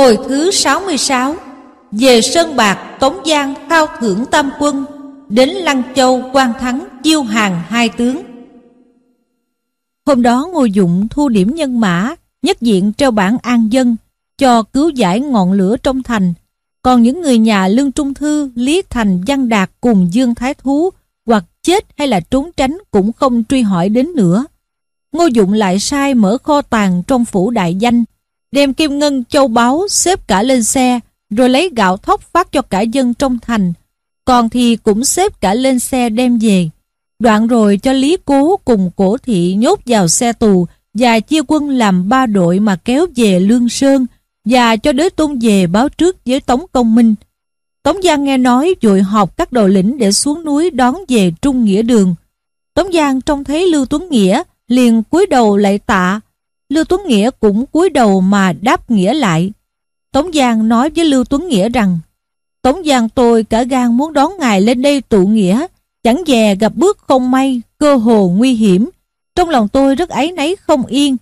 Hồi thứ 66 Về Sơn Bạc, Tống Giang khao thưởng tam quân, Đến Lăng Châu quan thắng, chiêu hàng hai tướng. Hôm đó Ngô Dụng thu điểm nhân mã, Nhất diện treo bản an dân, Cho cứu giải ngọn lửa trong thành. Còn những người nhà Lương Trung Thư, Lý Thành, Văn Đạt cùng Dương Thái Thú, Hoặc chết hay là trốn tránh Cũng không truy hỏi đến nữa. Ngô Dụng lại sai mở kho tàng trong phủ đại danh đem kim ngân châu báu xếp cả lên xe, rồi lấy gạo thóc phát cho cả dân trong thành. Còn thì cũng xếp cả lên xe đem về. Đoạn rồi cho Lý Cố cùng cổ thị nhốt vào xe tù và chia quân làm ba đội mà kéo về Lương Sơn và cho đế tôn về báo trước với Tống Công Minh. Tống Giang nghe nói vội họp các đầu lĩnh để xuống núi đón về Trung Nghĩa Đường. Tống Giang trông thấy Lưu Tuấn Nghĩa liền cúi đầu lại tạ Lưu Tuấn Nghĩa cũng cúi đầu mà đáp nghĩa lại. Tống Giang nói với Lưu Tuấn Nghĩa rằng Tống Giang tôi cả gan muốn đón ngài lên đây tụ nghĩa, chẳng dè gặp bước không may, cơ hồ nguy hiểm. Trong lòng tôi rất ấy nấy không yên.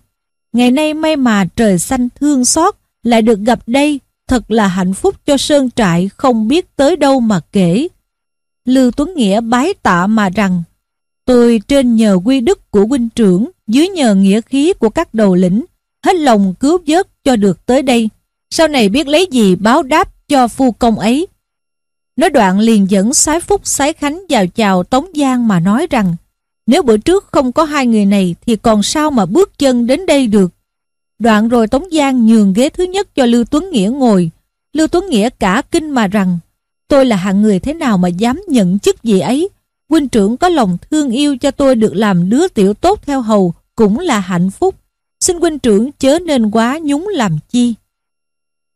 Ngày nay may mà trời xanh thương xót, lại được gặp đây, thật là hạnh phúc cho Sơn Trại không biết tới đâu mà kể. Lưu Tuấn Nghĩa bái tạ mà rằng Tôi trên nhờ quy đức của huynh trưởng, dưới nhờ nghĩa khí của các đầu lĩnh, hết lòng cứu vớt cho được tới đây. Sau này biết lấy gì báo đáp cho phu công ấy. Nói đoạn liền dẫn sái phúc sái khánh vào chào Tống Giang mà nói rằng nếu bữa trước không có hai người này thì còn sao mà bước chân đến đây được. Đoạn rồi Tống Giang nhường ghế thứ nhất cho Lưu Tuấn Nghĩa ngồi. Lưu Tuấn Nghĩa cả kinh mà rằng tôi là hạng người thế nào mà dám nhận chức gì ấy huynh trưởng có lòng thương yêu cho tôi được làm đứa tiểu tốt theo hầu cũng là hạnh phúc. Xin huynh trưởng chớ nên quá nhúng làm chi.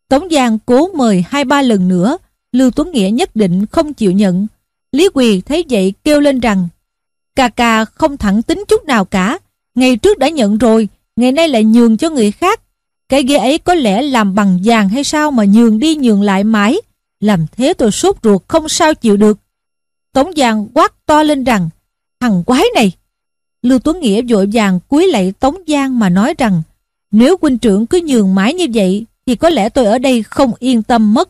Tống Giang cố mời hai ba lần nữa, Lưu Tuấn Nghĩa nhất định không chịu nhận. Lý Quỳ thấy vậy kêu lên rằng Cà cà không thẳng tính chút nào cả, ngày trước đã nhận rồi, ngày nay lại nhường cho người khác. Cái ghế ấy có lẽ làm bằng vàng hay sao mà nhường đi nhường lại mãi. Làm thế tôi sốt ruột không sao chịu được. Tống Giang quát to lên rằng, Thằng quái này! Lưu Tuấn Nghĩa vội vàng cúi lạy Tống Giang mà nói rằng, Nếu huynh trưởng cứ nhường mãi như vậy, Thì có lẽ tôi ở đây không yên tâm mất.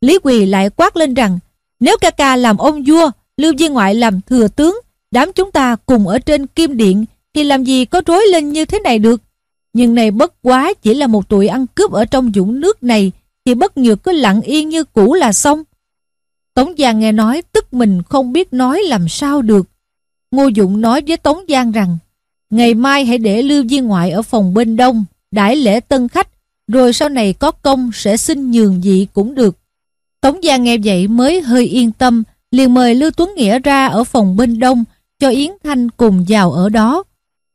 Lý Quỳ lại quát lên rằng, Nếu ca ca làm ông vua, Lưu di Ngoại làm thừa tướng, Đám chúng ta cùng ở trên kim điện, Thì làm gì có rối lên như thế này được? Nhưng này bất quá chỉ là một tụi ăn cướp ở trong dũng nước này, Thì bất nhược cứ lặng yên như cũ là xong. Tống Giang nghe nói tức mình không biết nói làm sao được. Ngô Dụng nói với Tống Giang rằng ngày mai hãy để Lưu Viên Ngoại ở phòng bên đông, đãi lễ tân khách, rồi sau này có công sẽ xin nhường dị cũng được. Tống Giang nghe vậy mới hơi yên tâm, liền mời Lưu Tuấn Nghĩa ra ở phòng bên đông, cho Yến Thanh cùng vào ở đó.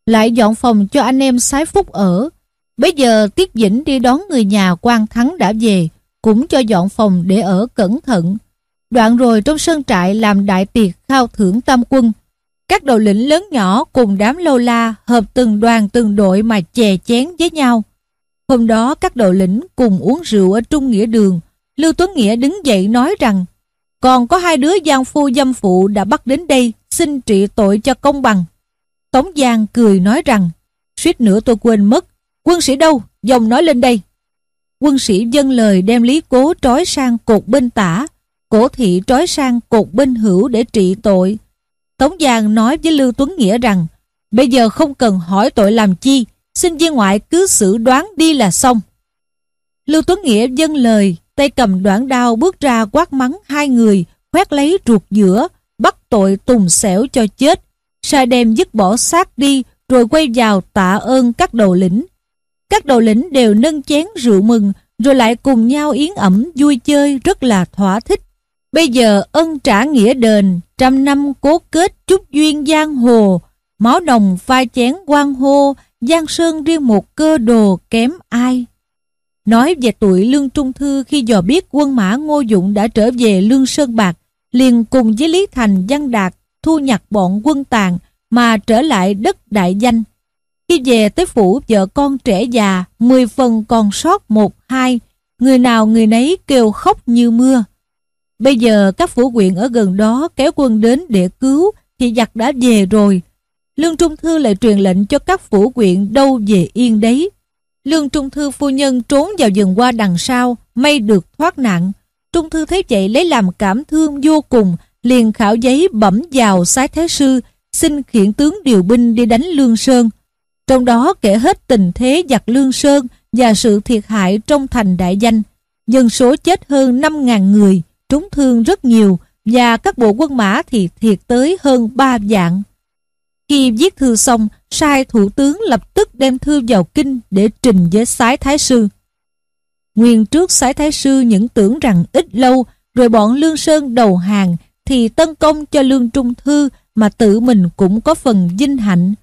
Lại dọn phòng cho anh em Sái Phúc ở. Bây giờ Tiết Dĩnh đi đón người nhà quan thắng đã về, cũng cho dọn phòng để ở cẩn thận. Đoạn rồi trong sơn trại làm đại tiệc khao thưởng tam quân. Các đầu lĩnh lớn nhỏ cùng đám lâu la hợp từng đoàn từng đội mà chè chén với nhau. Hôm đó các đầu lĩnh cùng uống rượu ở Trung Nghĩa Đường. Lưu Tuấn Nghĩa đứng dậy nói rằng, còn có hai đứa giang phu dâm phụ đã bắt đến đây, xin trị tội cho công bằng. Tống Giang cười nói rằng, suýt nữa tôi quên mất, quân sĩ đâu, dòng nói lên đây. Quân sĩ dân lời đem lý cố trói sang cột bên tả cổ thị trói sang cột binh hữu để trị tội. Tống Giang nói với Lưu Tuấn Nghĩa rằng bây giờ không cần hỏi tội làm chi, xin viên ngoại cứ xử đoán đi là xong. Lưu Tuấn Nghĩa dâng lời, tay cầm đoạn đao bước ra quát mắng hai người, khoét lấy ruột giữa, bắt tội tùng xẻo cho chết, sai đem dứt bỏ xác đi rồi quay vào tạ ơn các đầu lĩnh. Các đầu lĩnh đều nâng chén rượu mừng rồi lại cùng nhau yến ẩm vui chơi rất là thỏa thích. Bây giờ ân trả nghĩa đền, trăm năm cố kết chúc duyên giang hồ, máu đồng pha chén quan hô, giang sơn riêng một cơ đồ kém ai. Nói về tuổi Lương Trung Thư khi dò biết quân mã Ngô Dụng đã trở về Lương Sơn Bạc, liền cùng với Lý Thành Văn Đạt thu nhặt bọn quân tàn mà trở lại đất đại danh. Khi về tới phủ vợ con trẻ già, mười phần còn sót một hai, người nào người nấy kêu khóc như mưa. Bây giờ các phủ quyện ở gần đó kéo quân đến để cứu thì giặc đã về rồi. Lương Trung Thư lại truyền lệnh cho các phủ quyện đâu về yên đấy. Lương Trung Thư phu nhân trốn vào rừng qua đằng sau, may được thoát nạn. Trung Thư thấy vậy lấy làm cảm thương vô cùng, liền khảo giấy bẩm vào sái thái sư, xin khiển tướng điều binh đi đánh Lương Sơn. Trong đó kể hết tình thế giặc Lương Sơn và sự thiệt hại trong thành đại danh. Dân số chết hơn 5.000 người, trúng thương rất nhiều và các bộ quân mã thì thiệt tới hơn 3 vạn. Khi viết thư xong, sai thủ tướng lập tức đem thư vào kinh để trình với sái thái sư. Nguyên trước sái thái sư những tưởng rằng ít lâu rồi bọn Lương Sơn đầu hàng thì tân công cho Lương Trung Thư mà tự mình cũng có phần vinh hạnh.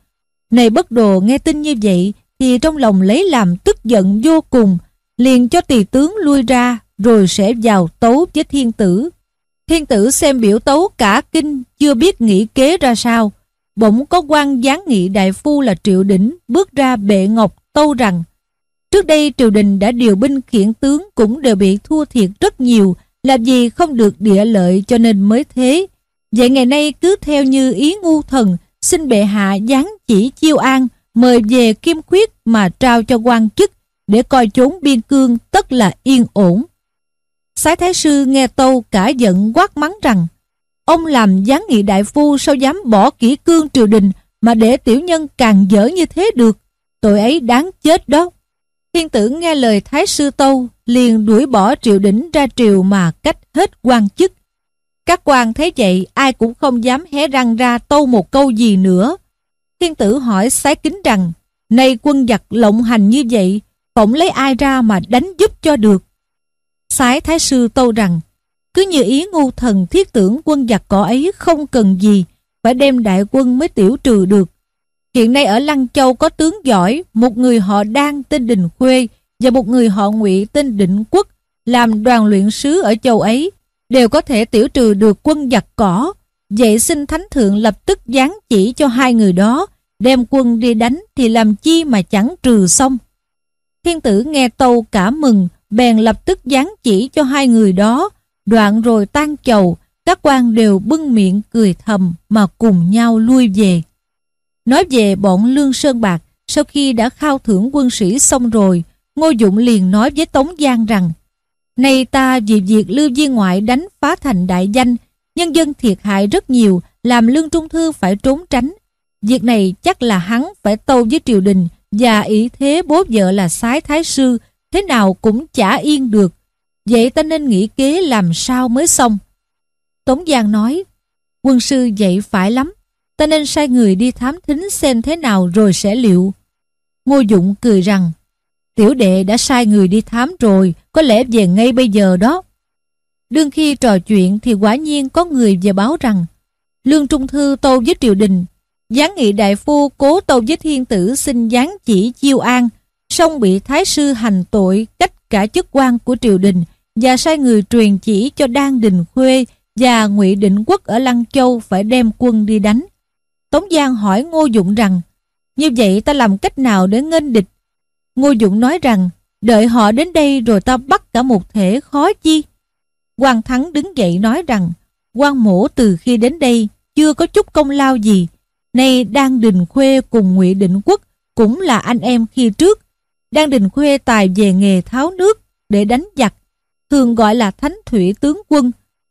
Này bất đồ nghe tin như vậy thì trong lòng lấy làm tức giận vô cùng, liền cho tỳ tướng lui ra rồi sẽ vào tấu với thiên tử. Thiên tử xem biểu tấu cả kinh chưa biết nghĩ kế ra sao. Bỗng có quan gián nghị đại phu là Triệu Đỉnh bước ra bệ ngọc tâu rằng Trước đây triều đình đã điều binh khiển tướng cũng đều bị thua thiệt rất nhiều, làm gì không được địa lợi cho nên mới thế. Vậy ngày nay cứ theo như ý ngu thần, xin bệ hạ giáng chỉ chiêu an, mời về kim khuyết mà trao cho quan chức, để coi chốn biên cương tất là yên ổn. Sái Thái Sư nghe tâu cả giận quát mắng rằng, Ông làm gián nghị đại phu sao dám bỏ kỹ cương triều đình mà để tiểu nhân càng dở như thế được. Tội ấy đáng chết đó. Thiên tử nghe lời Thái Sư Tâu, liền đuổi bỏ triều đỉnh ra triều mà cách hết quan chức. Các quan thấy vậy, ai cũng không dám hé răng ra tâu một câu gì nữa. Thiên tử hỏi sái kính rằng, nay quân giặc lộng hành như vậy, Phỏng lấy ai ra mà đánh giúp cho được Sái Thái Sư tâu rằng cứ như ý ngu thần thiết tưởng quân giặc cỏ ấy không cần gì, phải đem đại quân mới tiểu trừ được. Hiện nay ở Lăng Châu có tướng giỏi, một người họ đang tên Đình Khuê và một người họ ngụy tên Định Quốc làm đoàn luyện sứ ở châu ấy, đều có thể tiểu trừ được quân giặc cỏ. Vậy xin Thánh Thượng lập tức giáng chỉ cho hai người đó, đem quân đi đánh thì làm chi mà chẳng trừ xong. Thiên tử nghe tâu cả mừng, bèn lập tức giáng chỉ cho hai người đó, Đoạn rồi tan chầu, các quan đều bưng miệng cười thầm mà cùng nhau lui về. Nói về bọn Lương Sơn Bạc, sau khi đã khao thưởng quân sĩ xong rồi, Ngô Dụng liền nói với Tống Giang rằng Nay ta vì việc lưu viên ngoại đánh phá thành đại danh, nhân dân thiệt hại rất nhiều, làm Lương Trung Thư phải trốn tránh. Việc này chắc là hắn phải tâu với triều đình và ý thế bố vợ là sái thái sư, thế nào cũng chả yên được. Vậy ta nên nghĩ kế làm sao mới xong. Tống Giang nói, quân sư dạy phải lắm, ta nên sai người đi thám thính xem thế nào rồi sẽ liệu. Ngô Dụng cười rằng, tiểu đệ đã sai người đi thám rồi, có lẽ về ngay bây giờ đó. Đương khi trò chuyện thì quả nhiên có người về báo rằng, Lương Trung Thư tâu với triều đình, gián nghị đại phu cố tâu với thiên tử xin gián chỉ chiêu an, song bị thái sư hành tội cách cả chức quan của triều đình và sai người truyền chỉ cho Đan Đình Khuê và Ngụy Định Quốc ở Lăng Châu phải đem quân đi đánh. Tống Giang hỏi Ngô Dụng rằng, như vậy ta làm cách nào để nghênh địch? Ngô Dụng nói rằng, đợi họ đến đây rồi ta bắt cả một thể khó chi. Quan Thắng đứng dậy nói rằng, quan mổ từ khi đến đây chưa có chút công lao gì, nay Đan Đình Khuê cùng Ngụy Định Quốc cũng là anh em khi trước đang Đình Khuê tài về nghề tháo nước để đánh giặc thường gọi là thánh thủy tướng quân,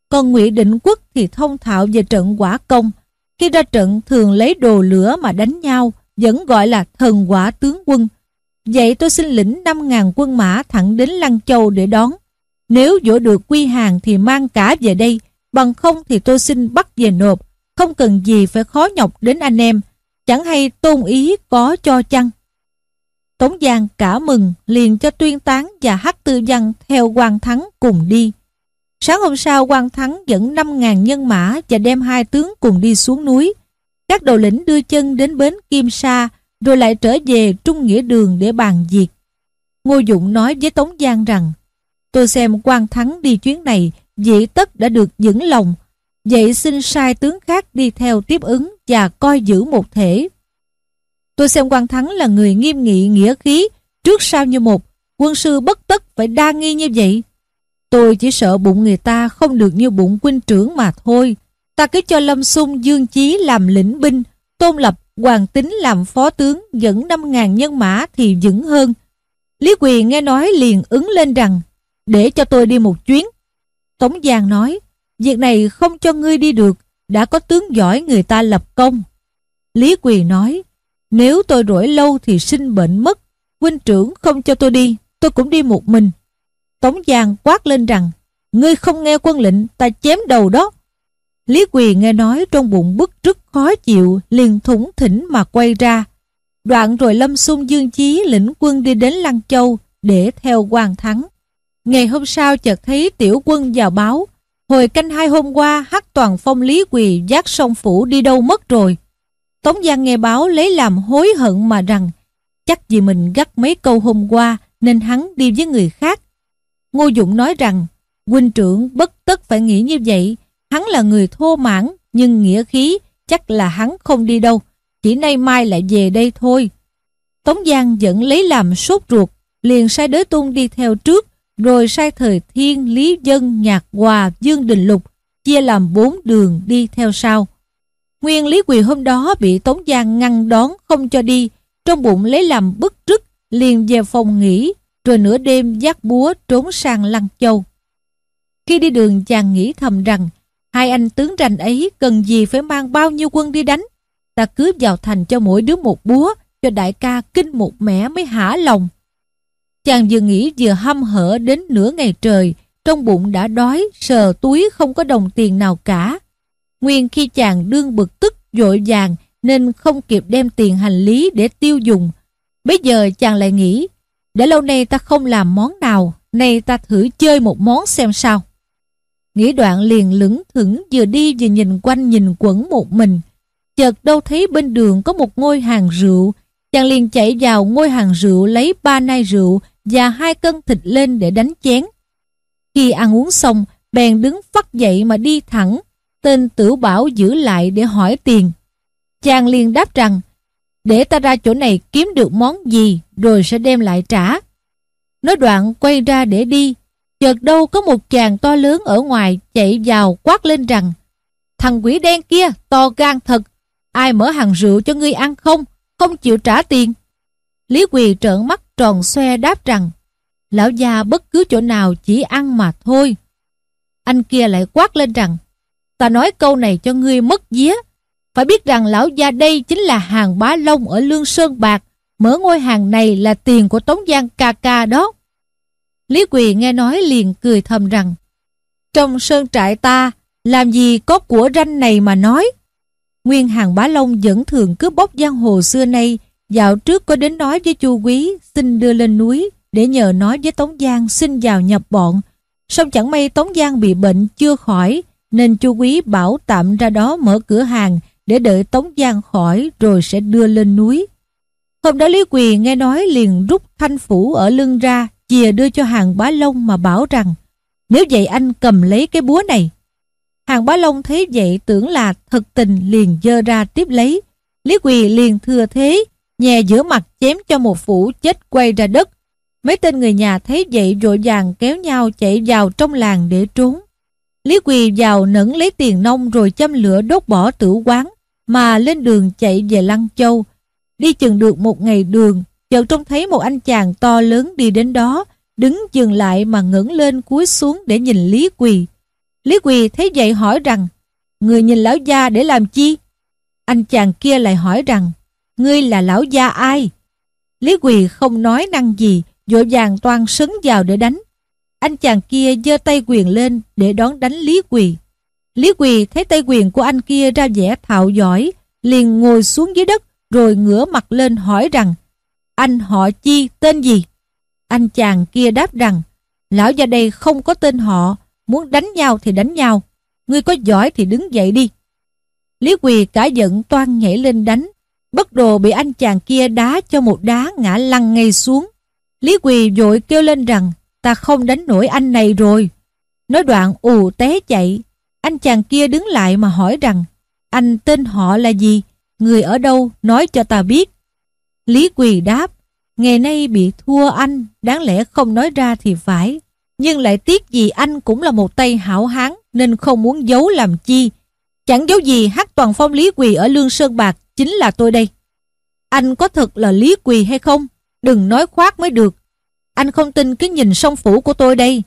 còn Ngụy Định Quốc thì thông thạo về trận quả công. Khi ra trận thường lấy đồ lửa mà đánh nhau, vẫn gọi là thần quả tướng quân. Vậy tôi xin lĩnh 5.000 quân mã thẳng đến Lăng Châu để đón. Nếu dỗ được quy hàng thì mang cả về đây, bằng không thì tôi xin bắt về nộp, không cần gì phải khó nhọc đến anh em, chẳng hay tôn ý có cho chăng. Tống Giang cả mừng, liền cho tuyên tán và hắc tư văn theo quan thắng cùng đi. Sáng hôm sau quan thắng dẫn 5.000 nhân mã và đem hai tướng cùng đi xuống núi. Các đầu lĩnh đưa chân đến bến Kim Sa, rồi lại trở về Trung Nghĩa Đường để bàn việc. Ngô Dụng nói với Tống Giang rằng, Tôi xem quan thắng đi chuyến này, dĩ tất đã được vững lòng Vậy xin sai tướng khác đi theo tiếp ứng và coi giữ một thể Tôi xem quan thắng là người nghiêm nghị nghĩa khí, trước sau như một, quân sư bất tất phải đa nghi như vậy. Tôi chỉ sợ bụng người ta không được như bụng huynh trưởng mà thôi. Ta cứ cho Lâm Xung Dương Chí làm lĩnh binh, Tôn Lập Hoàng Tính làm phó tướng dẫn 5.000 nhân mã thì vững hơn. Lý Quỳ nghe nói liền ứng lên rằng để cho tôi đi một chuyến. Tống Giang nói việc này không cho ngươi đi được đã có tướng giỏi người ta lập công. Lý Quỳ nói nếu tôi rỗi lâu thì sinh bệnh mất huynh trưởng không cho tôi đi tôi cũng đi một mình. Tống Giang quát lên rằng ngươi không nghe quân lệnh ta chém đầu đó. Lý Quỳ nghe nói trong bụng bức rất khó chịu liền thủng thỉnh mà quay ra Đoạn rồi Lâm Xung Dương Chí lĩnh quân đi đến Lăng Châu để theo quan thắng. Ngày hôm sau chợt thấy tiểu quân vào báo, hồi canh hai hôm qua hắc toàn phong lý quỳ giác sông phủ đi đâu mất rồi. Tống Giang nghe báo lấy làm hối hận mà rằng chắc vì mình gắt mấy câu hôm qua nên hắn đi với người khác. Ngô Dũng nói rằng huynh trưởng bất tất phải nghĩ như vậy, hắn là người thô mãn nhưng nghĩa khí chắc là hắn không đi đâu chỉ nay mai lại về đây thôi. Tống Giang vẫn lấy làm sốt ruột, liền sai đới tung đi theo trước, rồi sai thời thiên, lý dân, nhạc hòa, dương đình lục, chia làm bốn đường đi theo sau. Nguyên Lý Quỳ hôm đó bị Tống Giang ngăn đón không cho đi, trong bụng lấy làm bức rứt, liền về phòng nghỉ, rồi nửa đêm dắt búa trốn sang Lăng Châu. Khi đi đường chàng nghĩ thầm rằng, hai anh tướng rành ấy cần gì phải mang bao nhiêu quân đi đánh, ta cướp vào thành cho mỗi đứa một búa, cho đại ca kinh một mẻ mới hả lòng. Chàng vừa nghĩ vừa hăm hở đến nửa ngày trời, trong bụng đã đói, sờ túi không có đồng tiền nào cả. Nguyên khi chàng đương bực tức, dội vàng, nên không kịp đem tiền hành lý để tiêu dùng. Bây giờ chàng lại nghĩ, đã lâu nay ta không làm món nào, nay ta thử chơi một món xem sao. Nghĩ đoạn liền lững thững vừa đi vừa nhìn quanh nhìn quẩn một mình, chợt đâu thấy bên đường có một ngôi hàng rượu, chàng liền chạy vào ngôi hàng rượu lấy ba nai rượu và hai cân thịt lên để đánh chén. Khi ăn uống xong, bèn đứng phắt dậy mà đi thẳng, tên tử bảo giữ lại để hỏi tiền. Chàng liền đáp rằng, để ta ra chỗ này kiếm được món gì rồi sẽ đem lại trả. Nói đoạn quay ra để đi, chợt đâu có một chàng to lớn ở ngoài chạy vào quát lên rằng, thằng quỷ đen kia to gan thật, Ai mở hàng rượu cho ngươi ăn không? Không chịu trả tiền. Lý Quỳ trợn mắt tròn xoe đáp rằng Lão già bất cứ chỗ nào chỉ ăn mà thôi. Anh kia lại quát lên rằng Ta nói câu này cho ngươi mất vía. Phải biết rằng lão gia đây chính là hàng bá lông ở Lương Sơn Bạc. Mở ngôi hàng này là tiền của Tống Giang ca ca đó. Lý Quỳ nghe nói liền cười thầm rằng Trong sơn trại ta làm gì có của ranh này mà nói Nguyên hàng bá Long vẫn thường cướp bóc giang hồ xưa nay, dạo trước có đến nói với chu quý xin đưa lên núi để nhờ nói với Tống Giang xin vào nhập bọn. song chẳng may Tống Giang bị bệnh chưa khỏi, nên chu quý bảo tạm ra đó mở cửa hàng để đợi Tống Giang khỏi rồi sẽ đưa lên núi. Hôm đó Lý Quỳ nghe nói liền rút thanh phủ ở lưng ra, chìa đưa cho hàng bá Long mà bảo rằng nếu vậy anh cầm lấy cái búa này. Hàng bá Long thấy vậy tưởng là thật tình liền dơ ra tiếp lấy. Lý Quỳ liền thừa thế, nhè giữa mặt chém cho một phủ chết quay ra đất. Mấy tên người nhà thấy vậy vội vàng kéo nhau chạy vào trong làng để trốn. Lý Quỳ vào nẫn lấy tiền nông rồi châm lửa đốt bỏ tử quán, mà lên đường chạy về Lăng Châu. Đi chừng được một ngày đường, chợt trông thấy một anh chàng to lớn đi đến đó, đứng dừng lại mà ngẩng lên cúi xuống để nhìn Lý Quỳ. Lý Quỳ thấy vậy hỏi rằng, người nhìn lão gia để làm chi? Anh chàng kia lại hỏi rằng, ngươi là lão gia ai? Lý Quỳ không nói năng gì, vội vàng toan sấn vào để đánh. Anh chàng kia giơ tay quyền lên để đón đánh Lý Quỳ. Lý Quỳ thấy tay quyền của anh kia ra vẻ thạo giỏi, liền ngồi xuống dưới đất rồi ngửa mặt lên hỏi rằng, anh họ chi tên gì? Anh chàng kia đáp rằng, lão gia đây không có tên họ, Muốn đánh nhau thì đánh nhau. Ngươi có giỏi thì đứng dậy đi. Lý Quỳ cả giận toan nhảy lên đánh. Bất đồ bị anh chàng kia đá cho một đá ngã lăn ngay xuống. Lý Quỳ vội kêu lên rằng ta không đánh nổi anh này rồi. Nói đoạn ù té chạy. Anh chàng kia đứng lại mà hỏi rằng, anh tên họ là gì? Người ở đâu? Nói cho ta biết. Lý Quỳ đáp, Ngày nay bị thua anh, Đáng lẽ không nói ra thì phải nhưng lại tiếc gì anh cũng là một tay hảo hán, nên không muốn giấu làm chi. Chẳng giấu gì hát toàn phong Lý Quỳ ở Lương Sơn Bạc, chính là tôi đây. Anh có thật là Lý Quỳ hay không? Đừng nói khoác mới được. Anh không tin cái nhìn song phủ của tôi đây.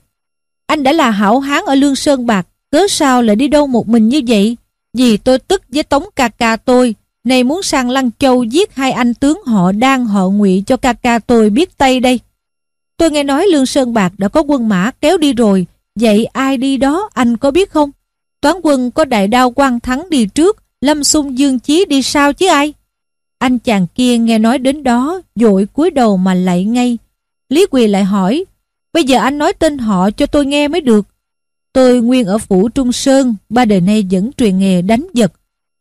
Anh đã là hảo hán ở Lương Sơn Bạc, cớ sao lại đi đâu một mình như vậy? Vì tôi tức với tống ca ca tôi, này muốn sang Lăng Châu giết hai anh tướng họ đang họ ngụy cho ca ca tôi biết tay đây. Tôi nghe nói Lương Sơn Bạc đã có quân mã kéo đi rồi, vậy ai đi đó anh có biết không? Toán quân có đại đao quan thắng đi trước, Lâm Xung Dương Chí đi sau chứ ai? Anh chàng kia nghe nói đến đó, dội cúi đầu mà lạy ngay. Lý Quỳ lại hỏi, bây giờ anh nói tên họ cho tôi nghe mới được. Tôi nguyên ở phủ Trung Sơn, ba đời nay vẫn truyền nghề đánh giật.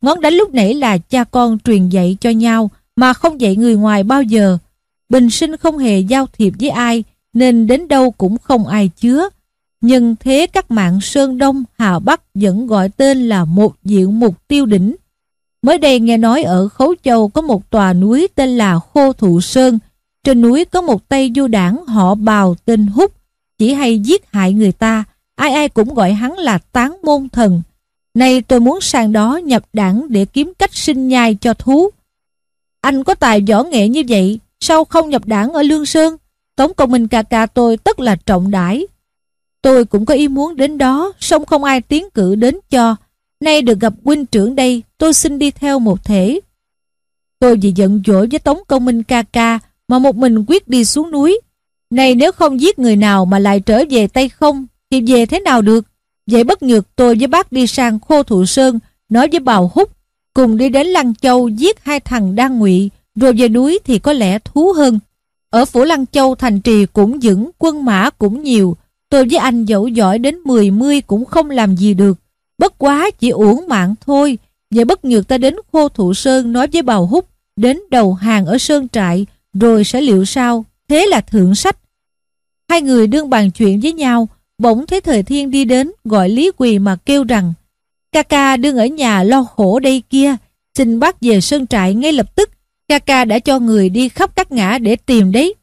Ngón đánh lúc nãy là cha con truyền dạy cho nhau, mà không dạy người ngoài bao giờ. Bình sinh không hề giao thiệp với ai, nên đến đâu cũng không ai chứa. Nhưng thế các mạng Sơn Đông, Hà Bắc vẫn gọi tên là một diện mục tiêu đỉnh. Mới đây nghe nói ở Khấu Châu có một tòa núi tên là Khô Thụ Sơn. Trên núi có một tay du đảng họ bào tên Húc, chỉ hay giết hại người ta, ai ai cũng gọi hắn là tán môn thần. Nay tôi muốn sang đó nhập đảng để kiếm cách sinh nhai cho thú. Anh có tài võ nghệ như vậy, sao không nhập đảng ở Lương Sơn? Tống công minh ca ca tôi tất là trọng đãi. Tôi cũng có ý muốn đến đó, song không ai tiến cử đến cho. Nay được gặp huynh trưởng đây, tôi xin đi theo một thể. Tôi vì giận dỗi với Tống công minh ca ca mà một mình quyết đi xuống núi. Này nếu không giết người nào mà lại trở về tay không, thì về thế nào được? Vậy bất nhược tôi với bác đi sang Khô Thụ Sơn, nói với Bào Húc, cùng đi đến Lăng Châu giết hai thằng đang ngụy, rồi về núi thì có lẽ thú hơn. Ở Phủ Lăng Châu thành trì cũng vững, quân mã cũng nhiều, tôi với anh dẫu giỏi đến mười mươi cũng không làm gì được. Bất quá chỉ uổng mạng thôi. Vậy bất nhược ta đến Khô Thụ Sơn nói với Bào Húc, đến đầu hàng ở Sơn Trại, rồi sẽ liệu sao? Thế là thượng sách. Hai người đương bàn chuyện với nhau, Bỗng thấy thời thiên đi đến gọi Lý Quỳ mà kêu rằng ca ca đương ở nhà lo khổ đây kia, xin bác về sơn trại ngay lập tức. Ca ca đã cho người đi khắp các ngã để tìm đấy.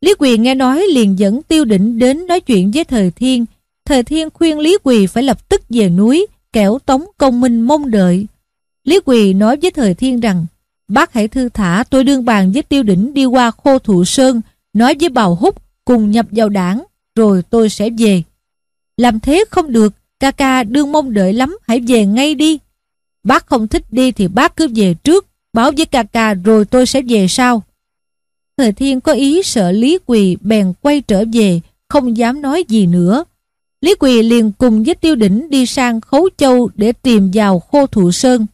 Lý Quỳ nghe nói liền dẫn tiêu định đến nói chuyện với thời thiên. Thời thiên khuyên Lý Quỳ phải lập tức về núi, kẻo tống công minh mong đợi. Lý Quỳ nói với thời thiên rằng Bác hãy thư thả tôi đương bàn với tiêu đỉnh đi qua khô thụ sơn, nói với bào húc cùng nhập vào đảng, rồi tôi sẽ về. Làm thế không được, ca ca đương mong đợi lắm, hãy về ngay đi. Bác không thích đi thì bác cứ về trước, báo với ca ca rồi tôi sẽ về sau. Thời Thiên có ý sợ Lý Quỳ bèn quay trở về, không dám nói gì nữa. Lý Quỳ liền cùng với Tiêu Đỉnh đi sang Khấu Châu để tìm vào Khô Thụ Sơn.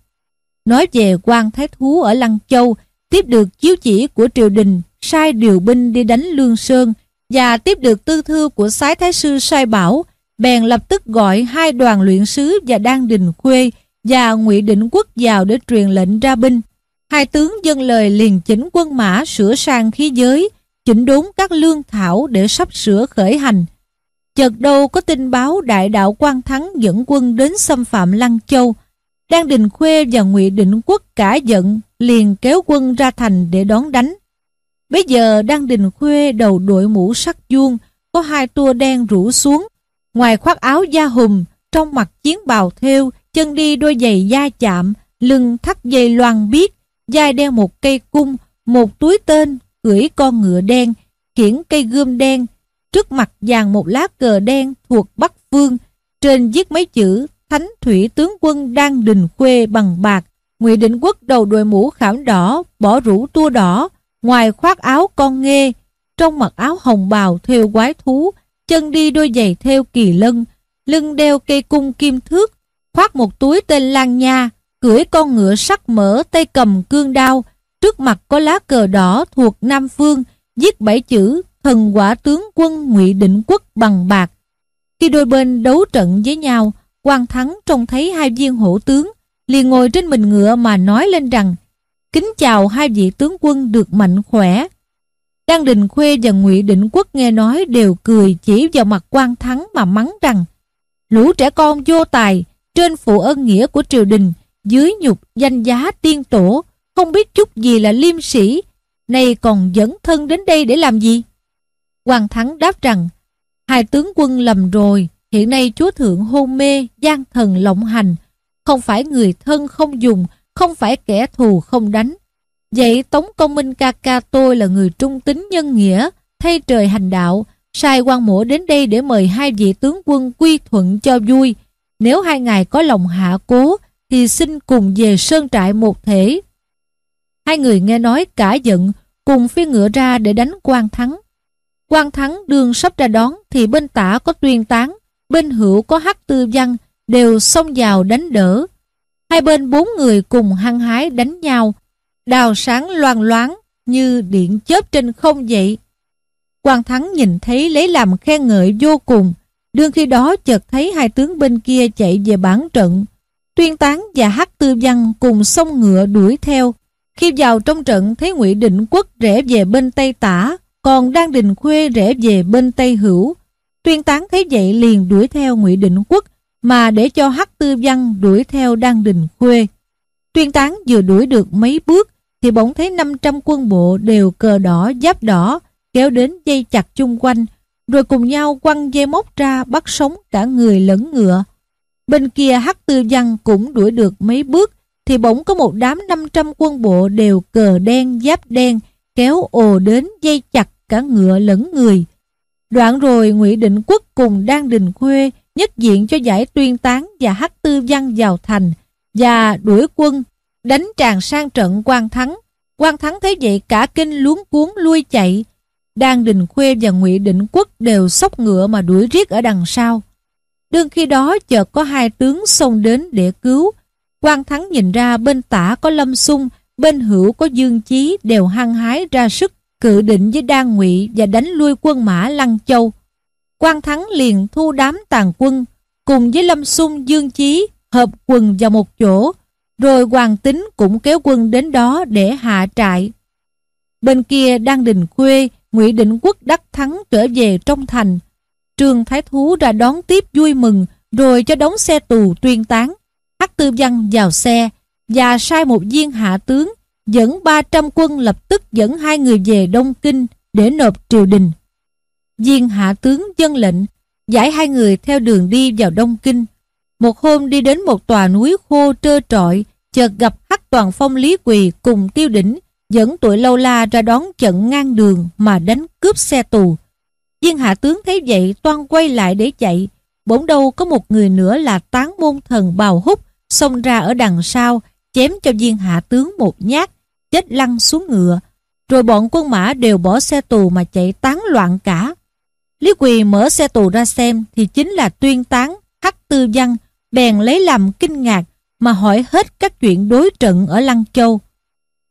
Nói về quan Thái Thú ở Lăng Châu, tiếp được chiếu chỉ của triều đình, sai điều binh đi đánh Lương Sơn, và tiếp được tư thư của Sái Thái Sư sai bảo, bèn lập tức gọi hai đoàn luyện sứ và Đan Đình Khuê và Ngụy Định Quốc vào để truyền lệnh ra binh. Hai tướng dân lời liền chỉnh quân mã sửa sang khí giới, chỉnh đốn các lương thảo để sắp sửa khởi hành. Chợt đâu có tin báo đại đạo quan thắng dẫn quân đến xâm phạm Lăng Châu. Đang Đình Khuê và Ngụy Định Quốc cả giận liền kéo quân ra thành để đón đánh. Bây giờ Đang Đình Khuê đầu đội mũ sắt vuông, có hai tua đen rủ xuống, Ngoài khoác áo da hùm, trong mặt chiến bào thêu, chân đi đôi giày da chạm, lưng thắt dây loan biếc, vai đeo một cây cung, một túi tên, cưỡi con ngựa đen, kiển cây gươm đen, trước mặt dàn một lá cờ đen thuộc Bắc Phương trên viết mấy chữ Thánh Thủy Tướng Quân đang đình khuê bằng bạc, Ngụy Định Quốc đầu đội mũ khảm đỏ, bỏ rũ tua đỏ, ngoài khoác áo con nghê, trong mặc áo hồng bào thêu quái thú, chân đi đôi giày theo kỳ lân, lưng đeo cây cung kim thước, khoác một túi tên Lan Nha, cưỡi con ngựa sắt mỡ tay cầm cương đao, trước mặt có lá cờ đỏ thuộc Nam Phương, viết bảy chữ thần quả tướng quân ngụy Định Quốc bằng bạc. Khi đôi bên đấu trận với nhau, quan thắng trông thấy hai viên hổ tướng, liền ngồi trên mình ngựa mà nói lên rằng kính chào hai vị tướng quân được mạnh khỏe, Đan Đình Khuê và Ngụy Định Quốc nghe nói đều cười chỉ vào mặt quan thắng mà mắng rằng lũ trẻ con vô tài, trên phụ ân nghĩa của triều đình, dưới nhục danh giá tiên tổ, không biết chút gì là liêm sĩ, nay còn dẫn thân đến đây để làm gì? quan Thắng đáp rằng, hai tướng quân lầm rồi, hiện nay chúa thượng hôn mê, gian thần lộng hành, không phải người thân không dùng, không phải kẻ thù không đánh, Vậy Tống Công Minh ca ca tôi là người trung tính nhân nghĩa, thay trời hành đạo, sai quan mổ đến đây để mời hai vị tướng quân quy thuận cho vui. Nếu hai ngài có lòng hạ cố, thì xin cùng về sơn trại một thể. Hai người nghe nói cả giận, cùng phi ngựa ra để đánh quan thắng. quan thắng đường sắp ra đón thì bên tả có tuyên tán, bên hữu có hắc tư văn, đều xông vào đánh đỡ. Hai bên bốn người cùng hăng hái đánh nhau, đào sáng loan loáng như điện chớp trên không vậy. quan Thắng nhìn thấy lấy làm khen ngợi vô cùng, đương khi đó chợt thấy hai tướng bên kia chạy về bản trận. Tuyên Tán và Hắc Tư Văn cùng sông ngựa đuổi theo. Khi vào trong trận thấy Ngụy Định Quốc rẽ về bên Tây Tả, còn đang Đình Khuê rẽ về bên Tây Hữu. Tuyên Tán thấy vậy liền đuổi theo Ngụy Định Quốc, mà để cho Hắc Tư Văn đuổi theo Đan Đình Khuê. Tuyên Tán vừa đuổi được mấy bước, thì bỗng thấy 500 quân bộ đều cờ đỏ, giáp đỏ, kéo đến dây chặt chung quanh, rồi cùng nhau quăng dây móc ra bắt sống cả người lẫn ngựa. Bên kia Hắc Tư Văn cũng đuổi được mấy bước, thì bỗng có một đám 500 quân bộ đều cờ đen, giáp đen, kéo ồ đến dây chặt cả ngựa lẫn người. Đoạn rồi Ngụy Định Quốc cùng Đan Đình Khuê nhất diện cho giải tuyên tán và Hắc Tư Văn vào thành và đuổi quân đánh tràn sang trận quan thắng. Quan thắng thấy vậy cả kinh luống cuốn lui chạy. Đan Đình Khuê và Ngụy Định Quốc đều sốc ngựa mà đuổi riết ở đằng sau. Đương khi đó chợt có hai tướng xông đến để cứu. Quan Thắng nhìn ra bên tả có Lâm Xung, bên hữu có Dương Chí đều hăng hái ra sức cự định với Đan Ngụy và đánh lui quân mã Lăng Châu. Quan Thắng liền thu đám tàn quân cùng với Lâm Xung Dương Chí hợp quần vào một chỗ rồi Hoàng Tính cũng kéo quân đến đó để hạ trại. Bên kia đang đình khuê, Ngụy Định Quốc đắc thắng trở về trong thành. Trương Thái Thú ra đón tiếp vui mừng, rồi cho đóng xe tù tuyên tán. Hắc Tư Văn vào xe, và sai một viên hạ tướng, dẫn 300 quân lập tức dẫn hai người về Đông Kinh để nộp triều đình. Viên hạ tướng dân lệnh, giải hai người theo đường đi vào Đông Kinh. Một hôm đi đến một tòa núi khô trơ trọi, chợt gặp Hắc Toàn Phong Lý Quỳ cùng Tiêu Đỉnh dẫn tuổi lâu la ra đón trận ngang đường mà đánh cướp xe tù. Viên hạ tướng thấy vậy toan quay lại để chạy, bỗng đâu có một người nữa là tán môn thần bào hút xông ra ở đằng sau, chém cho viên hạ tướng một nhát, chết lăn xuống ngựa. Rồi bọn quân mã đều bỏ xe tù mà chạy tán loạn cả. Lý Quỳ mở xe tù ra xem thì chính là tuyên tán Hắc Tư Văn, bèn lấy làm kinh ngạc mà hỏi hết các chuyện đối trận ở Lăng Châu.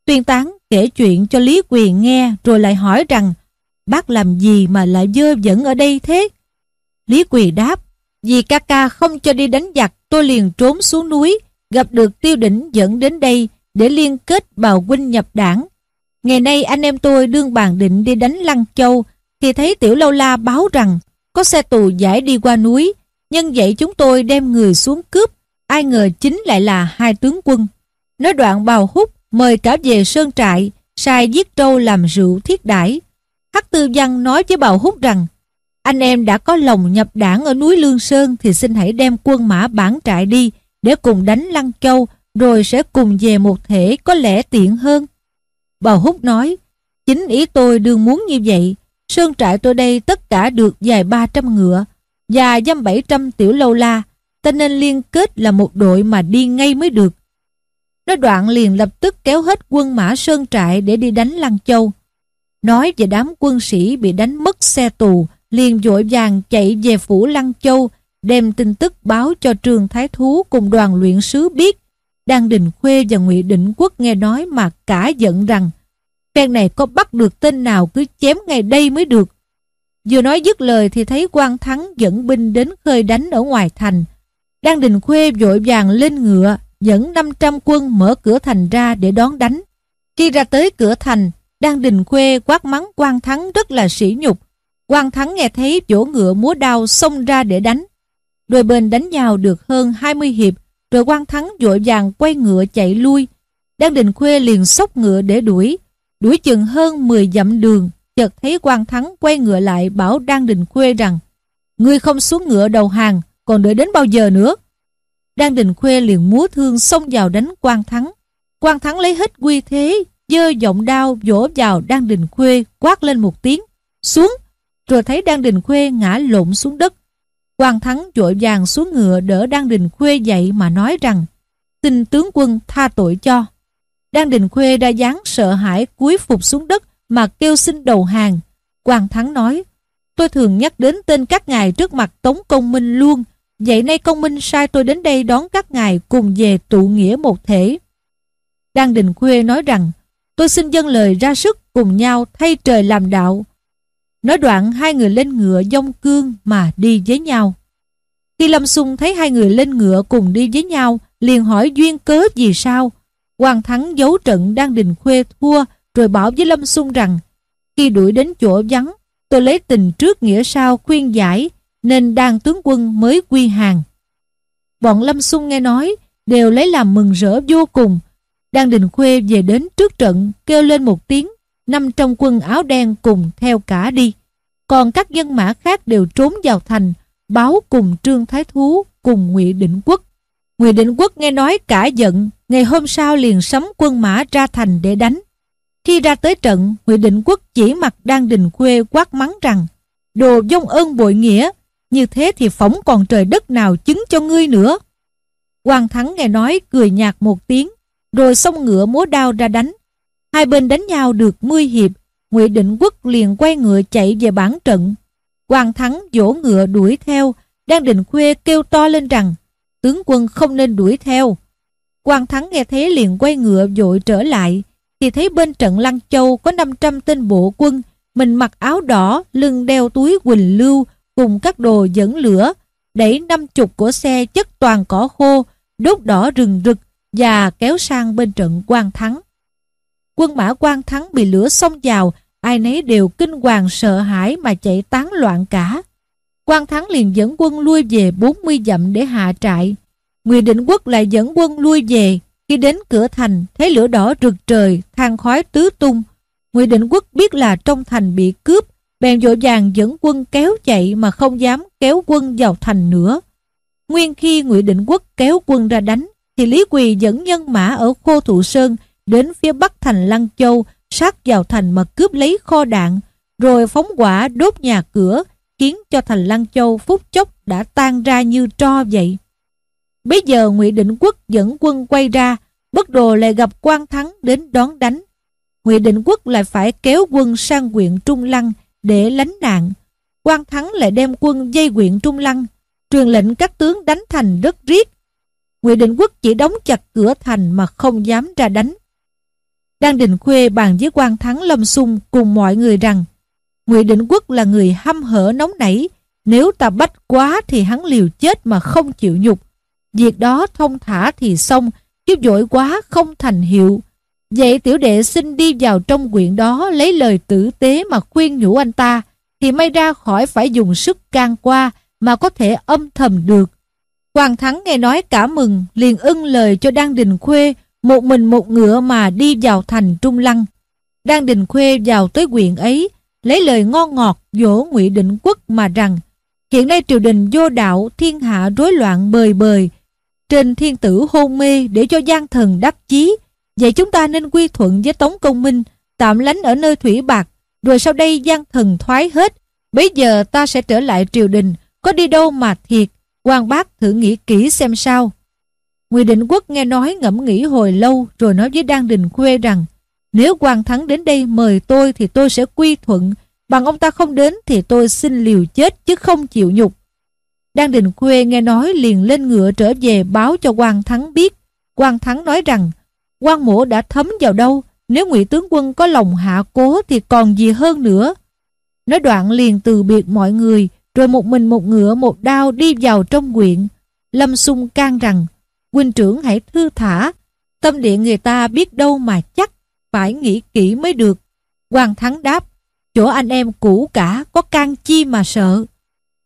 Tuyên tán kể chuyện cho Lý Quỳ nghe rồi lại hỏi rằng, bác làm gì mà lại dơ dẫn ở đây thế? Lý Quỳ đáp, vì ca ca không cho đi đánh giặc, tôi liền trốn xuống núi, gặp được tiêu đỉnh dẫn đến đây để liên kết bào huynh nhập đảng. Ngày nay anh em tôi đương bàn định đi đánh Lăng Châu thì thấy Tiểu Lâu La báo rằng có xe tù giải đi qua núi Nhân vậy chúng tôi đem người xuống cướp, ai ngờ chính lại là hai tướng quân. Nói đoạn bào hút, mời cả về sơn trại, sai giết trâu làm rượu thiết đãi. Hắc Tư Văn nói với bào hút rằng, anh em đã có lòng nhập đảng ở núi Lương Sơn thì xin hãy đem quân mã bản trại đi để cùng đánh Lăng Châu rồi sẽ cùng về một thể có lẽ tiện hơn. Bào Húc nói, chính ý tôi đương muốn như vậy, sơn trại tôi đây tất cả được dài 300 ngựa, và dăm 700 tiểu lâu la, ta nên liên kết là một đội mà đi ngay mới được. Nói đoạn liền lập tức kéo hết quân mã sơn trại để đi đánh Lăng Châu. Nói về đám quân sĩ bị đánh mất xe tù, liền vội vàng chạy về phủ Lăng Châu, đem tin tức báo cho Trường Thái Thú cùng đoàn luyện sứ biết. Đan Đình Khuê và Ngụy Định Quốc nghe nói mà cả giận rằng phen này có bắt được tên nào cứ chém ngay đây mới được. Vừa nói dứt lời thì thấy quan thắng dẫn binh đến khơi đánh ở ngoài thành. Đan Đình Khuê vội vàng lên ngựa, dẫn 500 quân mở cửa thành ra để đón đánh. Khi ra tới cửa thành, Đan Đình Khuê quát mắng quan thắng rất là sỉ nhục. Quan thắng nghe thấy vỗ ngựa múa đao xông ra để đánh. Đôi bên đánh nhau được hơn 20 hiệp, rồi quan thắng vội vàng quay ngựa chạy lui. Đang định Khuê liền sốc ngựa để đuổi, đuổi chừng hơn 10 dặm đường chợt thấy quan thắng quay ngựa lại bảo Đang Đình Khuê rằng Ngươi không xuống ngựa đầu hàng, còn đợi đến bao giờ nữa? Đang Đình Khuê liền múa thương xông vào đánh quan thắng. Quan thắng lấy hết quy thế, dơ giọng đao vỗ vào Đang Đình Khuê quát lên một tiếng. xuống, rồi thấy Đang Đình Khuê ngã lộn xuống đất. Quan Thắng vội vàng xuống ngựa đỡ Đan Đình Khuê dậy mà nói rằng, xin tướng quân tha tội cho. Đan Đình Khuê đã dáng sợ hãi cúi phục xuống đất mà kêu xin đầu hàng. Quan Thắng nói, Tôi thường nhắc đến tên các ngài trước mặt Tống Công Minh luôn. Vậy nay Công Minh sai tôi đến đây đón các ngài cùng về tụ nghĩa một thể. Đan Đình Khuê nói rằng, tôi xin dâng lời ra sức cùng nhau thay trời làm đạo. Nói đoạn hai người lên ngựa dông cương mà đi với nhau. Khi Lâm Xung thấy hai người lên ngựa cùng đi với nhau, liền hỏi duyên cớ gì sao. Hoàng Thắng giấu trận đang đình khuê thua, rồi bảo với Lâm Xung rằng, khi đuổi đến chỗ vắng, tôi lấy tình trước nghĩa sau khuyên giải, nên đang tướng quân mới quy hàng. Bọn Lâm Xung nghe nói, đều lấy làm mừng rỡ vô cùng. Đang đình khuê về đến trước trận, kêu lên một tiếng, năm trong quân áo đen cùng theo cả đi. Còn các dân mã khác đều trốn vào thành, báo cùng Trương Thái Thú cùng Ngụy Định Quốc. Ngụy Định Quốc nghe nói cả giận, ngày hôm sau liền sắm quân mã ra thành để đánh. Khi ra tới trận, Ngụy Định Quốc chỉ mặt đang đình khuê quát mắng rằng Đồ dông ơn bội nghĩa, như thế thì phóng còn trời đất nào chứng cho ngươi nữa. Hoàng Thắng nghe nói cười nhạt một tiếng, rồi xông ngựa múa đao ra đánh. Hai bên đánh nhau được 10 hiệp, Ngụy Định Quốc liền quay ngựa chạy về bản trận. Hoàng Thắng dỗ ngựa đuổi theo, đang định khuê kêu to lên rằng tướng quân không nên đuổi theo. Hoàng Thắng nghe thế liền quay ngựa dội trở lại, thì thấy bên trận Lăng Châu có 500 tên bộ quân, mình mặc áo đỏ, lưng đeo túi quỳnh lưu cùng các đồ dẫn lửa, đẩy năm chục của xe chất toàn cỏ khô, đốt đỏ rừng rực và kéo sang bên trận Quang Thắng. Quân mã Quan Thắng bị lửa xông vào, ai nấy đều kinh hoàng sợ hãi mà chạy tán loạn cả. Quan Thắng liền dẫn quân lui về 40 dặm để hạ trại. Nguyễn Định Quốc lại dẫn quân lui về. Khi đến cửa thành, thấy lửa đỏ rực trời, than khói tứ tung. Nguyễn Định Quốc biết là trong thành bị cướp, bèn vội vàng dẫn quân kéo chạy mà không dám kéo quân vào thành nữa. Nguyên khi Nguyễn Định Quốc kéo quân ra đánh, thì Lý Quỳ dẫn nhân mã ở Khô Thụ Sơn đến phía bắc thành Lăng Châu sát vào thành mà cướp lấy kho đạn, rồi phóng quả đốt nhà cửa, khiến cho thành Lăng Châu phút chốc đã tan ra như tro vậy. Bây giờ Ngụy Định Quốc dẫn quân quay ra, bất đồ lại gặp quan thắng đến đón đánh. Ngụy Định Quốc lại phải kéo quân sang huyện Trung Lăng để lánh nạn. quan thắng lại đem quân dây huyện Trung Lăng, truyền lệnh các tướng đánh thành đất riết. Ngụy Định Quốc chỉ đóng chặt cửa thành mà không dám ra đánh. Đang Đình Khuê bàn với quan thắng Lâm Xung cùng mọi người rằng Ngụy Định Quốc là người hăm hở nóng nảy, nếu ta bách quá thì hắn liều chết mà không chịu nhục. Việc đó thông thả thì xong, chứ vội quá không thành hiệu. Vậy tiểu đệ xin đi vào trong quyện đó lấy lời tử tế mà khuyên nhủ anh ta, thì may ra khỏi phải dùng sức can qua mà có thể âm thầm được. Hoàng Thắng nghe nói cả mừng, liền ưng lời cho Đan Đình Khuê, một mình một ngựa mà đi vào thành Trung Lăng. đang Đình Khuê vào tới quyện ấy, lấy lời ngon ngọt dỗ ngụy Định Quốc mà rằng hiện nay triều đình vô đạo thiên hạ rối loạn bời bời. Trên thiên tử hôn mê để cho gian thần đắc chí. Vậy chúng ta nên quy thuận với Tống Công Minh tạm lánh ở nơi thủy bạc rồi sau đây gian thần thoái hết. Bây giờ ta sẽ trở lại triều đình có đi đâu mà thiệt. Quan bác thử nghĩ kỹ xem sao. Ngụy Định Quốc nghe nói ngẫm nghĩ hồi lâu rồi nói với Đan Đình Khuê rằng nếu Hoàng thắng đến đây mời tôi thì tôi sẽ quy thuận, bằng ông ta không đến thì tôi xin liều chết chứ không chịu nhục. Đan Đình Khuê nghe nói liền lên ngựa trở về báo cho Hoàng thắng biết. Hoàng thắng nói rằng quan mổ đã thấm vào đâu, nếu ngụy tướng quân có lòng hạ cố thì còn gì hơn nữa. Nói đoạn liền từ biệt mọi người, rồi một mình một ngựa một đao đi vào trong quyện. Lâm Xung can rằng, huynh trưởng hãy thư thả, tâm địa người ta biết đâu mà chắc phải nghĩ kỹ mới được. Hoàng Thắng đáp, chỗ anh em cũ cả có can chi mà sợ.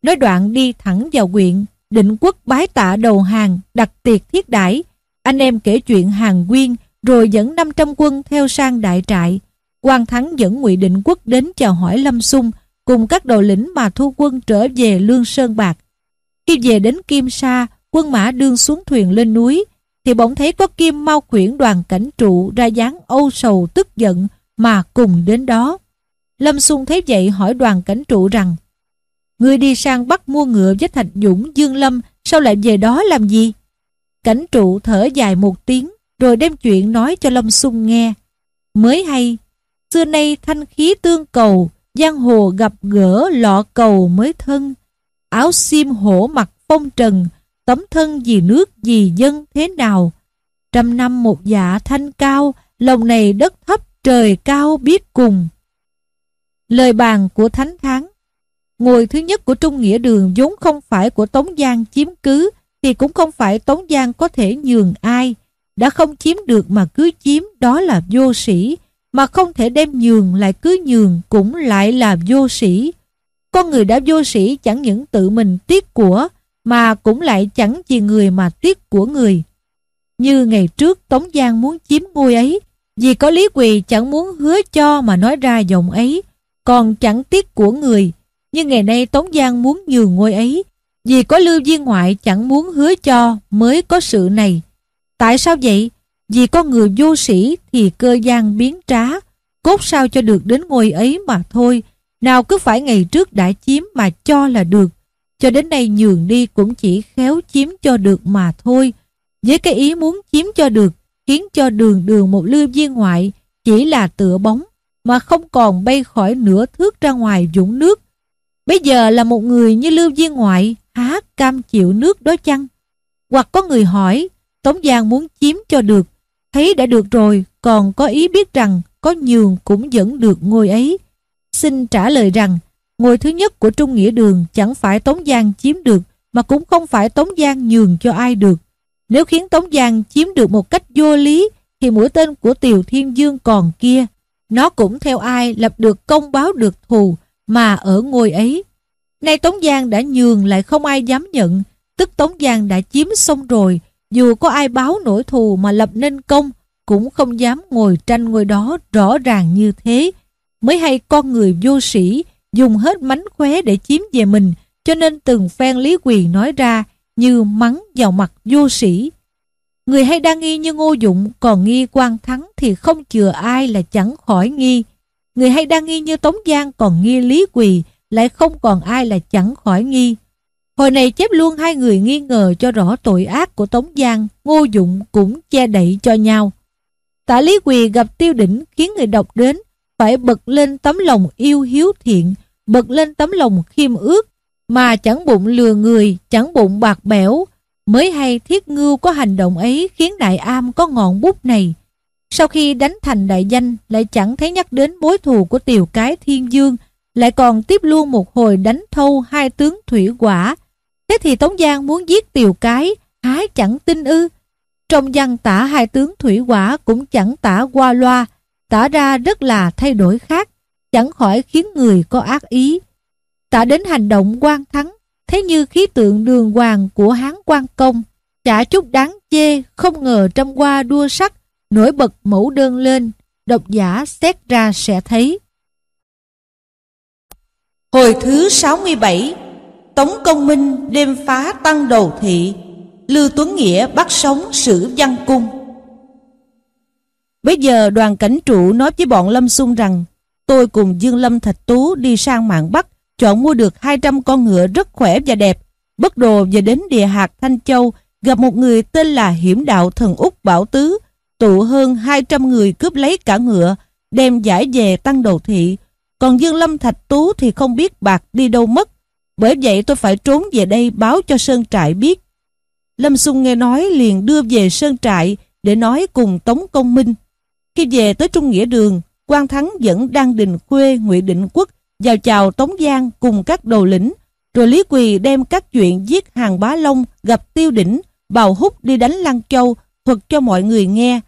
Nói đoạn đi thẳng vào quyện, định quốc bái tạ đầu hàng, đặt tiệc thiết đãi Anh em kể chuyện hàng quyên, rồi dẫn 500 quân theo sang đại trại. Hoàng Thắng dẫn ngụy Định Quốc đến chào hỏi Lâm Xung, cùng các đầu lĩnh mà thu quân trở về Lương Sơn Bạc. Khi về đến Kim Sa, quân mã đương xuống thuyền lên núi, thì bỗng thấy có kim mau quyển đoàn cảnh trụ ra dáng âu sầu tức giận mà cùng đến đó. Lâm Xung thấy vậy hỏi đoàn cảnh trụ rằng Ngươi đi sang Bắc mua ngựa với Thạch Dũng, Dương Lâm Sao lại về đó làm gì? Cảnh trụ thở dài một tiếng Rồi đem chuyện nói cho Lâm Xung nghe Mới hay Xưa nay thanh khí tương cầu Giang hồ gặp gỡ lọ cầu mới thân Áo xiêm hổ mặt phong trần Tấm thân vì nước vì dân thế nào Trăm năm một dạ thanh cao Lòng này đất thấp trời cao biết cùng Lời bàn của Thánh Thắng Ngôi thứ nhất của Trung Nghĩa Đường vốn không phải của Tống Giang chiếm cứ thì cũng không phải Tống Giang có thể nhường ai. Đã không chiếm được mà cứ chiếm đó là vô sĩ, mà không thể đem nhường lại cứ nhường cũng lại là vô sĩ. Con người đã vô sĩ chẳng những tự mình tiếc của, mà cũng lại chẳng vì người mà tiếc của người. Như ngày trước Tống Giang muốn chiếm ngôi ấy, vì có Lý Quỳ chẳng muốn hứa cho mà nói ra giọng ấy, còn chẳng tiếc của người. Nhưng ngày nay Tống Giang muốn nhường ngôi ấy, vì có lưu viên ngoại chẳng muốn hứa cho mới có sự này. Tại sao vậy? Vì con người vô sĩ thì cơ gian biến trá, cốt sao cho được đến ngôi ấy mà thôi. Nào cứ phải ngày trước đã chiếm mà cho là được. Cho đến nay nhường đi cũng chỉ khéo chiếm cho được mà thôi. Với cái ý muốn chiếm cho được, khiến cho đường đường một lưu viên ngoại chỉ là tựa bóng, mà không còn bay khỏi nửa thước ra ngoài dũng nước. Bây giờ là một người như lưu viên ngoại, há cam chịu nước đó chăng? Hoặc có người hỏi, Tống Giang muốn chiếm cho được, thấy đã được rồi, còn có ý biết rằng có nhường cũng vẫn được ngôi ấy. Xin trả lời rằng, ngôi thứ nhất của Trung Nghĩa Đường chẳng phải Tống Giang chiếm được, mà cũng không phải Tống Giang nhường cho ai được. Nếu khiến Tống Giang chiếm được một cách vô lý, thì mũi tên của Tiều Thiên Dương còn kia. Nó cũng theo ai lập được công báo được thù, mà ở ngôi ấy. Nay Tống Giang đã nhường lại không ai dám nhận, tức Tống Giang đã chiếm xong rồi, dù có ai báo nổi thù mà lập nên công, cũng không dám ngồi tranh ngôi đó rõ ràng như thế. Mới hay con người vô sĩ, dùng hết mánh khóe để chiếm về mình, cho nên từng phen Lý Quyền nói ra như mắng vào mặt vô sĩ. Người hay đang nghi như Ngô Dụng, còn nghi quan thắng thì không chừa ai là chẳng khỏi nghi. Người hay đang nghi như Tống Giang còn nghi Lý Quỳ, lại không còn ai là chẳng khỏi nghi. Hồi này chép luôn hai người nghi ngờ cho rõ tội ác của Tống Giang, Ngô Dụng cũng che đậy cho nhau. Tả Lý Quỳ gặp tiêu đỉnh khiến người đọc đến phải bật lên tấm lòng yêu hiếu thiện, bật lên tấm lòng khiêm ước, mà chẳng bụng lừa người, chẳng bụng bạc bẽo. Mới hay thiết ngưu có hành động ấy khiến đại am có ngọn bút này. Sau khi đánh thành đại danh lại chẳng thấy nhắc đến mối thù của tiều cái thiên dương lại còn tiếp luôn một hồi đánh thâu hai tướng thủy quả. Thế thì Tống Giang muốn giết Tiều Cái, hái chẳng tin ư. Trong văn tả hai tướng thủy quả cũng chẳng tả qua loa, tả ra rất là thay đổi khác, chẳng khỏi khiến người có ác ý. Tả đến hành động quan thắng, thế như khí tượng đường hoàng của Hán quan công, chả chút đáng chê, không ngờ trong qua đua sắc, nổi bật mẫu đơn lên, độc giả xét ra sẽ thấy. Hồi thứ 67 Tống Công Minh đêm phá tăng đầu thị Lưu Tuấn Nghĩa bắt sống sử văn cung Bây giờ đoàn cảnh trụ nói với bọn Lâm Xung rằng Tôi cùng Dương Lâm Thạch Tú đi sang mạng Bắc Chọn mua được 200 con ngựa rất khỏe và đẹp Bất đồ về đến địa hạt Thanh Châu Gặp một người tên là Hiểm Đạo Thần Úc Bảo Tứ Tụ hơn 200 người cướp lấy cả ngựa Đem giải về tăng đầu thị còn Dương Lâm Thạch Tú thì không biết bạc đi đâu mất. Bởi vậy tôi phải trốn về đây báo cho Sơn Trại biết. Lâm Xung nghe nói liền đưa về Sơn Trại để nói cùng Tống Công Minh. Khi về tới Trung Nghĩa Đường, quan Thắng dẫn đang Đình Khuê, Ngụy Định Quốc vào chào Tống Giang cùng các đầu lĩnh. Rồi Lý Quỳ đem các chuyện giết hàng bá Long gặp Tiêu Đỉnh, bào hút đi đánh Lăng Châu, thuật cho mọi người nghe.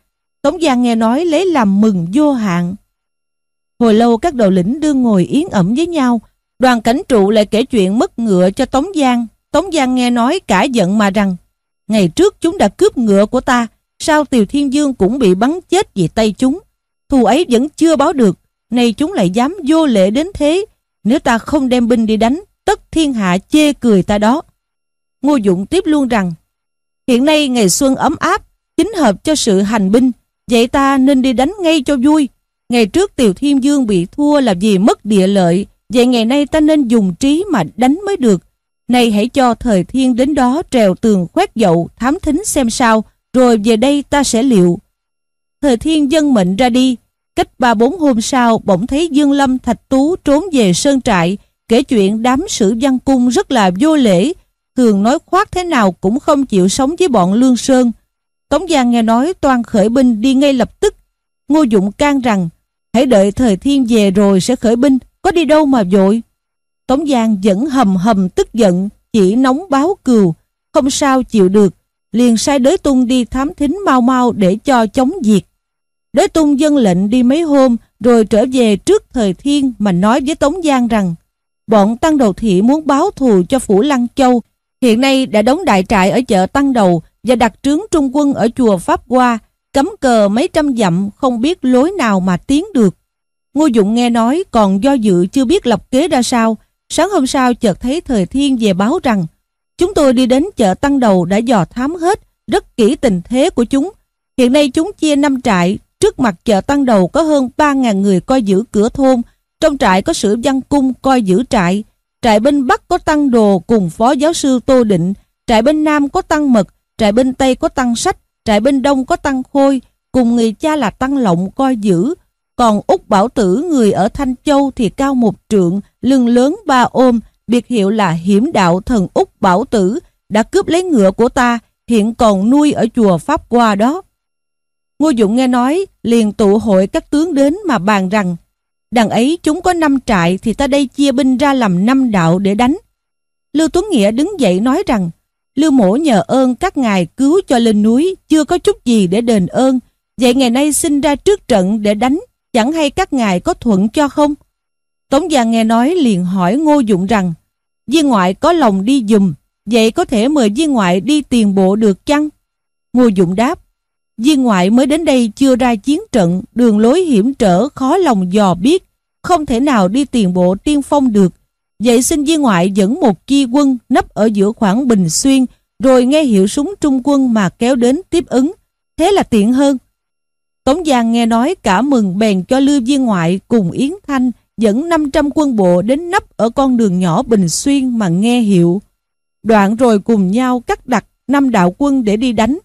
Tống Giang nghe nói lấy làm mừng vô hạn. Hồi lâu các đầu lĩnh đương ngồi yến ẩm với nhau, đoàn cảnh trụ lại kể chuyện mất ngựa cho Tống Giang. Tống Giang nghe nói cả giận mà rằng, ngày trước chúng đã cướp ngựa của ta, sao Tiều Thiên Dương cũng bị bắn chết vì tay chúng. Thù ấy vẫn chưa báo được, nay chúng lại dám vô lễ đến thế. Nếu ta không đem binh đi đánh, tất thiên hạ chê cười ta đó. Ngô Dụng tiếp luôn rằng, hiện nay ngày xuân ấm áp, chính hợp cho sự hành binh, vậy ta nên đi đánh ngay cho vui. Ngày trước Tiều Thiên Dương bị thua là vì mất địa lợi, vậy ngày nay ta nên dùng trí mà đánh mới được. nay hãy cho thời thiên đến đó trèo tường khoét dậu, thám thính xem sao, rồi về đây ta sẽ liệu. Thời thiên dân mệnh ra đi, cách ba bốn hôm sau bỗng thấy Dương Lâm Thạch Tú trốn về sơn trại, kể chuyện đám sử văn cung rất là vô lễ, thường nói khoác thế nào cũng không chịu sống với bọn Lương Sơn. Tống Giang nghe nói toàn khởi binh đi ngay lập tức. Ngô Dụng can rằng, hãy đợi thời thiên về rồi sẽ khởi binh, có đi đâu mà vội. Tống Giang vẫn hầm hầm tức giận, chỉ nóng báo cừu, không sao chịu được, liền sai đới tung đi thám thính mau mau để cho chống diệt. Đế tung dân lệnh đi mấy hôm rồi trở về trước thời thiên mà nói với Tống Giang rằng bọn Tăng Đầu Thị muốn báo thù cho Phủ Lăng Châu, hiện nay đã đóng đại trại ở chợ Tăng Đầu và đặt trướng trung quân ở chùa Pháp Hoa, cấm cờ mấy trăm dặm không biết lối nào mà tiến được. Ngô Dụng nghe nói còn do dự chưa biết lập kế ra sao, sáng hôm sau chợt thấy Thời Thiên về báo rằng chúng tôi đi đến chợ Tăng Đầu đã dò thám hết rất kỹ tình thế của chúng. Hiện nay chúng chia năm trại, trước mặt chợ Tăng Đầu có hơn 3.000 người coi giữ cửa thôn, trong trại có sử văn cung coi giữ trại, trại bên Bắc có Tăng Đồ cùng Phó Giáo sư Tô Định, trại bên Nam có Tăng Mật, trại bên Tây có Tăng Sách, trại bên Đông có Tăng Khôi, cùng người cha là Tăng Lộng coi giữ. Còn Úc Bảo Tử người ở Thanh Châu thì cao một trượng, lưng lớn ba ôm, biệt hiệu là hiểm đạo thần Úc Bảo Tử, đã cướp lấy ngựa của ta, hiện còn nuôi ở chùa Pháp qua đó. Ngô Dụng nghe nói, liền tụ hội các tướng đến mà bàn rằng, đằng ấy chúng có năm trại thì ta đây chia binh ra làm năm đạo để đánh. Lưu Tuấn Nghĩa đứng dậy nói rằng, Lưu mổ nhờ ơn các ngài cứu cho lên núi, chưa có chút gì để đền ơn. Vậy ngày nay xin ra trước trận để đánh, chẳng hay các ngài có thuận cho không? Tống Giang nghe nói liền hỏi Ngô Dụng rằng, Viên ngoại có lòng đi dùm, vậy có thể mời viên ngoại đi tiền bộ được chăng? Ngô Dụng đáp, viên ngoại mới đến đây chưa ra chiến trận, đường lối hiểm trở khó lòng dò biết, không thể nào đi tiền bộ tiên phong được. Vậy xin viên ngoại dẫn một chi quân nấp ở giữa khoảng Bình Xuyên, rồi nghe hiệu súng trung quân mà kéo đến tiếp ứng. Thế là tiện hơn. Tống Giang nghe nói cả mừng bèn cho Lưu Viên Ngoại cùng Yến Thanh dẫn 500 quân bộ đến nấp ở con đường nhỏ Bình Xuyên mà nghe hiệu. Đoạn rồi cùng nhau cắt đặt năm đạo quân để đi đánh.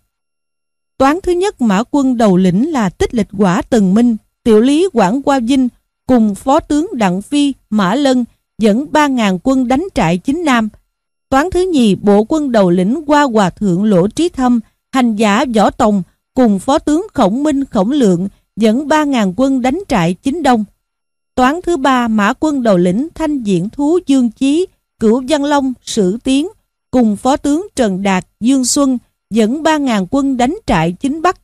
Toán thứ nhất mã quân đầu lĩnh là tích lịch quả Tần Minh, tiểu lý Quảng Qua Vinh cùng phó tướng Đặng Phi, Mã Lân dẫn 3.000 quân đánh trại chính Nam. Toán thứ nhì bộ quân đầu lĩnh qua hòa thượng Lỗ Trí Thâm, hành giả Võ Tòng cùng phó tướng Khổng Minh Khổng Lượng dẫn 3.000 quân đánh trại chính Đông. Toán thứ ba mã quân đầu lĩnh Thanh Diễn Thú Dương Chí, Cửu Văn Long, Sử Tiến cùng phó tướng Trần Đạt, Dương Xuân dẫn 3.000 quân đánh trại chính Bắc.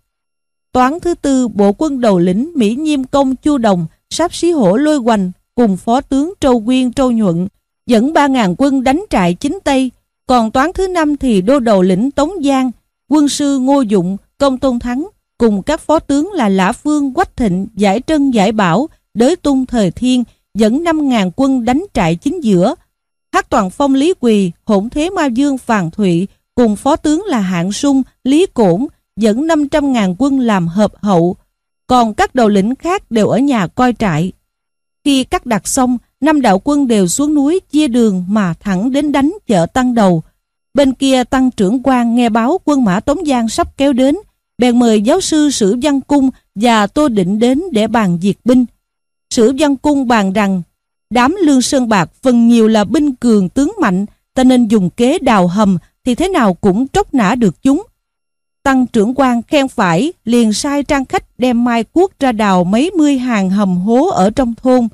Toán thứ tư bộ quân đầu lĩnh Mỹ Nhiêm Công Chu Đồng, Sáp Sĩ Hổ Lôi Hoành cùng phó tướng Trâu Quyên Trâu Nhuận dẫn 3.000 quân đánh trại chính Tây. Còn toán thứ năm thì đô đầu lĩnh Tống Giang, quân sư Ngô Dụng, Công Tôn Thắng cùng các phó tướng là Lã Phương, Quách Thịnh, Giải Trân, Giải Bảo, Đới Tung Thời Thiên dẫn 5.000 quân đánh trại chính giữa. Hát Toàn Phong Lý Quỳ, Hỗn Thế Ma Dương Phàn Thụy cùng phó tướng là Hạng Sung, Lý Cổn dẫn 500.000 quân làm hợp hậu. Còn các đầu lĩnh khác đều ở nhà coi trại. Khi cắt đặt xong, năm đạo quân đều xuống núi chia đường mà thẳng đến đánh chợ Tăng Đầu. Bên kia Tăng trưởng quan nghe báo quân mã Tống Giang sắp kéo đến, bèn mời giáo sư Sử Văn Cung và Tô Định đến để bàn diệt binh. Sử Văn Cung bàn rằng, đám lương sơn bạc phần nhiều là binh cường tướng mạnh, ta nên dùng kế đào hầm thì thế nào cũng tróc nã được chúng. Tăng trưởng quan khen phải, liền sai trang khách đem mai cuốc ra đào mấy mươi hàng hầm hố ở trong thôn.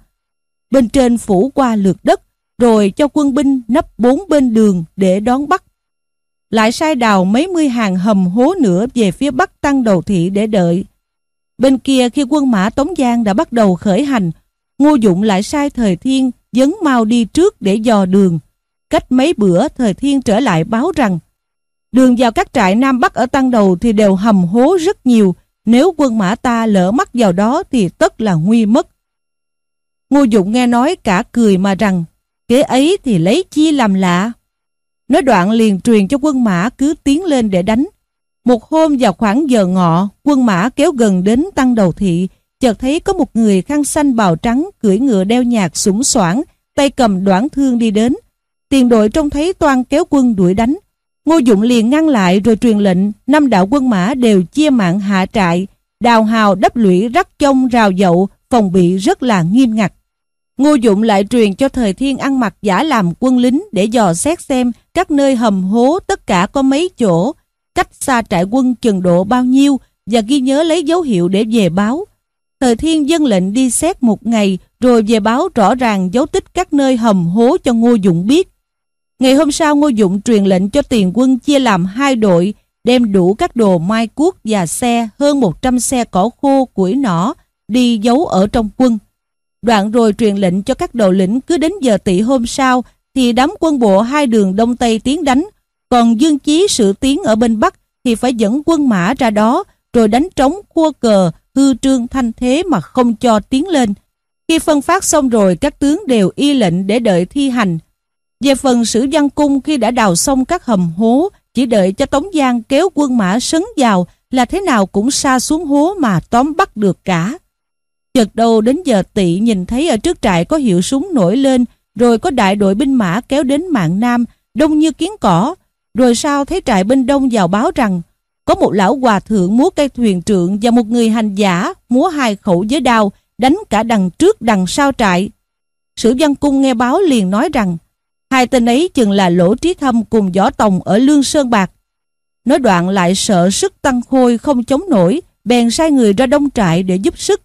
Bên trên phủ qua lượt đất, rồi cho quân binh nấp bốn bên đường để đón bắt. Lại sai đào mấy mươi hàng hầm hố nữa về phía bắc tăng đầu thị để đợi. Bên kia khi quân mã Tống Giang đã bắt đầu khởi hành, Ngô Dụng lại sai Thời Thiên dấn mau đi trước để dò đường. Cách mấy bữa Thời Thiên trở lại báo rằng Đường vào các trại Nam Bắc ở Tăng Đầu thì đều hầm hố rất nhiều. Nếu quân mã ta lỡ mắc vào đó thì tất là nguy mất. Ngô Dụng nghe nói cả cười mà rằng kế ấy thì lấy chi làm lạ. Nói đoạn liền truyền cho quân mã cứ tiến lên để đánh. Một hôm vào khoảng giờ ngọ, quân mã kéo gần đến Tăng Đầu Thị, chợt thấy có một người khăn xanh bào trắng cưỡi ngựa đeo nhạc sủng soảng, tay cầm đoạn thương đi đến. Tiền đội trông thấy toan kéo quân đuổi đánh. Ngô Dụng liền ngăn lại rồi truyền lệnh năm đạo quân mã đều chia mạng hạ trại, đào hào đắp lũy rắc chông rào dậu, phòng bị rất là nghiêm ngặt. Ngô Dụng lại truyền cho thời thiên ăn mặc giả làm quân lính để dò xét xem các nơi hầm hố tất cả có mấy chỗ, cách xa trại quân chừng độ bao nhiêu và ghi nhớ lấy dấu hiệu để về báo. Thời thiên dân lệnh đi xét một ngày rồi về báo rõ ràng dấu tích các nơi hầm hố cho Ngô Dụng biết. Ngày hôm sau Ngô Dụng truyền lệnh cho tiền quân chia làm hai đội, đem đủ các đồ mai cuốc và xe hơn 100 xe cỏ khô, củi nỏ đi giấu ở trong quân. Đoạn rồi truyền lệnh cho các đầu lĩnh cứ đến giờ tỷ hôm sau thì đám quân bộ hai đường Đông Tây tiến đánh, còn Dương Chí sự tiến ở bên Bắc thì phải dẫn quân mã ra đó rồi đánh trống khua cờ hư trương thanh thế mà không cho tiến lên. Khi phân phát xong rồi các tướng đều y lệnh để đợi thi hành. Về phần sử văn cung khi đã đào xong các hầm hố chỉ đợi cho Tống Giang kéo quân mã sấn vào là thế nào cũng xa xuống hố mà tóm bắt được cả. Chợt đầu đến giờ tỵ nhìn thấy ở trước trại có hiệu súng nổi lên, rồi có đại đội binh mã kéo đến mạng Nam, đông như kiến cỏ. Rồi sau thấy trại bên đông vào báo rằng có một lão hòa thượng múa cây thuyền trượng và một người hành giả múa hai khẩu với đao, đánh cả đằng trước đằng sau trại. Sử văn cung nghe báo liền nói rằng hai tên ấy chừng là lỗ trí thâm cùng võ tòng ở Lương Sơn Bạc. Nói đoạn lại sợ sức tăng khôi không chống nổi, bèn sai người ra đông trại để giúp sức.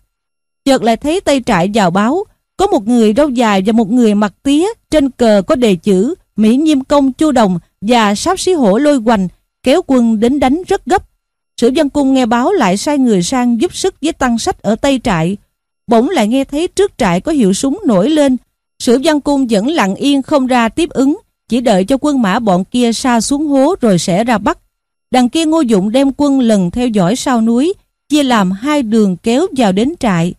Chợt lại thấy tây trại vào báo, có một người râu dài và một người mặc tía, trên cờ có đề chữ Mỹ Nhiêm Công Chu Đồng và sáp sĩ hổ lôi hoành, kéo quân đến đánh rất gấp. Sử dân cung nghe báo lại sai người sang giúp sức với tăng sách ở Tây Trại. Bỗng lại nghe thấy trước trại có hiệu súng nổi lên. Sử văn cung vẫn lặng yên không ra tiếp ứng, chỉ đợi cho quân mã bọn kia xa xuống hố rồi sẽ ra bắt. Đằng kia Ngô Dụng đem quân lần theo dõi sau núi, chia làm hai đường kéo vào đến trại.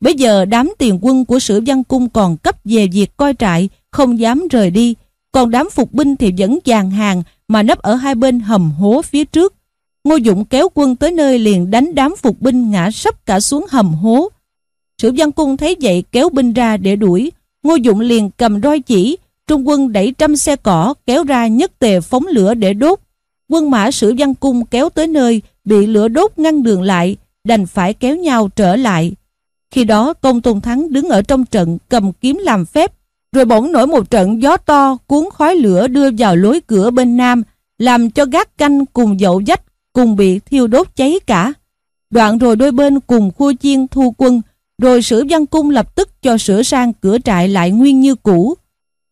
Bây giờ đám tiền quân của sử văn cung còn cấp về việc coi trại, không dám rời đi. Còn đám phục binh thì vẫn dàn hàng mà nấp ở hai bên hầm hố phía trước. Ngô Dụng kéo quân tới nơi liền đánh đám phục binh ngã sấp cả xuống hầm hố. Sử văn cung thấy vậy kéo binh ra để đuổi. Ngô Dụng liền cầm roi chỉ, trung quân đẩy trăm xe cỏ kéo ra nhất tề phóng lửa để đốt. Quân mã sử văn cung kéo tới nơi, bị lửa đốt ngăn đường lại, đành phải kéo nhau trở lại. Khi đó Công Tôn Thắng đứng ở trong trận cầm kiếm làm phép, rồi bỗng nổi một trận gió to cuốn khói lửa đưa vào lối cửa bên nam, làm cho gác canh cùng dậu dách cùng bị thiêu đốt cháy cả. Đoạn rồi đôi bên cùng khua chiên thu quân, rồi sử văn cung lập tức cho sửa sang cửa trại lại nguyên như cũ.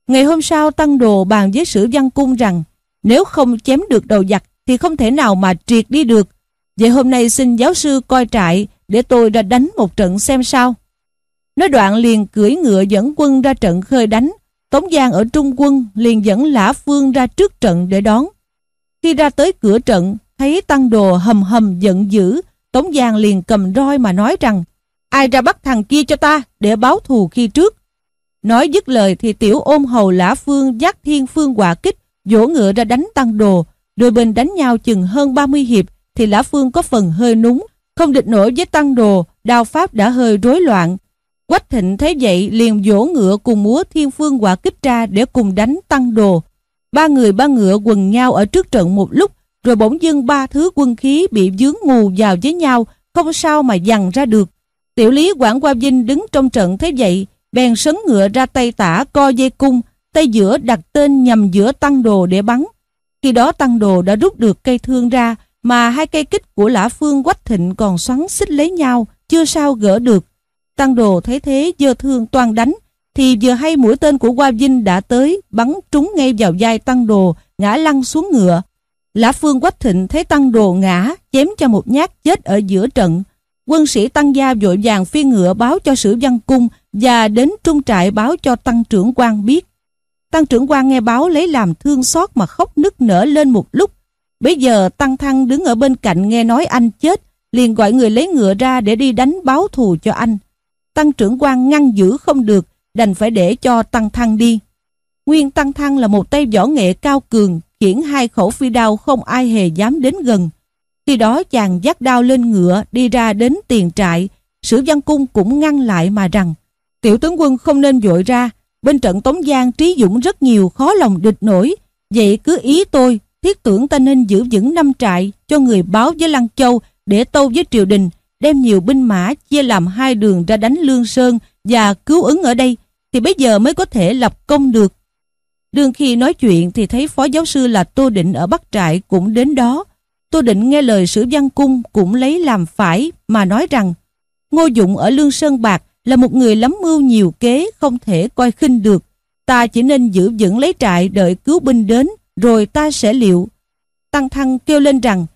Ngày hôm sau Tăng Đồ bàn với sử văn cung rằng nếu không chém được đầu giặc thì không thể nào mà triệt đi được. Vậy hôm nay xin giáo sư coi trại để tôi ra đánh một trận xem sao. Nói đoạn liền cưỡi ngựa dẫn quân ra trận khơi đánh. Tống Giang ở trung quân liền dẫn Lã Phương ra trước trận để đón. Khi ra tới cửa trận, thấy tăng đồ hầm hầm giận dữ, Tống Giang liền cầm roi mà nói rằng ai ra bắt thằng kia cho ta để báo thù khi trước. Nói dứt lời thì tiểu ôm hầu Lã Phương giác thiên phương quả kích, dỗ ngựa ra đánh tăng đồ. Đôi bên đánh nhau chừng hơn 30 hiệp thì Lã Phương có phần hơi núng, không địch nổi với tăng đồ, đao pháp đã hơi rối loạn. Quách thịnh thấy vậy liền dỗ ngựa cùng múa thiên phương quả kích ra để cùng đánh tăng đồ. Ba người ba ngựa quần nhau ở trước trận một lúc, rồi bỗng dưng ba thứ quân khí bị dướng ngù vào với nhau, không sao mà dằn ra được. Tiểu lý Quảng Qua Vinh đứng trong trận thế vậy, bèn sấn ngựa ra tay tả co dây cung, tay giữa đặt tên nhằm giữa tăng đồ để bắn. Khi đó tăng đồ đã rút được cây thương ra, mà hai cây kích của Lã Phương Quách Thịnh còn xoắn xích lấy nhau, chưa sao gỡ được. Tăng đồ thấy thế dơ thương toàn đánh, thì vừa hay mũi tên của Qua Vinh đã tới, bắn trúng ngay vào vai Tăng đồ, ngã lăn xuống ngựa. Lã Phương Quách Thịnh thấy Tăng đồ ngã, chém cho một nhát chết ở giữa trận. Quân sĩ Tăng Gia vội vàng phi ngựa báo cho Sử Văn Cung và đến trung trại báo cho Tăng trưởng quan biết. Tăng trưởng quan nghe báo lấy làm thương xót mà khóc nức nở lên một lúc, Bây giờ Tăng Thăng đứng ở bên cạnh nghe nói anh chết, liền gọi người lấy ngựa ra để đi đánh báo thù cho anh. Tăng trưởng quan ngăn giữ không được, đành phải để cho Tăng Thăng đi. Nguyên Tăng Thăng là một tay võ nghệ cao cường, khiển hai khẩu phi đao không ai hề dám đến gần. Khi đó chàng dắt đao lên ngựa đi ra đến tiền trại, Sử Văn Cung cũng ngăn lại mà rằng Tiểu tướng quân không nên vội ra Bên trận Tống Giang trí dũng rất nhiều khó lòng địch nổi Vậy cứ ý tôi thiết tưởng ta nên giữ vững năm trại cho người báo với Lăng Châu để tâu với triều đình đem nhiều binh mã chia làm hai đường ra đánh Lương Sơn và cứu ứng ở đây thì bây giờ mới có thể lập công được. Đương khi nói chuyện thì thấy phó giáo sư là Tô Định ở Bắc Trại cũng đến đó tôi Định nghe lời sử văn cung cũng lấy làm phải mà nói rằng Ngô Dụng ở Lương Sơn Bạc là một người lắm mưu nhiều kế không thể coi khinh được. Ta chỉ nên giữ vững lấy trại đợi cứu binh đến rồi ta sẽ liệu. Tăng Thăng kêu lên rằng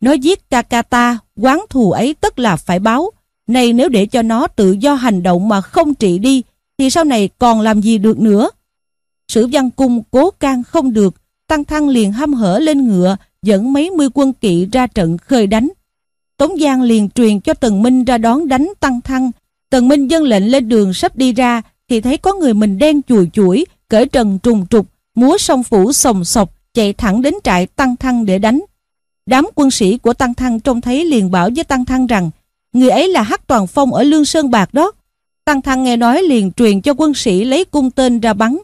nó giết ca ca ta, quán thù ấy tất là phải báo. Này nếu để cho nó tự do hành động mà không trị đi thì sau này còn làm gì được nữa. Sử văn cung cố can không được, Tăng Thăng liền hăm hở lên ngựa, dẫn mấy mươi quân kỵ ra trận khơi đánh. Tống Giang liền truyền cho Tần Minh ra đón đánh Tăng Thăng. Tần Minh dân lệnh lên đường sắp đi ra, thì thấy có người mình đen chùi chuỗi, cởi trần trùng trục, múa song phủ sồng sọc, chạy thẳng đến trại Tăng Thăng để đánh. Đám quân sĩ của Tăng Thăng trông thấy liền bảo với Tăng Thăng rằng người ấy là Hắc Toàn Phong ở Lương Sơn Bạc đó. Tăng Thăng nghe nói liền truyền cho quân sĩ lấy cung tên ra bắn.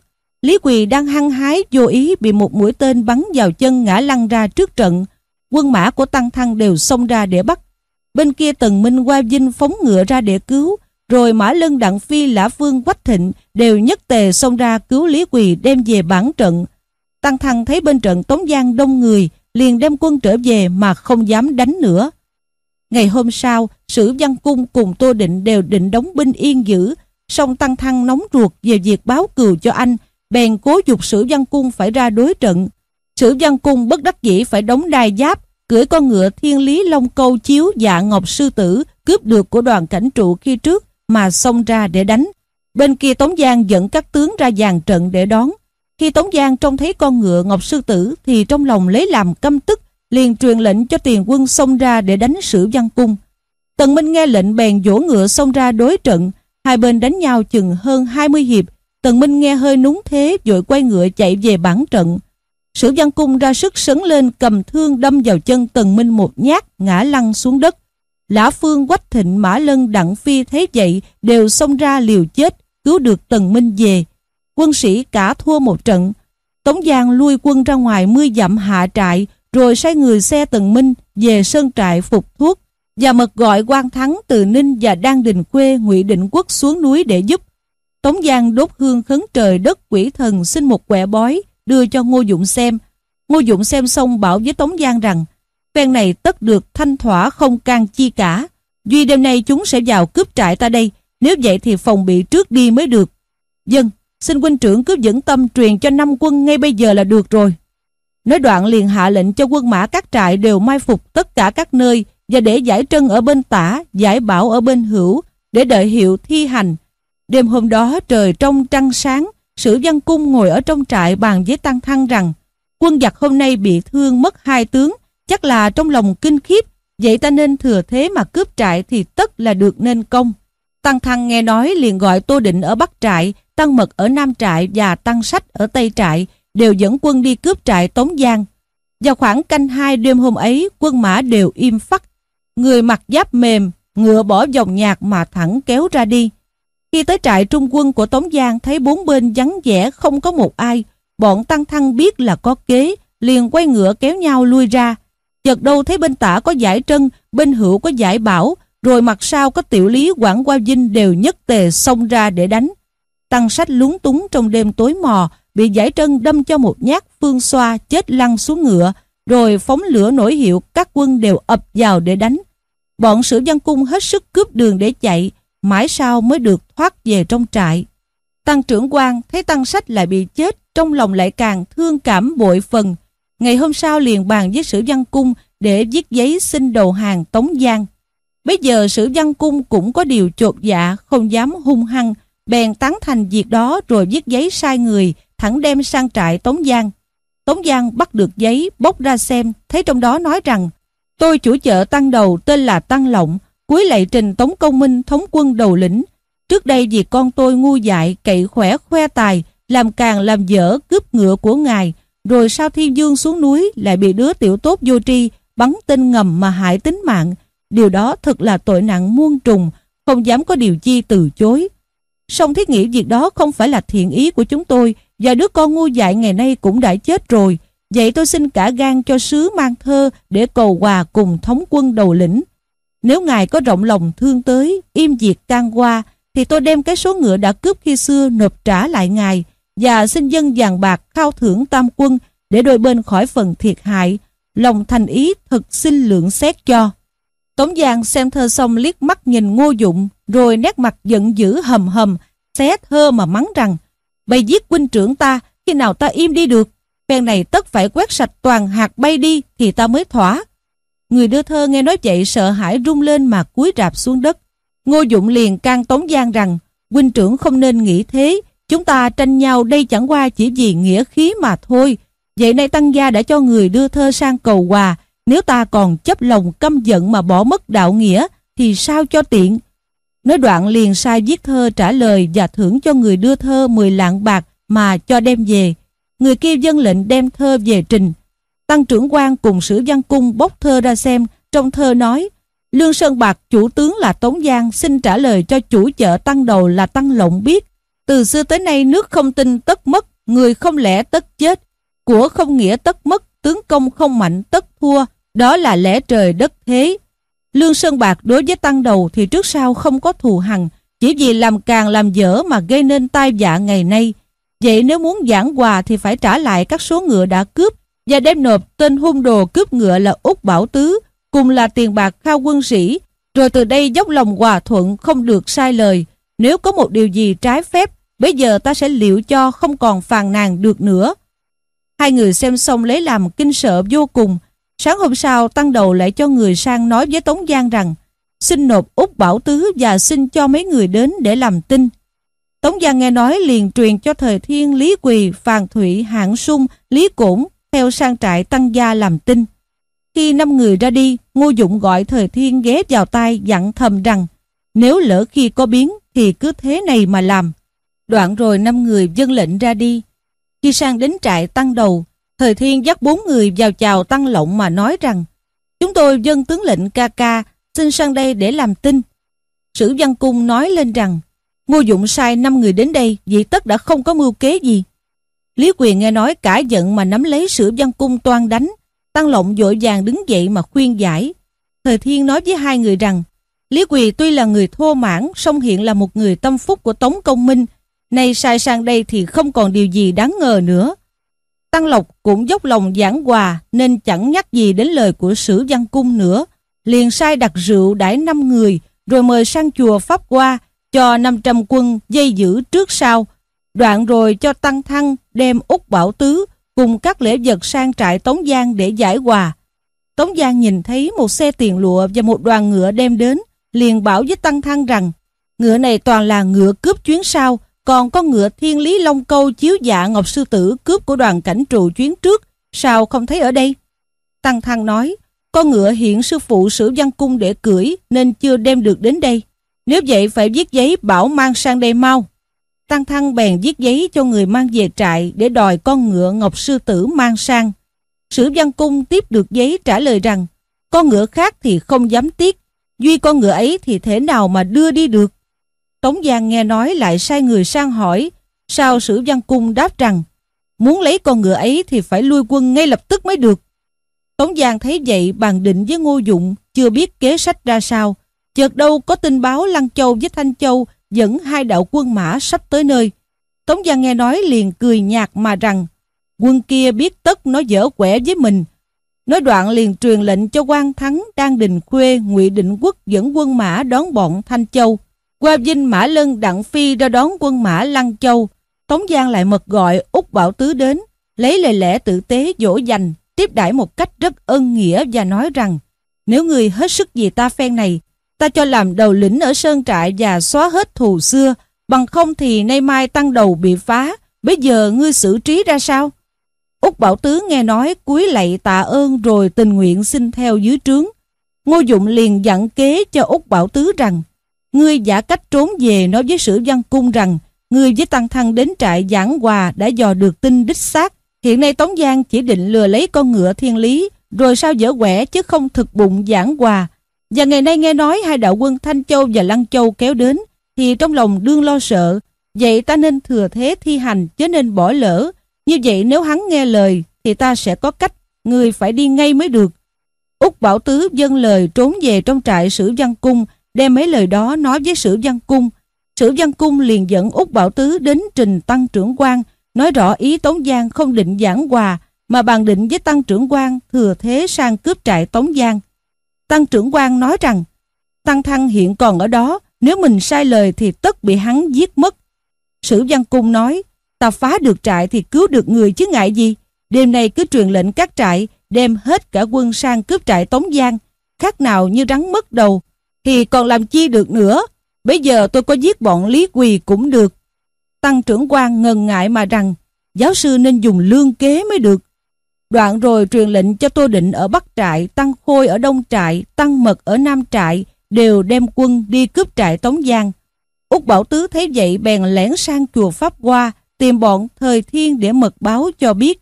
Lý Quỳ đang hăng hái vô ý bị một mũi tên bắn vào chân ngã lăn ra trước trận. Quân mã của Tăng Thăng đều xông ra để bắt. Bên kia Tần Minh qua Vinh phóng ngựa ra để cứu. Rồi Mã Lân Đặng Phi Lã Phương Quách Thịnh đều nhất tề xông ra cứu Lý Quỳ đem về bản trận. Tăng Thăng thấy bên trận Tống Giang đông người, liền đem quân trở về mà không dám đánh nữa. Ngày hôm sau, Sử Văn Cung cùng Tô Định đều định đóng binh yên giữ, song Tăng Thăng nóng ruột về việc báo cừu cho anh, bèn cố dục Sử Văn Cung phải ra đối trận. Sử Văn Cung bất đắc dĩ phải đóng đai giáp, cưỡi con ngựa thiên lý long câu chiếu dạ ngọc sư tử cướp được của đoàn cảnh trụ khi trước mà xông ra để đánh. Bên kia Tống Giang dẫn các tướng ra dàn trận để đón. Khi Tống Giang trông thấy con ngựa Ngọc Sư Tử thì trong lòng lấy làm căm tức, liền truyền lệnh cho tiền quân xông ra để đánh Sử Văn Cung. Tần Minh nghe lệnh bèn dỗ ngựa xông ra đối trận, hai bên đánh nhau chừng hơn 20 hiệp. Tần Minh nghe hơi núng thế vội quay ngựa chạy về bản trận. Sử Văn Cung ra sức sấn lên cầm thương đâm vào chân Tần Minh một nhát ngã lăn xuống đất. Lã Phương Quách Thịnh Mã Lân Đặng Phi thấy vậy đều xông ra liều chết cứu được Tần Minh về quân sĩ cả thua một trận. Tống Giang lui quân ra ngoài mươi dặm hạ trại, rồi sai người xe Tần Minh về sơn trại phục thuốc và mật gọi quan thắng từ Ninh và Đan Đình Quê Ngụy Định Quốc xuống núi để giúp. Tống Giang đốt hương khấn trời đất quỷ thần xin một quẻ bói đưa cho Ngô Dụng xem. Ngô Dụng xem xong bảo với Tống Giang rằng phen này tất được thanh thỏa không can chi cả. Duy đêm nay chúng sẽ vào cướp trại ta đây, nếu vậy thì phòng bị trước đi mới được. Dân, Xin huynh trưởng cứ dẫn tâm truyền cho năm quân ngay bây giờ là được rồi. Nói đoạn liền hạ lệnh cho quân mã các trại đều mai phục tất cả các nơi và để giải trân ở bên tả, giải bảo ở bên hữu, để đợi hiệu thi hành. Đêm hôm đó trời trong trăng sáng, sử văn cung ngồi ở trong trại bàn với Tăng Thăng rằng quân giặc hôm nay bị thương mất hai tướng, chắc là trong lòng kinh khiếp, vậy ta nên thừa thế mà cướp trại thì tất là được nên công. Tăng Thăng nghe nói liền gọi Tô Định ở Bắc trại Tăng Mật ở Nam Trại và Tăng Sách ở Tây Trại đều dẫn quân đi cướp trại Tống Giang. Vào khoảng canh hai đêm hôm ấy, quân mã đều im phắt. Người mặc giáp mềm, ngựa bỏ dòng nhạc mà thẳng kéo ra đi. Khi tới trại trung quân của Tống Giang thấy bốn bên vắng vẻ không có một ai, bọn Tăng Thăng biết là có kế, liền quay ngựa kéo nhau lui ra. Chợt đâu thấy bên tả có giải trân, bên hữu có giải bảo, rồi mặt sau có tiểu lý Quảng Qua Vinh đều nhất tề xông ra để đánh. Tăng sách lúng túng trong đêm tối mò, bị giải trân đâm cho một nhát phương xoa chết lăn xuống ngựa, rồi phóng lửa nổi hiệu các quân đều ập vào để đánh. Bọn sử văn cung hết sức cướp đường để chạy, mãi sau mới được thoát về trong trại. Tăng trưởng quan thấy tăng sách lại bị chết, trong lòng lại càng thương cảm bội phần. Ngày hôm sau liền bàn với sử văn cung để viết giấy xin đầu hàng Tống Giang. Bây giờ sử văn cung cũng có điều chột dạ, không dám hung hăng, bèn tán thành việc đó rồi viết giấy sai người, thẳng đem sang trại Tống Giang. Tống Giang bắt được giấy, bốc ra xem, thấy trong đó nói rằng Tôi chủ chợ tăng đầu tên là Tăng Lộng, cuối lại trình Tống Công Minh thống quân đầu lĩnh. Trước đây vì con tôi ngu dại, cậy khỏe khoe tài, làm càng làm dở cướp ngựa của ngài, rồi sau thiên dương xuống núi lại bị đứa tiểu tốt vô tri bắn tên ngầm mà hại tính mạng. Điều đó thật là tội nặng muôn trùng, không dám có điều chi từ chối. Song thiết nghĩ việc đó không phải là thiện ý của chúng tôi và đứa con ngu dại ngày nay cũng đã chết rồi. Vậy tôi xin cả gan cho sứ mang thơ để cầu hòa cùng thống quân đầu lĩnh. Nếu ngài có rộng lòng thương tới, im diệt can qua, thì tôi đem cái số ngựa đã cướp khi xưa nộp trả lại ngài và xin dân vàng bạc khao thưởng tam quân để đôi bên khỏi phần thiệt hại. Lòng thành ý thật xin lượng xét cho. Tống Giang xem thơ xong liếc mắt nhìn ngô dụng, rồi nét mặt giận dữ hầm hầm, xé thơ mà mắng rằng, bày giết huynh trưởng ta, khi nào ta im đi được, phen này tất phải quét sạch toàn hạt bay đi thì ta mới thỏa. Người đưa thơ nghe nói vậy sợ hãi rung lên mà cúi rạp xuống đất. Ngô Dụng liền can Tống Giang rằng, huynh trưởng không nên nghĩ thế, chúng ta tranh nhau đây chẳng qua chỉ vì nghĩa khí mà thôi. Vậy nay tăng gia đã cho người đưa thơ sang cầu hòa, nếu ta còn chấp lòng căm giận mà bỏ mất đạo nghĩa, thì sao cho tiện? Nói đoạn liền sai viết thơ trả lời và thưởng cho người đưa thơ 10 lạng bạc mà cho đem về. Người kia dân lệnh đem thơ về trình. Tăng trưởng quan cùng sử văn cung bốc thơ ra xem, trong thơ nói Lương Sơn Bạc chủ tướng là Tống Giang xin trả lời cho chủ chợ tăng đầu là Tăng Lộng biết. Từ xưa tới nay nước không tin tất mất, người không lẽ tất chết, của không nghĩa tất mất, tướng công không mạnh tất thua, đó là lẽ trời đất thế. Lương Sơn Bạc đối với tăng đầu thì trước sau không có thù hằn, chỉ vì làm càng làm dở mà gây nên tai vạ ngày nay. Vậy nếu muốn giảng hòa thì phải trả lại các số ngựa đã cướp và đem nộp tên hung đồ cướp ngựa là Úc Bảo Tứ, cùng là tiền bạc khao quân sĩ, rồi từ đây dốc lòng hòa thuận không được sai lời. Nếu có một điều gì trái phép, bây giờ ta sẽ liệu cho không còn phàn nàn được nữa. Hai người xem xong lấy làm kinh sợ vô cùng, Sáng hôm sau tăng đầu lại cho người sang nói với Tống Giang rằng xin nộp Úc Bảo Tứ và xin cho mấy người đến để làm tin. Tống Giang nghe nói liền truyền cho Thời Thiên, Lý Quỳ, Phàn Thủy, Hạng Sung, Lý Cổn theo sang trại tăng gia làm tin. Khi năm người ra đi, Ngô Dụng gọi Thời Thiên ghé vào tai dặn thầm rằng nếu lỡ khi có biến thì cứ thế này mà làm. Đoạn rồi năm người dân lệnh ra đi. Khi sang đến trại tăng đầu, Thời Thiên dắt bốn người vào chào Tăng Lộng mà nói rằng Chúng tôi dân tướng lệnh ca ca xin sang đây để làm tin. Sử Văn Cung nói lên rằng Ngô Dụng sai năm người đến đây vì tất đã không có mưu kế gì. Lý Quyền nghe nói cả giận mà nắm lấy Sử Văn Cung toan đánh. Tăng Lộng vội vàng đứng dậy mà khuyên giải. Thời Thiên nói với hai người rằng, Lý Quỳ tuy là người thô mãn, song hiện là một người tâm phúc của Tống Công Minh. Nay sai sang đây thì không còn điều gì đáng ngờ nữa. Tăng Lộc cũng dốc lòng giảng hòa, nên chẳng nhắc gì đến lời của sử văn cung nữa. Liền sai đặt rượu đãi năm người, rồi mời sang chùa Pháp qua cho 500 quân dây giữ trước sau. Đoạn rồi cho Tăng Thăng đem Úc Bảo Tứ cùng các lễ vật sang trại Tống Giang để giải hòa. Tống Giang nhìn thấy một xe tiền lụa và một đoàn ngựa đem đến, liền bảo với Tăng Thăng rằng ngựa này toàn là ngựa cướp chuyến sau, còn có ngựa thiên lý long câu chiếu dạ ngọc sư tử cướp của đoàn cảnh trụ chuyến trước, sao không thấy ở đây? Tăng Thăng nói, con ngựa hiện sư phụ sử văn cung để cưỡi nên chưa đem được đến đây. Nếu vậy phải viết giấy bảo mang sang đây mau. Tăng Thăng bèn viết giấy cho người mang về trại để đòi con ngựa ngọc sư tử mang sang. Sử văn cung tiếp được giấy trả lời rằng con ngựa khác thì không dám tiếc, duy con ngựa ấy thì thế nào mà đưa đi được. Tống Giang nghe nói lại sai người sang hỏi, sao sử văn cung đáp rằng, muốn lấy con ngựa ấy thì phải lui quân ngay lập tức mới được. Tống Giang thấy vậy bàn định với Ngô Dụng, chưa biết kế sách ra sao. Chợt đâu có tin báo Lăng Châu với Thanh Châu dẫn hai đạo quân mã sắp tới nơi. Tống Giang nghe nói liền cười nhạt mà rằng, quân kia biết tất nó dở quẻ với mình. Nói đoạn liền truyền lệnh cho quan Thắng đang đình khuê ngụy Định Quốc dẫn quân mã đón bọn Thanh Châu. Qua Vinh Mã Lân Đặng Phi ra đón quân mã Lăng Châu, Tống Giang lại mật gọi Úc Bảo Tứ đến, lấy lời lẽ tử tế dỗ dành, tiếp đãi một cách rất ân nghĩa và nói rằng nếu người hết sức vì ta phen này, ta cho làm đầu lĩnh ở sơn trại và xóa hết thù xưa, bằng không thì nay mai tăng đầu bị phá, bây giờ ngươi xử trí ra sao? Úc Bảo Tứ nghe nói cúi lạy tạ ơn rồi tình nguyện xin theo dưới trướng. Ngô Dụng liền dặn kế cho Úc Bảo Tứ rằng Ngươi giả cách trốn về nói với sử văn cung rằng ngươi với Tăng Thăng đến trại giảng hòa đã dò được tin đích xác. Hiện nay Tống Giang chỉ định lừa lấy con ngựa thiên lý rồi sao dở quẻ chứ không thực bụng giảng hòa. Và ngày nay nghe nói hai đạo quân Thanh Châu và Lăng Châu kéo đến, thì trong lòng đương lo sợ. Vậy ta nên thừa thế thi hành, chứ nên bỏ lỡ. Như vậy nếu hắn nghe lời, thì ta sẽ có cách, người phải đi ngay mới được. Úc Bảo Tứ dâng lời trốn về trong trại Sử Văn Cung, đem mấy lời đó nói với Sử Văn Cung. Sử Văn Cung liền dẫn Úc Bảo Tứ đến trình tăng trưởng quan, nói rõ ý Tống Giang không định giảng hòa, mà bàn định với tăng trưởng quan thừa thế sang cướp trại Tống Giang. Tăng trưởng quan nói rằng, Tăng Thăng hiện còn ở đó, nếu mình sai lời thì tất bị hắn giết mất. Sử Văn Cung nói, ta phá được trại thì cứu được người chứ ngại gì. Đêm nay cứ truyền lệnh các trại, đem hết cả quân sang cướp trại Tống Giang, khác nào như rắn mất đầu, thì còn làm chi được nữa. Bây giờ tôi có giết bọn Lý Quỳ cũng được. Tăng trưởng quan ngần ngại mà rằng, giáo sư nên dùng lương kế mới được. Đoạn rồi truyền lệnh cho Tô Định ở Bắc Trại, Tăng Khôi ở Đông Trại, Tăng Mật ở Nam Trại, đều đem quân đi cướp trại Tống Giang. Úc Bảo Tứ thấy vậy bèn lẻn sang chùa Pháp Hoa, tìm bọn thời thiên để mật báo cho biết.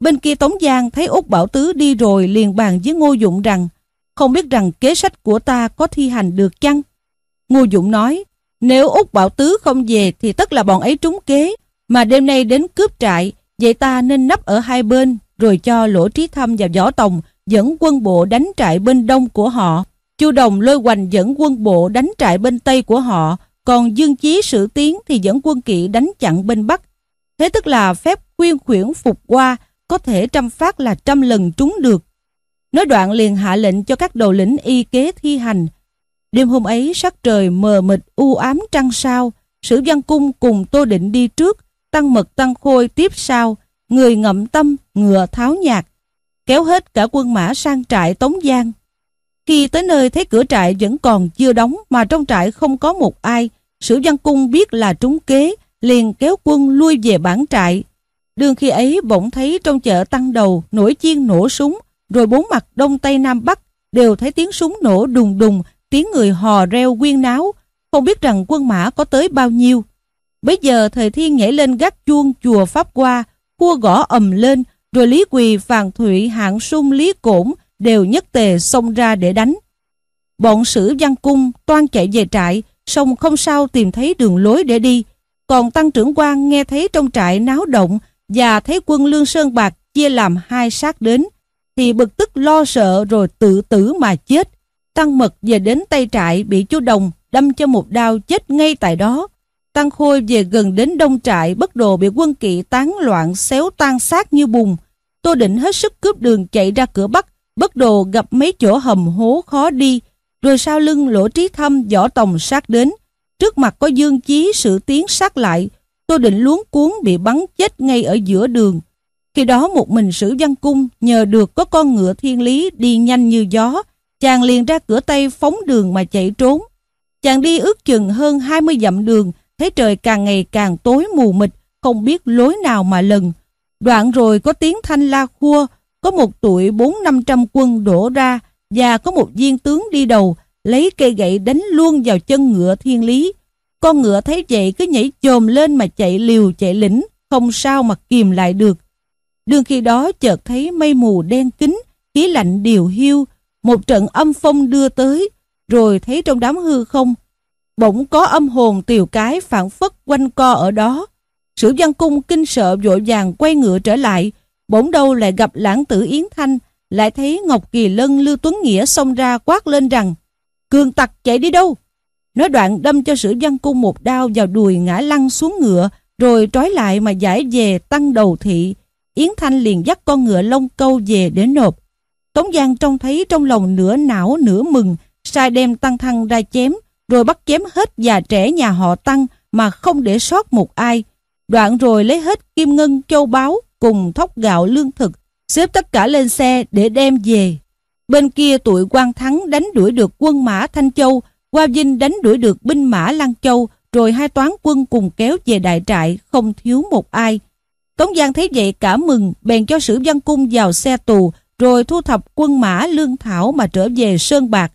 Bên kia Tống Giang thấy Úc Bảo Tứ đi rồi liền bàn với Ngô Dụng rằng không biết rằng kế sách của ta có thi hành được chăng? Ngô Dụng nói nếu Úc Bảo Tứ không về thì tất là bọn ấy trúng kế mà đêm nay đến cướp trại vậy ta nên nấp ở hai bên rồi cho Lỗ Trí Thâm và Võ Tòng dẫn quân bộ đánh trại bên đông của họ. Chu Đồng lôi hoành dẫn quân bộ đánh trại bên tây của họ, còn Dương Chí Sử Tiến thì dẫn quân kỵ đánh chặn bên bắc. Thế tức là phép khuyên khuyển phục qua có thể trăm phát là trăm lần trúng được. Nói đoạn liền hạ lệnh cho các đầu lĩnh y kế thi hành. Đêm hôm ấy sắc trời mờ mịt u ám trăng sao, Sử Văn Cung cùng Tô Định đi trước, Tăng Mật Tăng Khôi tiếp sau, người ngậm tâm, ngựa tháo nhạc, kéo hết cả quân mã sang trại Tống Giang. Khi tới nơi thấy cửa trại vẫn còn chưa đóng mà trong trại không có một ai, Sử Văn Cung biết là trúng kế, liền kéo quân lui về bản trại. Đường khi ấy bỗng thấy trong chợ tăng đầu nổi chiên nổ súng, rồi bốn mặt đông tây nam bắc đều thấy tiếng súng nổ đùng đùng, tiếng người hò reo quyên náo, không biết rằng quân mã có tới bao nhiêu. Bây giờ thời thiên nhảy lên gác chuông chùa Pháp qua, cua gõ ầm lên, rồi Lý Quỳ, Phàn Thụy, Hạng Sung, Lý Cổn đều nhất tề xông ra để đánh. Bọn sử văn cung toan chạy về trại, song không sao tìm thấy đường lối để đi. Còn tăng trưởng quan nghe thấy trong trại náo động và thấy quân Lương Sơn Bạc chia làm hai sát đến, thì bực tức lo sợ rồi tự tử mà chết. Tăng Mật về đến tay trại bị chú Đồng đâm cho một đao chết ngay tại đó. Tăng Khôi về gần đến đông trại bất đồ bị quân kỵ tán loạn xéo tan xác như bùn. Tô Định hết sức cướp đường chạy ra cửa Bắc, bất đồ gặp mấy chỗ hầm hố khó đi, rồi sau lưng lỗ trí thâm võ tòng sát đến. Trước mặt có dương chí sự tiến sát lại, Tô Định luống cuốn bị bắn chết ngay ở giữa đường. Khi đó một mình sử văn cung nhờ được có con ngựa thiên lý đi nhanh như gió, chàng liền ra cửa Tây phóng đường mà chạy trốn. Chàng đi ước chừng hơn 20 dặm đường, thấy trời càng ngày càng tối mù mịt, không biết lối nào mà lần. Đoạn rồi có tiếng thanh la khua, có một tuổi bốn năm trăm quân đổ ra và có một viên tướng đi đầu, lấy cây gậy đánh luôn vào chân ngựa thiên lý. Con ngựa thấy vậy cứ nhảy chồm lên mà chạy liều chạy lĩnh, không sao mà kìm lại được. Đương khi đó chợt thấy mây mù đen kín, khí lạnh điều hiu, một trận âm phong đưa tới, rồi thấy trong đám hư không, bỗng có âm hồn tiều cái phản phất quanh co ở đó. Sử văn cung kinh sợ vội vàng quay ngựa trở lại, bỗng đâu lại gặp lãng tử Yến Thanh, lại thấy Ngọc Kỳ Lân Lưu Tuấn Nghĩa xông ra quát lên rằng Cường tặc chạy đi đâu? Nói đoạn đâm cho sử văn cung một đao vào đùi ngã lăn xuống ngựa, rồi trói lại mà giải về tăng đầu thị. Yến Thanh liền dắt con ngựa lông câu về để nộp. Tống Giang trông thấy trong lòng nửa não nửa mừng, sai đem tăng thăng ra chém, rồi bắt chém hết già trẻ nhà họ tăng mà không để sót một ai. Đoạn rồi lấy hết kim ngân châu báu cùng thóc gạo lương thực, xếp tất cả lên xe để đem về. Bên kia tụi quan thắng đánh đuổi được quân mã Thanh Châu, qua Vinh đánh đuổi được binh mã Lăng Châu, rồi hai toán quân cùng kéo về đại trại, không thiếu một ai. Tống Giang thấy vậy cả mừng, bèn cho sử văn cung vào xe tù, rồi thu thập quân mã lương thảo mà trở về Sơn Bạc.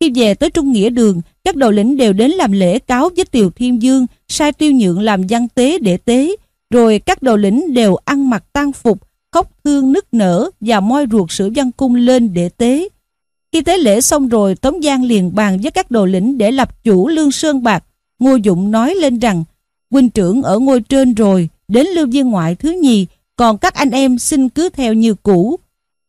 Khi về tới Trung Nghĩa Đường, các đầu lĩnh đều đến làm lễ cáo với Tiều Thiên Dương, sai tiêu nhượng làm văn tế để tế, rồi các đầu lĩnh đều ăn mặc tang phục, khóc thương nức nở và moi ruột sử văn cung lên để tế. Khi tế lễ xong rồi, Tống Giang liền bàn với các đồ lĩnh để lập chủ lương sơn bạc. Ngô Dụng nói lên rằng, huynh trưởng ở ngôi trên rồi, đến lưu viên ngoại thứ nhì, còn các anh em xin cứ theo như cũ.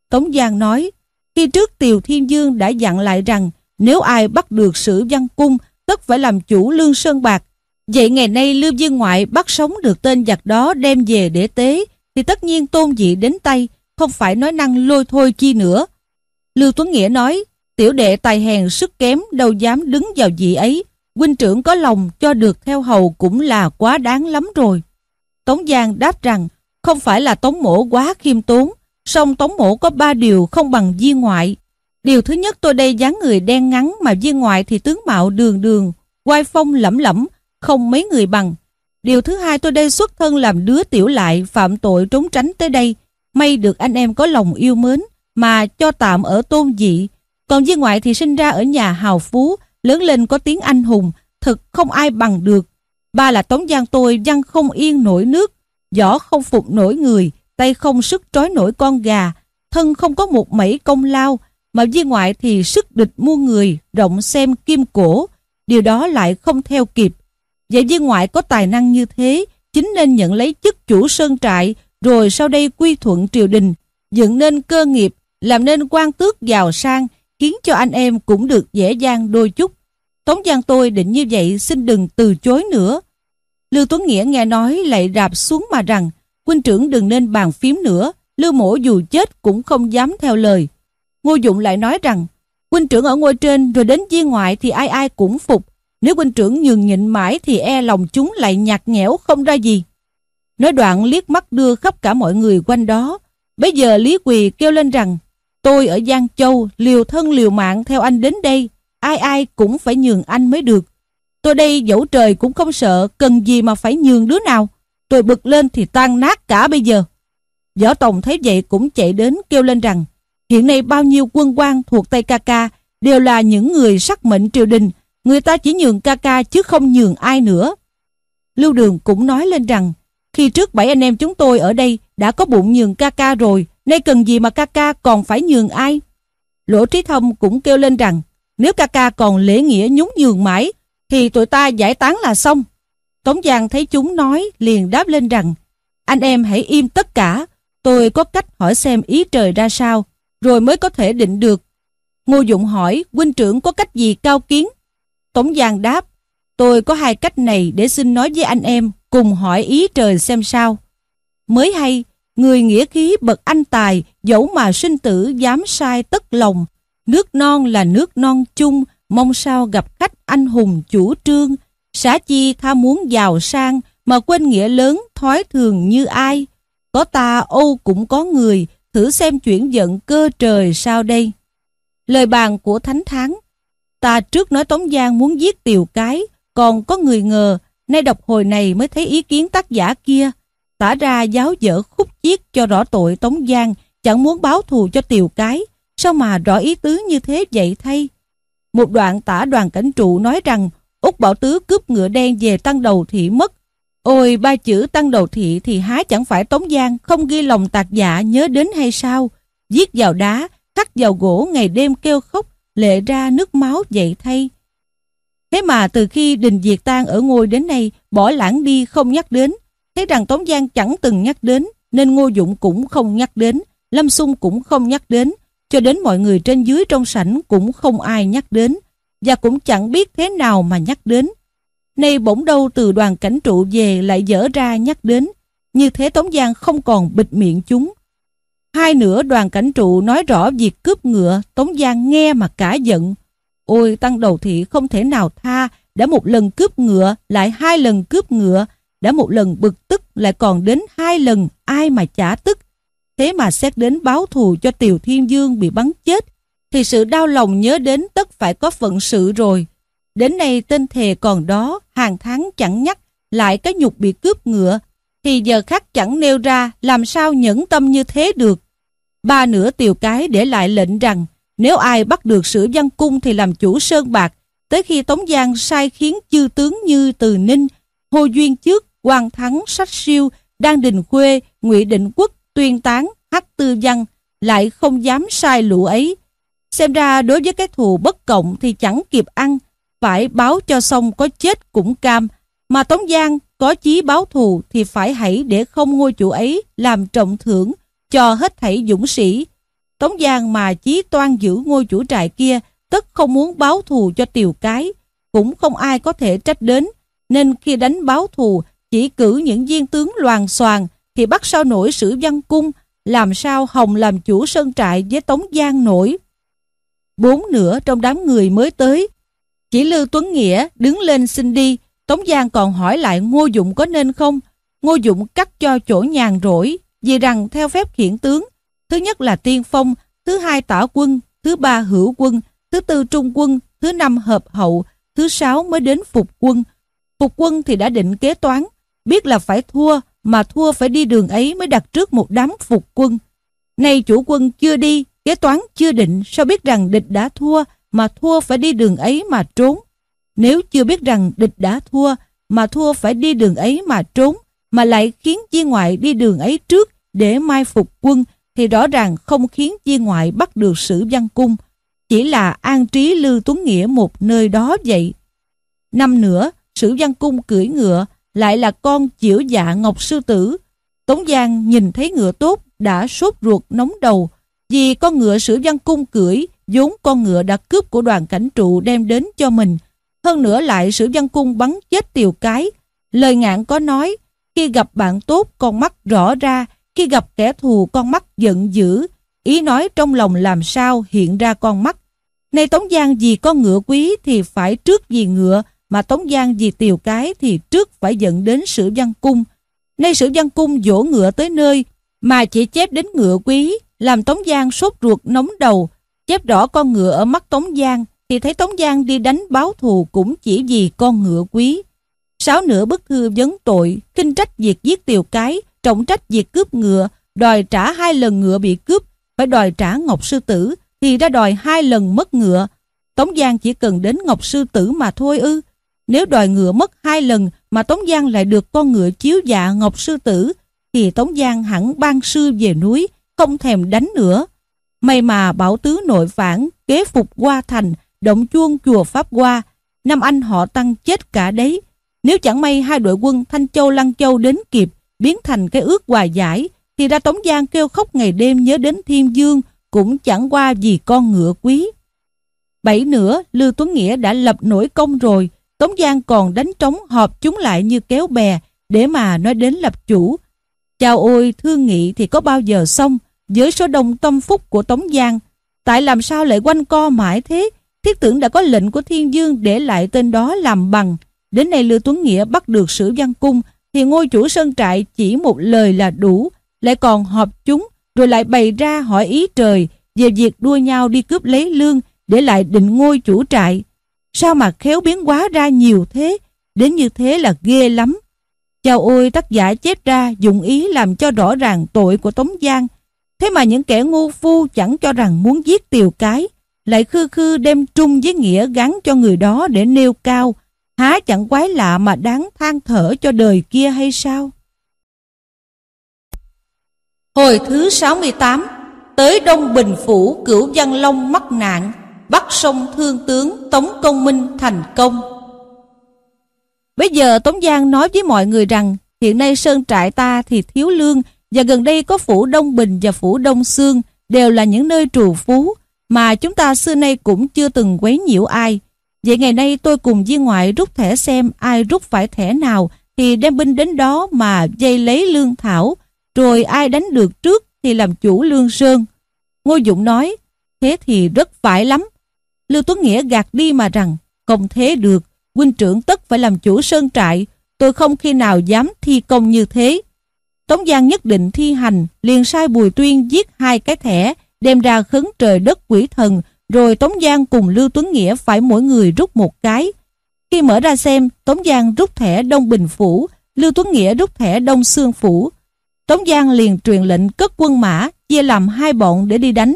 Tống Giang nói, khi trước Tiều Thiên Dương đã dặn lại rằng, nếu ai bắt được sử văn cung, tất phải làm chủ lương sơn bạc. Vậy ngày nay lưu viên ngoại bắt sống được tên giặc đó đem về để tế, thì tất nhiên tôn dị đến tay, không phải nói năng lôi thôi chi nữa. Lưu Tuấn Nghĩa nói, tiểu đệ tài hèn sức kém đâu dám đứng vào vị ấy, huynh trưởng có lòng cho được theo hầu cũng là quá đáng lắm rồi. Tống Giang đáp rằng, không phải là Tống Mổ quá khiêm tốn, song Tống Mổ có ba điều không bằng Di ngoại. Điều thứ nhất tôi đây dáng người đen ngắn mà viên ngoại thì tướng mạo đường đường, quai phong lẫm lẫm, không mấy người bằng. Điều thứ hai tôi đây xuất thân làm đứa tiểu lại phạm tội trốn tránh tới đây, may được anh em có lòng yêu mến mà cho tạm ở tôn dị. Còn viên ngoại thì sinh ra ở nhà hào phú, lớn lên có tiếng anh hùng, thực không ai bằng được. Ba là Tống Giang tôi văn không yên nổi nước, võ không phục nổi người, tay không sức trói nổi con gà, thân không có một mẩy công lao, mà viên ngoại thì sức địch mua người, rộng xem kim cổ, điều đó lại không theo kịp. Vậy viên ngoại có tài năng như thế, chính nên nhận lấy chức chủ sơn trại, rồi sau đây quy thuận triều đình, dựng nên cơ nghiệp, làm nên quan tước giàu sang, khiến cho anh em cũng được dễ dàng đôi chút. Tống Giang tôi định như vậy xin đừng từ chối nữa. Lưu Tuấn Nghĩa nghe nói lại rạp xuống mà rằng, huynh trưởng đừng nên bàn phím nữa, Lưu Mổ dù chết cũng không dám theo lời. Ngô Dụng lại nói rằng, huynh trưởng ở ngôi trên rồi đến viên ngoại thì ai ai cũng phục, nếu huynh trưởng nhường nhịn mãi thì e lòng chúng lại nhạt nhẽo không ra gì. Nói đoạn liếc mắt đưa khắp cả mọi người quanh đó. Bây giờ Lý Quỳ kêu lên rằng, tôi ở Giang Châu liều thân liều mạng theo anh đến đây, ai ai cũng phải nhường anh mới được. Tôi đây dẫu trời cũng không sợ, cần gì mà phải nhường đứa nào. Tôi bực lên thì tan nát cả bây giờ. Võ Tòng thấy vậy cũng chạy đến kêu lên rằng, hiện nay bao nhiêu quân quan thuộc Tây Kaka đều là những người sắc mệnh triều đình, người ta chỉ nhường Kaka chứ không nhường ai nữa. Lưu Đường cũng nói lên rằng, khi trước bảy anh em chúng tôi ở đây đã có bụng nhường Kaka rồi, nay cần gì mà Kaka còn phải nhường ai? Lỗ Trí Thông cũng kêu lên rằng, nếu Kaka còn lễ nghĩa nhún nhường mãi, thì tụi ta giải tán là xong. Tống Giang thấy chúng nói, liền đáp lên rằng, anh em hãy im tất cả, tôi có cách hỏi xem ý trời ra sao, rồi mới có thể định được. Ngô Dụng hỏi, huynh trưởng có cách gì cao kiến? Tống Giang đáp, tôi có hai cách này để xin nói với anh em, cùng hỏi ý trời xem sao. Mới hay, người nghĩa khí bậc anh tài, dẫu mà sinh tử dám sai tất lòng. Nước non là nước non chung, mong sao gặp khách anh hùng chủ trương. Xã chi tha muốn giàu sang, mà quên nghĩa lớn thói thường như ai. Có ta âu cũng có người, thử xem chuyển giận cơ trời sao đây. Lời bàn của Thánh Thắng Ta trước nói Tống Giang muốn giết Tiều Cái, còn có người ngờ, nay đọc hồi này mới thấy ý kiến tác giả kia. Tả ra giáo dở khúc chiết cho rõ tội Tống Giang, chẳng muốn báo thù cho Tiều Cái. Sao mà rõ ý tứ như thế vậy thay? Một đoạn tả đoàn cảnh trụ nói rằng Úc Bảo Tứ cướp ngựa đen về tăng đầu thị mất. Ôi ba chữ tăng đầu thị thì há chẳng phải Tống Giang không ghi lòng tạc dạ nhớ đến hay sao? Giết vào đá, khắc vào gỗ ngày đêm kêu khóc, lệ ra nước máu dậy thay. Thế mà từ khi đình diệt tan ở ngôi đến nay, bỏ lãng đi không nhắc đến. Thấy rằng Tống Giang chẳng từng nhắc đến, nên Ngô Dụng cũng không nhắc đến, Lâm Xung cũng không nhắc đến, cho đến mọi người trên dưới trong sảnh cũng không ai nhắc đến, và cũng chẳng biết thế nào mà nhắc đến. Nay bỗng đâu từ đoàn cảnh trụ về lại dở ra nhắc đến, như thế Tống Giang không còn bịt miệng chúng, Hai nữa đoàn cảnh trụ nói rõ việc cướp ngựa, Tống Giang nghe mà cả giận. Ôi tăng đầu thị không thể nào tha, đã một lần cướp ngựa, lại hai lần cướp ngựa, đã một lần bực tức lại còn đến hai lần ai mà trả tức. Thế mà xét đến báo thù cho Tiều Thiên Dương bị bắn chết, thì sự đau lòng nhớ đến tất phải có phận sự rồi. Đến nay tên thề còn đó, hàng tháng chẳng nhắc, lại cái nhục bị cướp ngựa, thì giờ khắc chẳng nêu ra làm sao nhẫn tâm như thế được. Ba nửa tiều cái để lại lệnh rằng nếu ai bắt được sử văn cung thì làm chủ sơn bạc, tới khi Tống Giang sai khiến chư tướng như Từ Ninh, Hồ Duyên Trước, Quang Thắng, Sách Siêu, Đan Đình Khuê, Ngụy Định Quốc, Tuyên Tán, Hắc Tư Văn lại không dám sai lũ ấy. Xem ra đối với cái thù bất cộng thì chẳng kịp ăn, phải báo cho xong có chết cũng cam. Mà Tống Giang có chí báo thù thì phải hãy để không ngôi chủ ấy làm trọng thưởng cho hết thảy dũng sĩ. Tống Giang mà chí toan giữ ngôi chủ trại kia tất không muốn báo thù cho tiều cái, cũng không ai có thể trách đến, nên khi đánh báo thù chỉ cử những viên tướng loàn xoàn thì bắt sao nổi sử văn cung, làm sao Hồng làm chủ sơn trại với Tống Giang nổi. Bốn nữa trong đám người mới tới, chỉ Lưu Tuấn Nghĩa đứng lên xin đi, Tống Giang còn hỏi lại Ngô Dụng có nên không? Ngô Dụng cắt cho chỗ nhàn rỗi, vì rằng theo phép khiển tướng, thứ nhất là tiên phong, thứ hai tả quân, thứ ba hữu quân, thứ tư trung quân, thứ năm hợp hậu, thứ sáu mới đến phục quân. Phục quân thì đã định kế toán, biết là phải thua, mà thua phải đi đường ấy mới đặt trước một đám phục quân. Nay chủ quân chưa đi, kế toán chưa định, sao biết rằng địch đã thua, mà thua phải đi đường ấy mà trốn. Nếu chưa biết rằng địch đã thua, mà thua phải đi đường ấy mà trốn, mà lại khiến chi ngoại đi đường ấy trước để mai phục quân, thì rõ ràng không khiến chi ngoại bắt được sử văn cung. Chỉ là an trí Lưu Tuấn Nghĩa một nơi đó vậy. Năm nữa, sử văn cung cưỡi ngựa, lại là con chiểu dạ ngọc sư tử. Tống Giang nhìn thấy ngựa tốt, đã sốt ruột nóng đầu, vì con ngựa sử văn cung cưỡi, vốn con ngựa đã cướp của đoàn cảnh trụ đem đến cho mình. Hơn nữa lại sử văn cung bắn chết tiều cái. Lời ngạn có nói, khi gặp bạn tốt con mắt rõ ra, khi gặp kẻ thù con mắt giận dữ. Ý nói trong lòng làm sao hiện ra con mắt. Nay Tống Giang vì con ngựa quý thì phải trước vì ngựa, mà Tống Giang vì tiều cái thì trước phải dẫn đến sử văn cung. Nay sử văn cung dỗ ngựa tới nơi, mà chỉ chép đến ngựa quý, làm Tống Giang sốt ruột nóng đầu, chép rõ con ngựa ở mắt Tống Giang, thì thấy Tống Giang đi đánh báo thù cũng chỉ vì con ngựa quý. Sáu nữa bức thư vấn tội, kinh trách việc giết tiều cái, trọng trách việc cướp ngựa, đòi trả hai lần ngựa bị cướp, phải đòi trả Ngọc Sư Tử, thì ra đòi hai lần mất ngựa. Tống Giang chỉ cần đến Ngọc Sư Tử mà thôi ư. Nếu đòi ngựa mất hai lần mà Tống Giang lại được con ngựa chiếu dạ Ngọc Sư Tử, thì Tống Giang hẳn ban sư về núi, không thèm đánh nữa. May mà bảo tứ nội phản, kế phục qua thành, động chuông chùa Pháp qua, năm anh họ tăng chết cả đấy. Nếu chẳng may hai đội quân Thanh Châu Lăng Châu đến kịp, biến thành cái ước hòa giải, thì ra Tống Giang kêu khóc ngày đêm nhớ đến Thiên Dương, cũng chẳng qua vì con ngựa quý. Bảy nữa, Lưu Tuấn Nghĩa đã lập nổi công rồi, Tống Giang còn đánh trống họp chúng lại như kéo bè, để mà nói đến lập chủ. Chào ôi, thương nghị thì có bao giờ xong, với số đông tâm phúc của Tống Giang. Tại làm sao lại quanh co mãi thế? Thiết tưởng đã có lệnh của Thiên Dương để lại tên đó làm bằng. Đến nay Lưu Tuấn Nghĩa bắt được sử văn cung, thì ngôi chủ sơn trại chỉ một lời là đủ, lại còn họp chúng, rồi lại bày ra hỏi ý trời về việc đua nhau đi cướp lấy lương để lại định ngôi chủ trại. Sao mà khéo biến hóa ra nhiều thế, đến như thế là ghê lắm. Chào ôi tác giả chép ra dụng ý làm cho rõ ràng tội của Tống Giang. Thế mà những kẻ ngu phu chẳng cho rằng muốn giết tiều cái, lại khư khư đem trung với nghĩa gắn cho người đó để nêu cao, há chẳng quái lạ mà đáng than thở cho đời kia hay sao? Hồi thứ 68 Tới Đông Bình Phủ cửu Văn Long mắc nạn Bắt sông thương tướng Tống Công Minh thành công Bây giờ Tống Giang nói với mọi người rằng Hiện nay sơn trại ta thì thiếu lương và gần đây có Phủ Đông Bình và Phủ Đông Sương Đều là những nơi trù phú Mà chúng ta xưa nay cũng chưa từng quấy nhiễu ai Vậy ngày nay tôi cùng viên ngoại rút thẻ xem ai rút phải thẻ nào thì đem binh đến đó mà dây lấy lương thảo, rồi ai đánh được trước thì làm chủ lương sơn. Ngô dũng nói, thế thì rất phải lắm. Lưu Tuấn Nghĩa gạt đi mà rằng, không thế được, huynh trưởng tất phải làm chủ sơn trại, tôi không khi nào dám thi công như thế. Tống Giang nhất định thi hành, liền sai Bùi Tuyên giết hai cái thẻ, đem ra khấn trời đất quỷ thần, rồi Tống Giang cùng Lưu Tuấn Nghĩa phải mỗi người rút một cái. Khi mở ra xem, Tống Giang rút thẻ Đông Bình Phủ, Lưu Tuấn Nghĩa rút thẻ Đông Sương Phủ. Tống Giang liền truyền lệnh cất quân mã, chia làm hai bọn để đi đánh.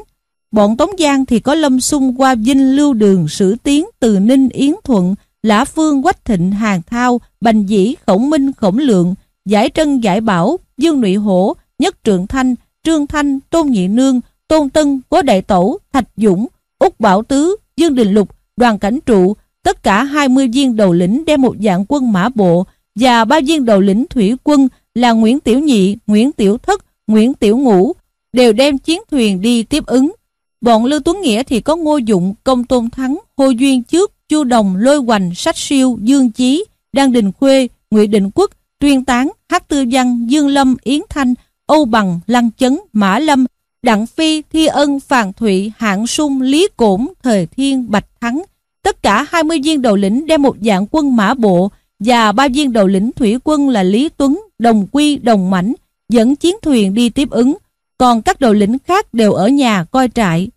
Bọn Tống Giang thì có Lâm Xung qua Vinh Lưu Đường, Sử Tiến, Từ Ninh, Yến Thuận, Lã Phương, Quách Thịnh, Hàng Thao, Bành Dĩ, Khổng Minh, Khổng Lượng, Giải Trân, Giải Bảo, Dương Nụy Hổ, Nhất Trượng Thanh, Trương Thanh, Tôn Nhị Nương, Tôn Tân, Cố Đại Tổ, Thạch Dũng, Úc Bảo Tứ, Dương Đình Lục, Đoàn Cảnh Trụ, tất cả 20 viên đầu lĩnh đem một dạng quân mã bộ và ba viên đầu lĩnh thủy quân là Nguyễn Tiểu Nhị, Nguyễn Tiểu Thất, Nguyễn Tiểu Ngũ đều đem chiến thuyền đi tiếp ứng. Bọn Lưu Tuấn Nghĩa thì có Ngô Dụng, Công Tôn Thắng, Hồ Duyên Trước, Chu Đồng, Lôi Hoành, Sách Siêu, Dương Chí, Đăng Đình Khuê, Ngụy Định Quốc, Tuyên Tán, Hát Tư Văn, Dương Lâm, Yến Thanh, Âu Bằng, Lăng Chấn, Mã Lâm, Đặng Phi, Thi Ân, Phàn Thụy, Hạng Sung, Lý Cổn, Thời Thiên, Bạch Thắng. Tất cả 20 viên đầu lĩnh đem một dạng quân mã bộ và ba viên đầu lĩnh thủy quân là Lý Tuấn, Đồng Quy, Đồng mảnh dẫn chiến thuyền đi tiếp ứng, còn các đầu lĩnh khác đều ở nhà coi trại.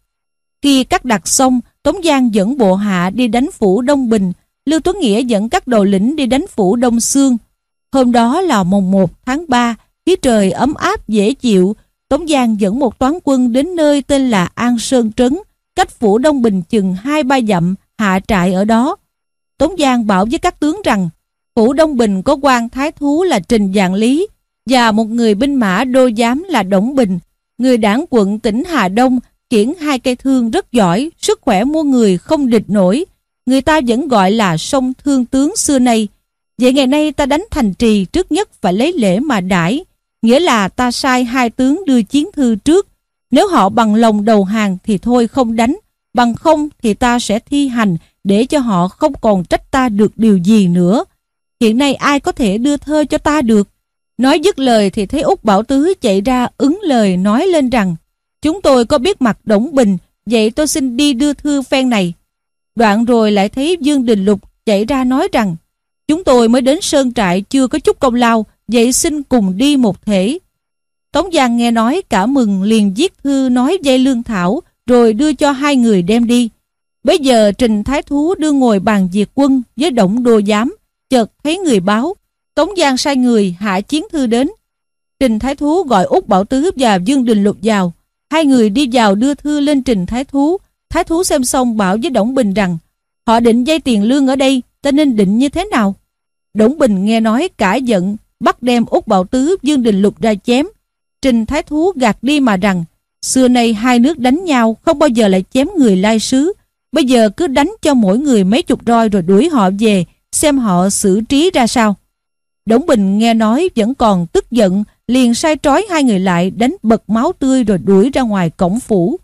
Khi cắt đặt xong, Tống Giang dẫn bộ hạ đi đánh phủ Đông Bình, Lưu Tuấn Nghĩa dẫn các đầu lĩnh đi đánh phủ Đông Sương. Hôm đó là mùng 1 tháng 3, khí trời ấm áp dễ chịu, Tống Giang dẫn một toán quân đến nơi tên là An Sơn Trấn, cách phủ Đông Bình chừng hai ba dặm, hạ trại ở đó. Tống Giang bảo với các tướng rằng, phủ Đông Bình có quan thái thú là Trình Dạng Lý và một người binh mã đô giám là Đổng Bình, người đảng quận tỉnh Hà Đông, kiển hai cây thương rất giỏi, sức khỏe mua người không địch nổi. Người ta vẫn gọi là sông thương tướng xưa nay. Vậy ngày nay ta đánh thành trì trước nhất phải lấy lễ mà đãi nghĩa là ta sai hai tướng đưa chiến thư trước. Nếu họ bằng lòng đầu hàng thì thôi không đánh, bằng không thì ta sẽ thi hành để cho họ không còn trách ta được điều gì nữa. Hiện nay ai có thể đưa thơ cho ta được? Nói dứt lời thì thấy Úc Bảo Tứ chạy ra ứng lời nói lên rằng Chúng tôi có biết mặt Đổng Bình, vậy tôi xin đi đưa thư phen này. Đoạn rồi lại thấy Dương Đình Lục chạy ra nói rằng Chúng tôi mới đến Sơn Trại chưa có chút công lao, vậy xin cùng đi một thể. Tống Giang nghe nói cả mừng liền viết thư nói dây lương thảo rồi đưa cho hai người đem đi. Bây giờ Trình Thái Thú đưa ngồi bàn diệt quân với động đô giám, chợt thấy người báo. Tống Giang sai người hạ chiến thư đến. Trình Thái Thú gọi Úc Bảo Tứ và Dương Đình Lục vào. Hai người đi vào đưa thư lên Trình Thái Thú. Thái Thú xem xong bảo với Đổng Bình rằng họ định dây tiền lương ở đây, ta nên định như thế nào? Đổng Bình nghe nói cả giận, bắt đem Úc Bảo Tứ Dương Đình Lục ra chém. Trình Thái Thú gạt đi mà rằng, xưa nay hai nước đánh nhau không bao giờ lại chém người lai sứ. Bây giờ cứ đánh cho mỗi người mấy chục roi rồi đuổi họ về, xem họ xử trí ra sao. Đổng Bình nghe nói vẫn còn tức giận, liền sai trói hai người lại đánh bật máu tươi rồi đuổi ra ngoài cổng phủ.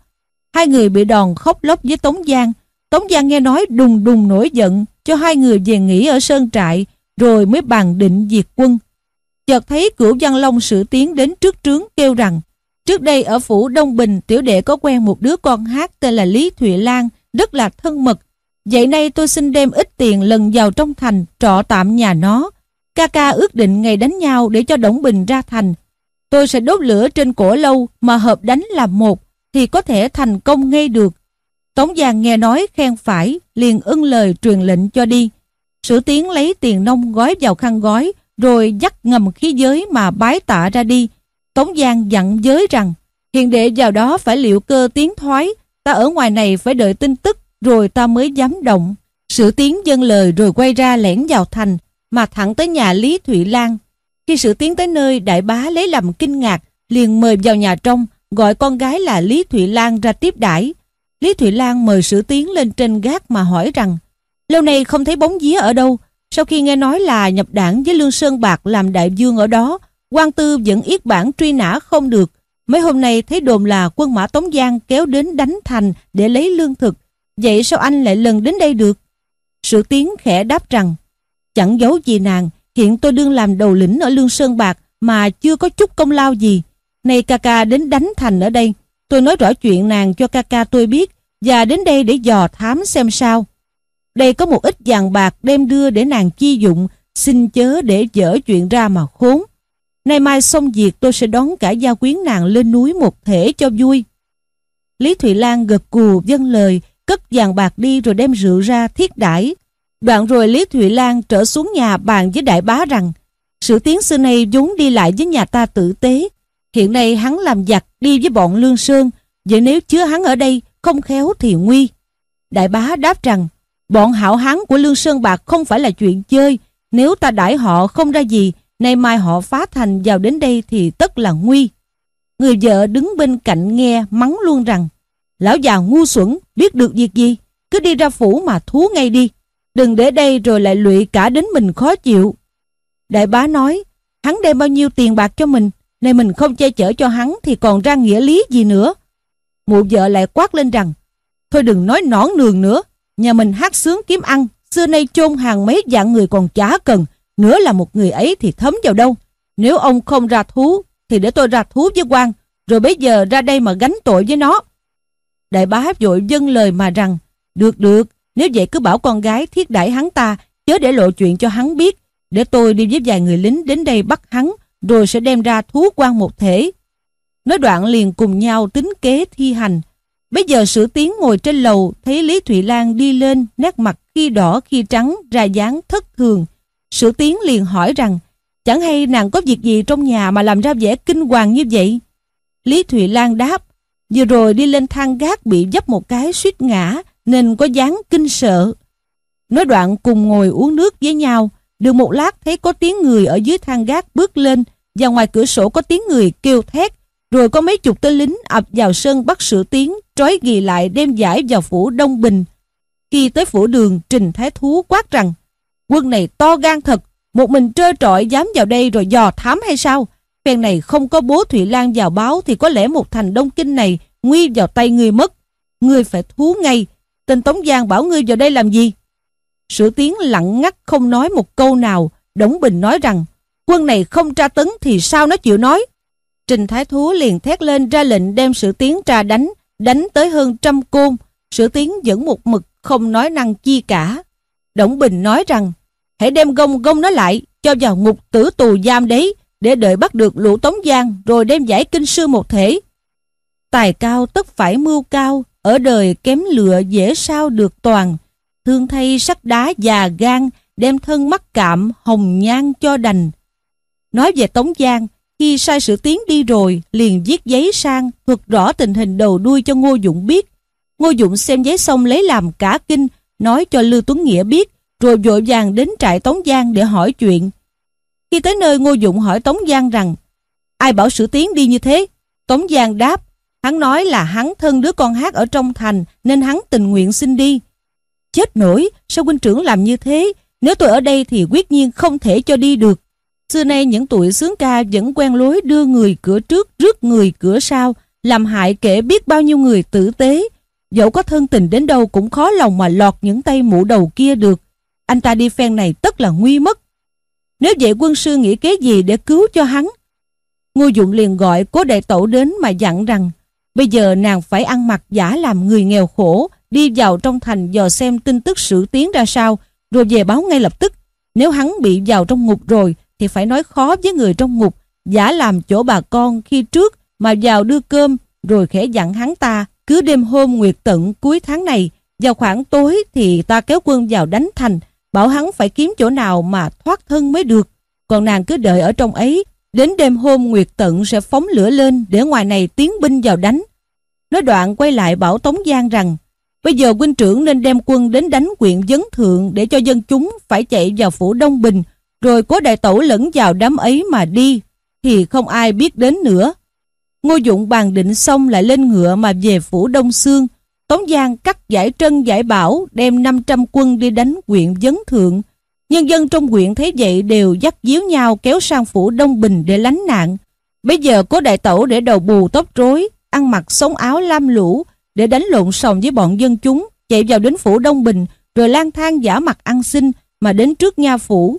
Hai người bị đòn khóc lóc với Tống Giang. Tống Giang nghe nói đùng đùng nổi giận, cho hai người về nghỉ ở sơn trại, rồi mới bàn định diệt quân. Chợt thấy cửu văn long sử tiến đến trước trướng kêu rằng Trước đây ở phủ Đông Bình tiểu đệ có quen một đứa con hát tên là Lý Thụy Lan, rất là thân mật. Vậy nay tôi xin đem ít tiền lần vào trong thành trọ tạm nhà nó. Ca ca ước định ngày đánh nhau để cho Đổng Bình ra thành. Tôi sẽ đốt lửa trên cổ lâu mà hợp đánh làm một thì có thể thành công ngay được. Tống Giang nghe nói khen phải, liền ưng lời truyền lệnh cho đi. Sử tiến lấy tiền nông gói vào khăn gói, rồi dắt ngầm khí giới mà bái tạ ra đi. Tống Giang dặn giới rằng, hiện đệ vào đó phải liệu cơ tiến thoái, ta ở ngoài này phải đợi tin tức, rồi ta mới dám động. Sử tiến dâng lời rồi quay ra lẻn vào thành, mà thẳng tới nhà Lý Thụy Lan. Khi sử tiến tới nơi, đại bá lấy làm kinh ngạc, liền mời vào nhà trong, gọi con gái là Lý Thụy Lan ra tiếp đãi. Lý Thụy Lan mời sử tiến lên trên gác mà hỏi rằng, lâu nay không thấy bóng día ở đâu, sau khi nghe nói là nhập đảng với Lương Sơn Bạc làm đại dương ở đó, quan tư vẫn yết bản truy nã không được. Mấy hôm nay thấy đồn là quân mã Tống Giang kéo đến đánh thành để lấy lương thực. Vậy sao anh lại lần đến đây được? Sự Tiến khẽ đáp rằng, chẳng giấu gì nàng, hiện tôi đương làm đầu lĩnh ở Lương Sơn Bạc mà chưa có chút công lao gì. Này ca ca đến đánh thành ở đây, tôi nói rõ chuyện nàng cho ca ca tôi biết và đến đây để dò thám xem sao. Đây có một ít vàng bạc đem đưa để nàng chi dụng, xin chớ để dở chuyện ra mà khốn. Nay mai xong việc tôi sẽ đón cả gia quyến nàng lên núi một thể cho vui. Lý Thụy Lan gật cù vâng lời, cất vàng bạc đi rồi đem rượu ra thiết đãi. Đoạn rồi Lý Thụy Lan trở xuống nhà bàn với đại bá rằng sự tiến xưa nay vốn đi lại với nhà ta tử tế. Hiện nay hắn làm giặc đi với bọn Lương Sơn, vậy nếu chứa hắn ở đây không khéo thì nguy. Đại bá đáp rằng Bọn hảo hán của Lương Sơn Bạc không phải là chuyện chơi. Nếu ta đãi họ không ra gì, nay mai họ phá thành vào đến đây thì tất là nguy. Người vợ đứng bên cạnh nghe mắng luôn rằng Lão già ngu xuẩn, biết được việc gì, cứ đi ra phủ mà thú ngay đi. Đừng để đây rồi lại lụy cả đến mình khó chịu. Đại bá nói, hắn đem bao nhiêu tiền bạc cho mình, nay mình không che chở cho hắn thì còn ra nghĩa lý gì nữa. Mụ vợ lại quát lên rằng, thôi đừng nói nõn nường nữa, nhà mình hát sướng kiếm ăn, xưa nay chôn hàng mấy dạng người còn chả cần, nữa là một người ấy thì thấm vào đâu. Nếu ông không ra thú, thì để tôi ra thú với quan, rồi bây giờ ra đây mà gánh tội với nó. Đại bá vội dâng lời mà rằng, được được, nếu vậy cứ bảo con gái thiết đãi hắn ta, chớ để lộ chuyện cho hắn biết, để tôi đi với vài người lính đến đây bắt hắn, rồi sẽ đem ra thú quan một thể. Nói đoạn liền cùng nhau tính kế thi hành. Bây giờ sử tiến ngồi trên lầu, thấy Lý Thụy Lan đi lên, nét mặt khi đỏ khi trắng, ra dáng thất thường. Sử tiến liền hỏi rằng, chẳng hay nàng có việc gì trong nhà mà làm ra vẻ kinh hoàng như vậy? Lý Thụy Lan đáp, vừa rồi đi lên thang gác bị dấp một cái suýt ngã, nên có dáng kinh sợ. Nói đoạn cùng ngồi uống nước với nhau, được một lát thấy có tiếng người ở dưới thang gác bước lên và ngoài cửa sổ có tiếng người kêu thét rồi có mấy chục tên lính ập vào sân bắt sử tiến trói ghi lại đem giải vào phủ Đông Bình. Khi tới phủ đường, Trình Thái Thú quát rằng, quân này to gan thật, một mình trơ trọi dám vào đây rồi dò thám hay sao? Phen này không có bố Thụy Lan vào báo thì có lẽ một thành Đông Kinh này nguy vào tay người mất. Ngươi phải thú ngay. Tên Tống Giang bảo ngươi vào đây làm gì? Sử tiến lặng ngắt không nói một câu nào. Đổng Bình nói rằng, quân này không tra tấn thì sao nó chịu nói. Trình Thái Thú liền thét lên ra lệnh đem sử tiến ra đánh, đánh tới hơn trăm côn. Sử tiến vẫn một mực không nói năng chi cả. Đổng Bình nói rằng hãy đem gông gông nó lại cho vào ngục tử tù giam đấy để đợi bắt được lũ Tống Giang rồi đem giải kinh sư một thể. Tài cao tất phải mưu cao, ở đời kém lựa dễ sao được toàn. Thương thay sắt đá già gan, đem thân mắc cạm hồng nhan cho đành. Nói về Tống Giang, khi sai sử tiến đi rồi, liền viết giấy sang, thuật rõ tình hình đầu đuôi cho Ngô Dụng biết. Ngô Dụng xem giấy xong lấy làm cả kinh, nói cho Lưu Tuấn Nghĩa biết, rồi vội vàng đến trại Tống Giang để hỏi chuyện. Khi tới nơi Ngô Dụng hỏi Tống Giang rằng, ai bảo sử tiến đi như thế? Tống Giang đáp, hắn nói là hắn thân đứa con hát ở trong thành, nên hắn tình nguyện xin đi. Chết nổi, sao huynh trưởng làm như thế? Nếu tôi ở đây thì quyết nhiên không thể cho đi được. Xưa nay những tuổi sướng ca vẫn quen lối đưa người cửa trước rước người cửa sau, làm hại kể biết bao nhiêu người tử tế. Dẫu có thân tình đến đâu cũng khó lòng mà lọt những tay mũ đầu kia được. Anh ta đi phen này tất là nguy mất. Nếu vậy quân sư nghĩ kế gì để cứu cho hắn? Ngô Dụng liền gọi cố đại tẩu đến mà dặn rằng bây giờ nàng phải ăn mặc giả làm người nghèo khổ, đi vào trong thành dò xem tin tức sự tiến ra sao, rồi về báo ngay lập tức. Nếu hắn bị vào trong ngục rồi, thì phải nói khó với người trong ngục, giả làm chỗ bà con khi trước mà vào đưa cơm, rồi khẽ dặn hắn ta, cứ đêm hôm nguyệt tận cuối tháng này, vào khoảng tối thì ta kéo quân vào đánh thành, bảo hắn phải kiếm chỗ nào mà thoát thân mới được. Còn nàng cứ đợi ở trong ấy, đến đêm hôm nguyệt tận sẽ phóng lửa lên để ngoài này tiến binh vào đánh. Nói đoạn quay lại bảo Tống Giang rằng, bây giờ huynh trưởng nên đem quân đến đánh quyện Vấn Thượng để cho dân chúng phải chạy vào phủ Đông Bình, rồi cố đại tẩu lẫn vào đám ấy mà đi, thì không ai biết đến nữa. Ngô Dụng bàn định xong lại lên ngựa mà về phủ Đông Sương, Tống Giang cắt giải trân giải bảo đem 500 quân đi đánh quyện Vấn Thượng. Nhân dân trong quyện thấy vậy đều dắt díu nhau kéo sang phủ Đông Bình để lánh nạn. Bây giờ cố đại tẩu để đầu bù tóc rối, ăn mặc sống áo lam lũ để đánh lộn sòng với bọn dân chúng, chạy vào đến phủ Đông Bình rồi lang thang giả mặt ăn xin mà đến trước nha phủ.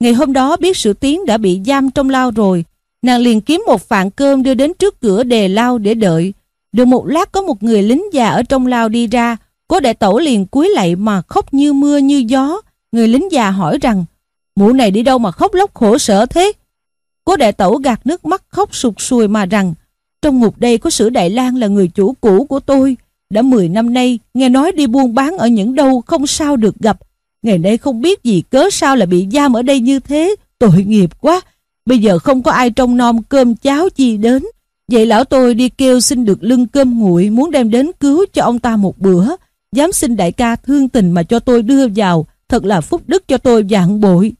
Ngày hôm đó biết sự tiến đã bị giam trong lao rồi, nàng liền kiếm một phạn cơm đưa đến trước cửa đề lao để đợi. Được một lát có một người lính già ở trong lao đi ra, cố đại tẩu liền cúi lạy mà khóc như mưa như gió. Người lính già hỏi rằng, mụ này đi đâu mà khóc lóc khổ sở thế? Cố đại tẩu gạt nước mắt khóc sụt sùi mà rằng, trong ngục đây có sử Đại lang là người chủ cũ của tôi. Đã 10 năm nay, nghe nói đi buôn bán ở những đâu không sao được gặp. Ngày nay không biết gì cớ sao lại bị giam ở đây như thế, tội nghiệp quá. Bây giờ không có ai trông nom cơm cháo chi đến. Vậy lão tôi đi kêu xin được lưng cơm nguội muốn đem đến cứu cho ông ta một bữa. Dám xin đại ca thương tình mà cho tôi đưa vào, thật là phúc đức cho tôi dạng bội.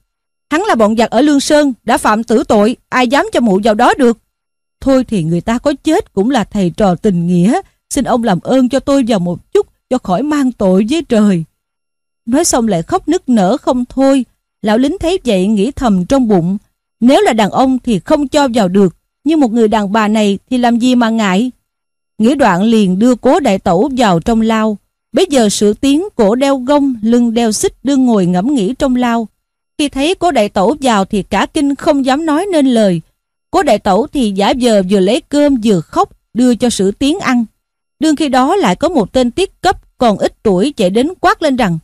Hắn là bọn giặc ở Lương Sơn, đã phạm tử tội, ai dám cho mụ vào đó được. Thôi thì người ta có chết cũng là thầy trò tình nghĩa, Xin ông làm ơn cho tôi vào một chút cho khỏi mang tội với trời. Nói xong lại khóc nức nở không thôi. Lão lính thấy vậy nghĩ thầm trong bụng. Nếu là đàn ông thì không cho vào được. Nhưng một người đàn bà này thì làm gì mà ngại. Nghĩ đoạn liền đưa cố đại tẩu vào trong lao. Bây giờ sự tiếng cổ đeo gông, lưng đeo xích đương ngồi ngẫm nghĩ trong lao. Khi thấy cố đại tẩu vào thì cả kinh không dám nói nên lời. Cố đại tẩu thì giả vờ vừa lấy cơm vừa khóc đưa cho sử tiến ăn. Đương khi đó lại có một tên tiết cấp còn ít tuổi chạy đến quát lên rằng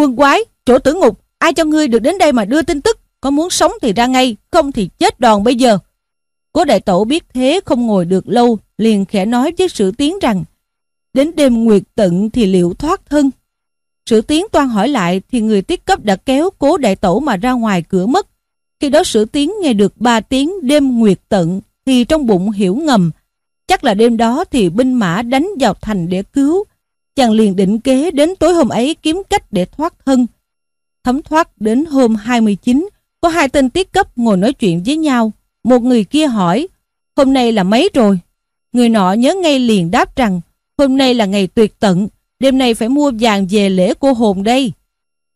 Quân quái, chỗ tử ngục, ai cho ngươi được đến đây mà đưa tin tức, có muốn sống thì ra ngay, không thì chết đòn bây giờ. Cố đại tổ biết thế không ngồi được lâu, liền khẽ nói với sử tiến rằng Đến đêm nguyệt tận thì liệu thoát thân. Sử tiến toan hỏi lại thì người tiết cấp đã kéo cố đại tổ mà ra ngoài cửa mất. Khi đó sử tiến nghe được ba tiếng đêm nguyệt tận thì trong bụng hiểu ngầm. Chắc là đêm đó thì binh mã đánh vào thành để cứu. Chàng liền định kế đến tối hôm ấy kiếm cách để thoát thân. Thấm thoát đến hôm 29, có hai tên tiết cấp ngồi nói chuyện với nhau. Một người kia hỏi, hôm nay là mấy rồi? Người nọ nhớ ngay liền đáp rằng, hôm nay là ngày tuyệt tận, đêm nay phải mua vàng về lễ cô hồn đây.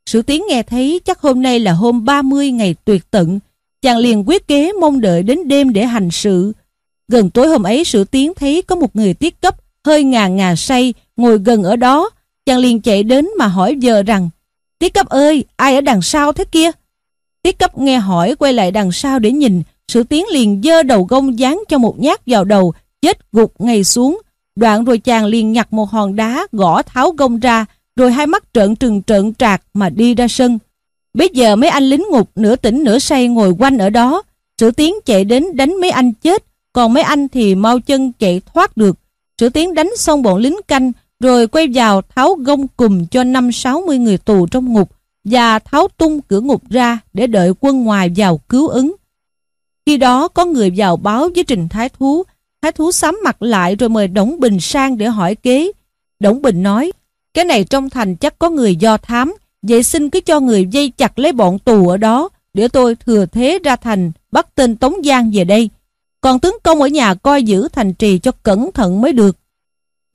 Sử tiến nghe thấy chắc hôm nay là hôm 30 ngày tuyệt tận, chàng liền quyết kế mong đợi đến đêm để hành sự. Gần tối hôm ấy sử tiến thấy có một người tiết cấp hơi ngà ngà say ngồi gần ở đó, chàng liền chạy đến mà hỏi giờ rằng Tiết cấp ơi, ai ở đằng sau thế kia? Tiết cấp nghe hỏi quay lại đằng sau để nhìn, sử tiến liền dơ đầu gông dán cho một nhát vào đầu, chết gục ngay xuống. Đoạn rồi chàng liền nhặt một hòn đá gõ tháo gông ra, rồi hai mắt trợn trừng trợn trạc mà đi ra sân. Bây giờ mấy anh lính ngục nửa tỉnh nửa say ngồi quanh ở đó, sử tiến chạy đến đánh mấy anh chết, còn mấy anh thì mau chân chạy thoát được. Sử tiến đánh xong bọn lính canh, rồi quay vào tháo gông cùm cho năm sáu mươi người tù trong ngục và tháo tung cửa ngục ra để đợi quân ngoài vào cứu ứng. Khi đó có người vào báo với Trình Thái Thú, Thái Thú sắm mặt lại rồi mời Đổng Bình sang để hỏi kế. Đổng Bình nói, cái này trong thành chắc có người do thám, vậy xin cứ cho người dây chặt lấy bọn tù ở đó, để tôi thừa thế ra thành bắt tên Tống Giang về đây. Còn tướng công ở nhà coi giữ thành trì cho cẩn thận mới được.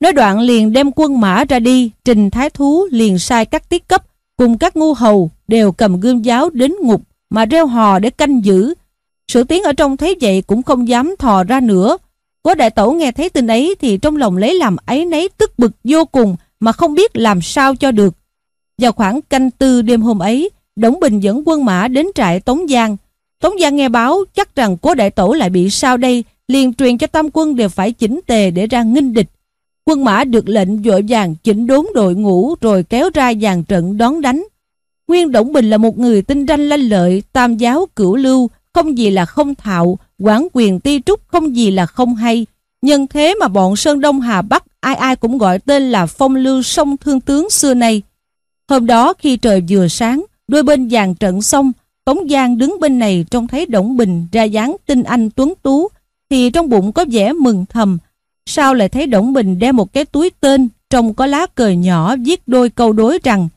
Nói đoạn liền đem quân mã ra đi, Trình Thái Thú liền sai các tiết cấp cùng các ngu hầu đều cầm gươm giáo đến ngục mà reo hò để canh giữ. Sử tiến ở trong thấy vậy cũng không dám thò ra nữa. Cố đại tổ nghe thấy tin ấy thì trong lòng lấy làm ấy nấy tức bực vô cùng mà không biết làm sao cho được. Vào khoảng canh tư đêm hôm ấy, Đổng Bình dẫn quân mã đến trại Tống Giang. Tống Giang nghe báo chắc rằng cố đại tổ lại bị sao đây, liền truyền cho tam quân đều phải chỉnh tề để ra nghinh địch. Quân mã được lệnh vội vàng chỉnh đốn đội ngũ rồi kéo ra dàn trận đón đánh. Nguyên Đổng Bình là một người tinh ranh lanh lợi, tam giáo cửu lưu, không gì là không thạo, quản quyền ti trúc không gì là không hay. Nhân thế mà bọn Sơn Đông Hà Bắc ai ai cũng gọi tên là phong lưu sông thương tướng xưa nay. Hôm đó khi trời vừa sáng, đôi bên dàn trận xong, Tống Giang đứng bên này trông thấy Đổng Bình ra dáng tinh anh tuấn tú, thì trong bụng có vẻ mừng thầm, Sao lại thấy Đổng Bình đem một cái túi tên Trong có lá cờ nhỏ viết đôi câu đối rằng,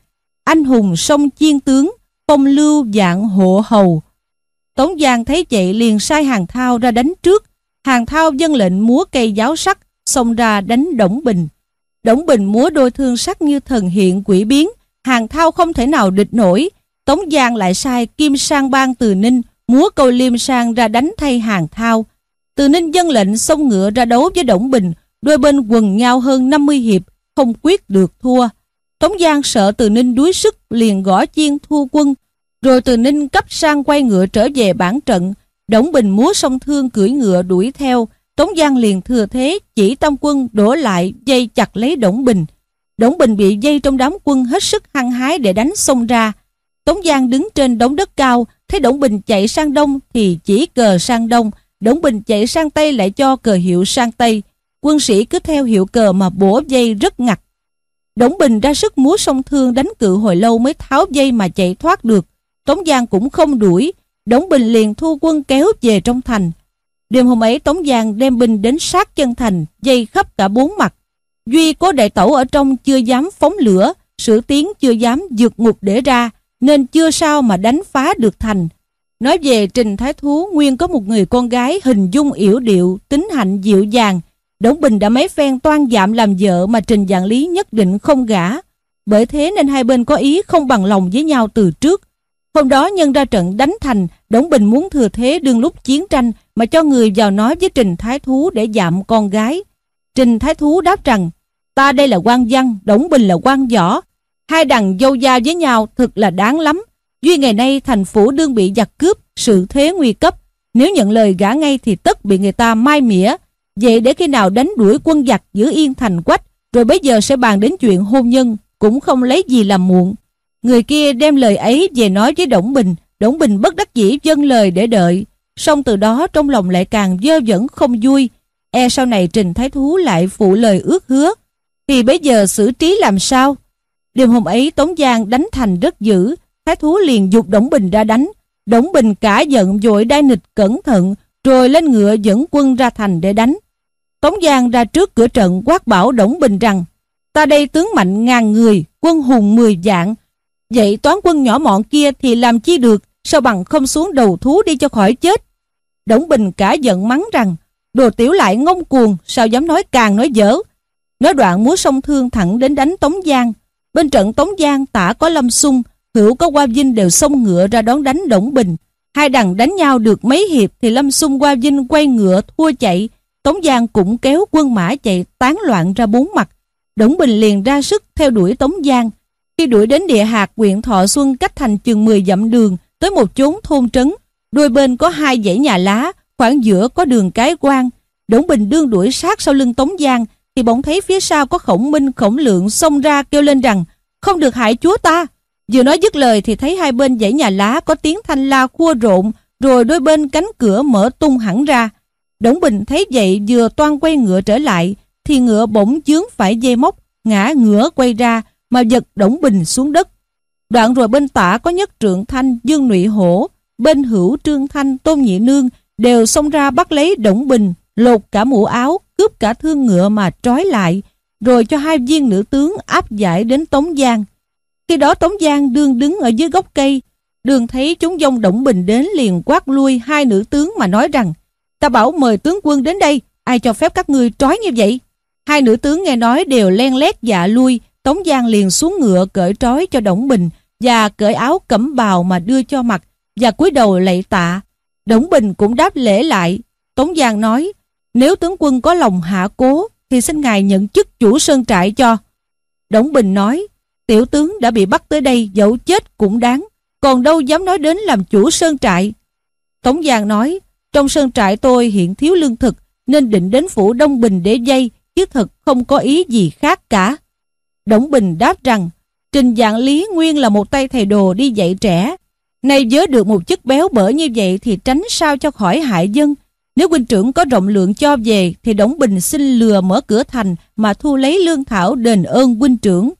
Anh hùng sông chiên tướng, Phong lưu dạng hộ hầu. Tống Giang thấy vậy liền sai hàng thao ra đánh trước. Hàng thao dân lệnh múa cây giáo sắc, Xông ra đánh Đổng Bình. Đổng Bình múa đôi thương sắc như thần hiện quỷ biến, Hàng thao không thể nào địch nổi. Tống Giang lại sai Kim Sang Bang Từ Ninh múa câu liêm sang ra đánh thay hàng thao từ Ninh dân lệnh xông ngựa ra đấu với Đổng Bình, đôi bên quần nhau hơn 50 hiệp, không quyết được thua. Tống Giang sợ Từ Ninh đuối sức liền gõ chiên thua quân, rồi Từ Ninh cấp sang quay ngựa trở về bản trận. Đổng Bình múa song thương cưỡi ngựa đuổi theo, Tống Giang liền thừa thế chỉ tam quân đổ lại dây chặt lấy Đổng Bình. Đổng Bình bị dây trong đám quân hết sức hăng hái để đánh xông ra. Tống Giang đứng trên đống đất cao, thấy Đổng Bình chạy sang đông thì chỉ cờ sang đông, Đổng Bình chạy sang Tây lại cho cờ hiệu sang Tây. Quân sĩ cứ theo hiệu cờ mà bổ dây rất ngặt. Đổng Bình ra sức múa song thương đánh cự hồi lâu mới tháo dây mà chạy thoát được. Tống Giang cũng không đuổi. Đổng Bình liền thu quân kéo về trong thành. Đêm hôm ấy Tống Giang đem binh đến sát chân thành, dây khắp cả bốn mặt. Duy có đại tẩu ở trong chưa dám phóng lửa, sử tiến chưa dám dược ngục để ra, nên chưa sao mà đánh phá được thành. Nói về Trình Thái Thú nguyên có một người con gái hình dung yểu điệu, tính hạnh dịu dàng, Đổng Bình đã mấy phen toan dạm làm vợ mà Trình Dạng Lý nhất định không gả. Bởi thế nên hai bên có ý không bằng lòng với nhau từ trước. Hôm đó nhân ra trận đánh thành, Đổng Bình muốn thừa thế đương lúc chiến tranh mà cho người vào nói với Trình Thái Thú để dạm con gái. Trình Thái Thú đáp rằng, ta đây là quan văn, Đổng Bình là quan võ. Hai đằng dâu da với nhau thực là đáng lắm. Duy ngày nay thành phủ đương bị giặc cướp, sự thế nguy cấp. Nếu nhận lời gả ngay thì tất bị người ta mai mỉa. Vậy để khi nào đánh đuổi quân giặc giữ yên thành quách, rồi bây giờ sẽ bàn đến chuyện hôn nhân, cũng không lấy gì làm muộn. Người kia đem lời ấy về nói với Đổng Bình, Đổng Bình bất đắc dĩ dâng lời để đợi. Xong từ đó trong lòng lại càng dơ dẫn không vui. E sau này Trình Thái Thú lại phụ lời ước hứa. Thì bây giờ xử trí làm sao? Đêm hôm ấy Tống Giang đánh thành rất dữ. Thái Thú liền dục Đổng Bình ra đánh. Đổng Bình cả giận vội đai nịch cẩn thận rồi lên ngựa dẫn quân ra thành để đánh. Tống Giang ra trước cửa trận quát bảo Đổng Bình rằng ta đây tướng mạnh ngàn người, quân hùng mười vạn. Vậy toán quân nhỏ mọn kia thì làm chi được, sao bằng không xuống đầu thú đi cho khỏi chết. Đổng Bình cả giận mắng rằng đồ tiểu lại ngông cuồng, sao dám nói càng nói dở. Nói đoạn múa sông thương thẳng đến đánh Tống Giang. Bên trận Tống Giang tả có Lâm Sung, hữu có Qua Vinh đều xông ngựa ra đón đánh Đổng Bình. Hai đằng đánh nhau được mấy hiệp thì Lâm Xung Qua Vinh quay ngựa thua chạy, Tống Giang cũng kéo quân mã chạy tán loạn ra bốn mặt. Đổng Bình liền ra sức theo đuổi Tống Giang. Khi đuổi đến địa hạt huyện Thọ Xuân cách thành chừng 10 dặm đường tới một chốn thôn trấn, đôi bên có hai dãy nhà lá, khoảng giữa có đường cái quan. Đổng Bình đương đuổi sát sau lưng Tống Giang thì bỗng thấy phía sau có khổng minh khổng lượng xông ra kêu lên rằng không được hại chúa ta. Vừa nói dứt lời thì thấy hai bên dãy nhà lá có tiếng thanh la khua rộn, rồi đôi bên cánh cửa mở tung hẳn ra. Đổng Bình thấy vậy vừa toan quay ngựa trở lại, thì ngựa bỗng chướng phải dây móc, ngã ngửa quay ra, mà giật Đổng Bình xuống đất. Đoạn rồi bên tả có nhất trượng thanh Dương Nụy Hổ, bên hữu Trương Thanh Tôn Nhị Nương đều xông ra bắt lấy Đổng Bình, lột cả mũ áo, cướp cả thương ngựa mà trói lại, rồi cho hai viên nữ tướng áp giải đến Tống Giang. Khi đó Tống Giang đương đứng ở dưới gốc cây đường thấy chúng dông Đổng Bình đến liền quát lui hai nữ tướng mà nói rằng Ta bảo mời tướng quân đến đây, ai cho phép các ngươi trói như vậy? Hai nữ tướng nghe nói đều len lét dạ lui, Tống Giang liền xuống ngựa cởi trói cho Đổng Bình và cởi áo cẩm bào mà đưa cho mặt và cúi đầu lạy tạ. Đổng Bình cũng đáp lễ lại. Tống Giang nói, nếu tướng quân có lòng hạ cố thì xin ngài nhận chức chủ sơn trại cho. Đổng Bình nói, tiểu tướng đã bị bắt tới đây dẫu chết cũng đáng, còn đâu dám nói đến làm chủ sơn trại. Tống Giang nói, trong sơn trại tôi hiện thiếu lương thực nên định đến phủ Đông Bình để dây chứ thật không có ý gì khác cả. Đổng Bình đáp rằng Trình Dạng Lý nguyên là một tay thầy đồ đi dạy trẻ. Nay vớ được một chức béo bở như vậy thì tránh sao cho khỏi hại dân. Nếu huynh trưởng có rộng lượng cho về thì Đổng Bình xin lừa mở cửa thành mà thu lấy lương thảo đền ơn huynh trưởng.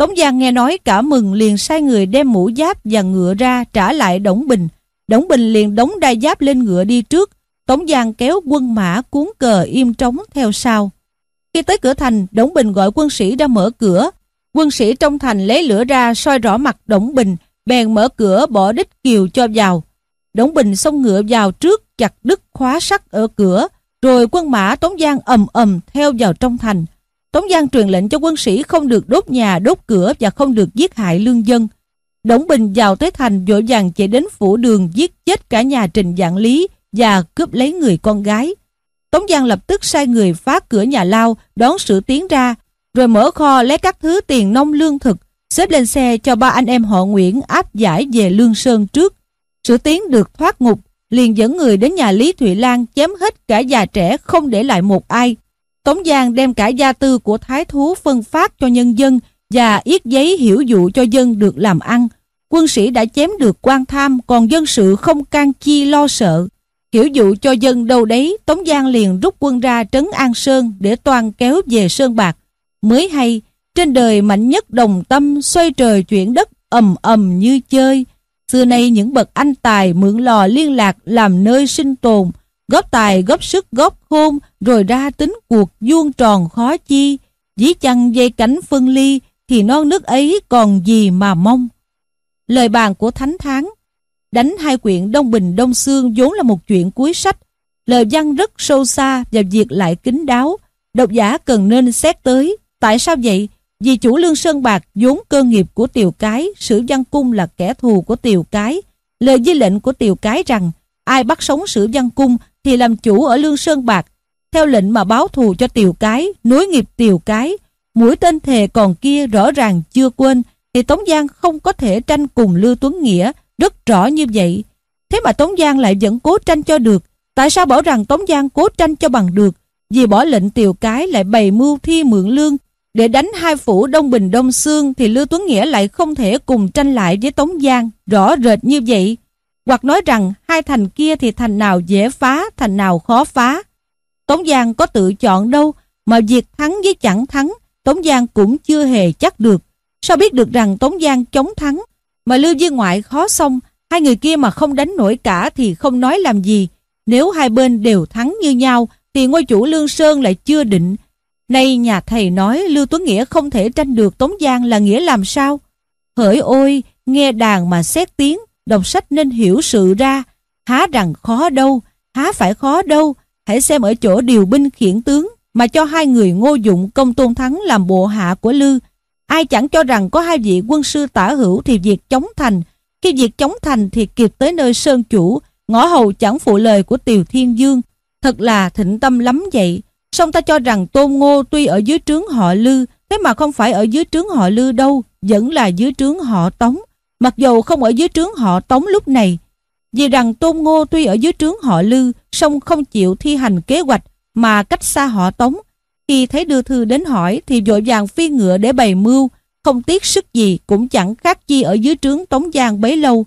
Tống Giang nghe nói cả mừng liền sai người đem mũ giáp và ngựa ra trả lại Đổng Bình Đổng Bình liền đóng đai giáp lên ngựa đi trước, Tống Giang kéo quân mã cuốn cờ im trống theo sau. Khi tới cửa thành, Đổng Bình gọi quân sĩ ra mở cửa. Quân sĩ trong thành lấy lửa ra soi rõ mặt Đổng Bình, bèn mở cửa bỏ đích kiều cho vào. Đổng Bình xông ngựa vào trước chặt đứt khóa sắt ở cửa, rồi quân mã Tống Giang ầm ầm theo vào trong thành. Tống Giang truyền lệnh cho quân sĩ không được đốt nhà, đốt cửa và không được giết hại lương dân. Đổng Bình vào tới thành vội vàng chạy đến phủ đường giết chết cả nhà Trình Dạng Lý và cướp lấy người con gái. Tống Giang lập tức sai người phá cửa nhà lao đón sự tiến ra rồi mở kho lấy các thứ tiền nông lương thực xếp lên xe cho ba anh em họ Nguyễn áp giải về Lương Sơn trước. Sự tiến được thoát ngục liền dẫn người đến nhà Lý Thụy Lan chém hết cả già trẻ không để lại một ai. Tống Giang đem cả gia tư của thái thú phân phát cho nhân dân và yết giấy hiểu dụ cho dân được làm ăn. Quân sĩ đã chém được quan tham, còn dân sự không can chi lo sợ. Hiểu dụ cho dân đâu đấy, Tống Giang liền rút quân ra trấn An Sơn để toàn kéo về Sơn Bạc. Mới hay, trên đời mạnh nhất đồng tâm xoay trời chuyển đất ầm ầm như chơi. Xưa nay những bậc anh tài mượn lò liên lạc làm nơi sinh tồn, góp tài góp sức góp khôn rồi ra tính cuộc vuông tròn khó chi. Dĩ chăng dây cánh phân ly thì non nước ấy còn gì mà mong. Lời bàn của Thánh Tháng Đánh hai quyện Đông Bình Đông Sương vốn là một chuyện cuối sách. Lời văn rất sâu xa và việc lại kín đáo. Độc giả cần nên xét tới. Tại sao vậy? Vì chủ lương sơn bạc vốn cơ nghiệp của tiều cái, sử văn cung là kẻ thù của tiều cái. Lời di lệnh của tiều cái rằng ai bắt sống sử văn cung thì làm chủ ở lương sơn bạc. Theo lệnh mà báo thù cho tiều cái, nối nghiệp tiều cái, mũi tên thề còn kia rõ ràng chưa quên thì Tống Giang không có thể tranh cùng Lưu Tuấn Nghĩa rất rõ như vậy. Thế mà Tống Giang lại vẫn cố tranh cho được. Tại sao bảo rằng Tống Giang cố tranh cho bằng được? Vì bỏ lệnh tiều cái lại bày mưu thi mượn lương để đánh hai phủ Đông Bình Đông Sương thì Lưu Tuấn Nghĩa lại không thể cùng tranh lại với Tống Giang rõ rệt như vậy. Hoặc nói rằng hai thành kia thì thành nào dễ phá, thành nào khó phá. Tống Giang có tự chọn đâu mà việc thắng với chẳng thắng Tống Giang cũng chưa hề chắc được. Sao biết được rằng Tống Giang chống thắng mà Lưu Viên Ngoại khó xong hai người kia mà không đánh nổi cả thì không nói làm gì. Nếu hai bên đều thắng như nhau thì ngôi chủ Lương Sơn lại chưa định. Nay nhà thầy nói Lưu Tuấn Nghĩa không thể tranh được Tống Giang là nghĩa làm sao? Hỡi ôi, nghe đàn mà xét tiếng, đọc sách nên hiểu sự ra. Há rằng khó đâu, há phải khó đâu. Hãy xem ở chỗ điều binh khiển tướng mà cho hai người ngô dụng công tôn thắng làm bộ hạ của Lư. Ai chẳng cho rằng có hai vị quân sư tả hữu thì việc chống thành. Khi việc chống thành thì kịp tới nơi sơn chủ, ngõ hầu chẳng phụ lời của Tiều Thiên Dương. Thật là thịnh tâm lắm vậy. Song ta cho rằng Tôn Ngô tuy ở dưới trướng họ Lư, thế mà không phải ở dưới trướng họ Lư đâu, vẫn là dưới trướng họ Tống. Mặc dù không ở dưới trướng họ Tống lúc này, vì rằng Tôn Ngô tuy ở dưới trướng họ Lư, song không chịu thi hành kế hoạch mà cách xa họ Tống. Khi thấy đưa thư đến hỏi thì vội vàng phi ngựa để bày mưu, không tiếc sức gì cũng chẳng khác chi ở dưới trướng Tống Giang bấy lâu.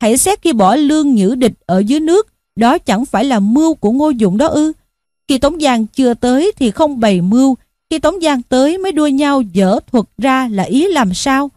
Hãy xét khi bỏ lương nhữ địch ở dưới nước, đó chẳng phải là mưu của Ngô Dụng đó ư. Khi Tống Giang chưa tới thì không bày mưu, khi Tống Giang tới mới đua nhau dở thuật ra là ý làm sao.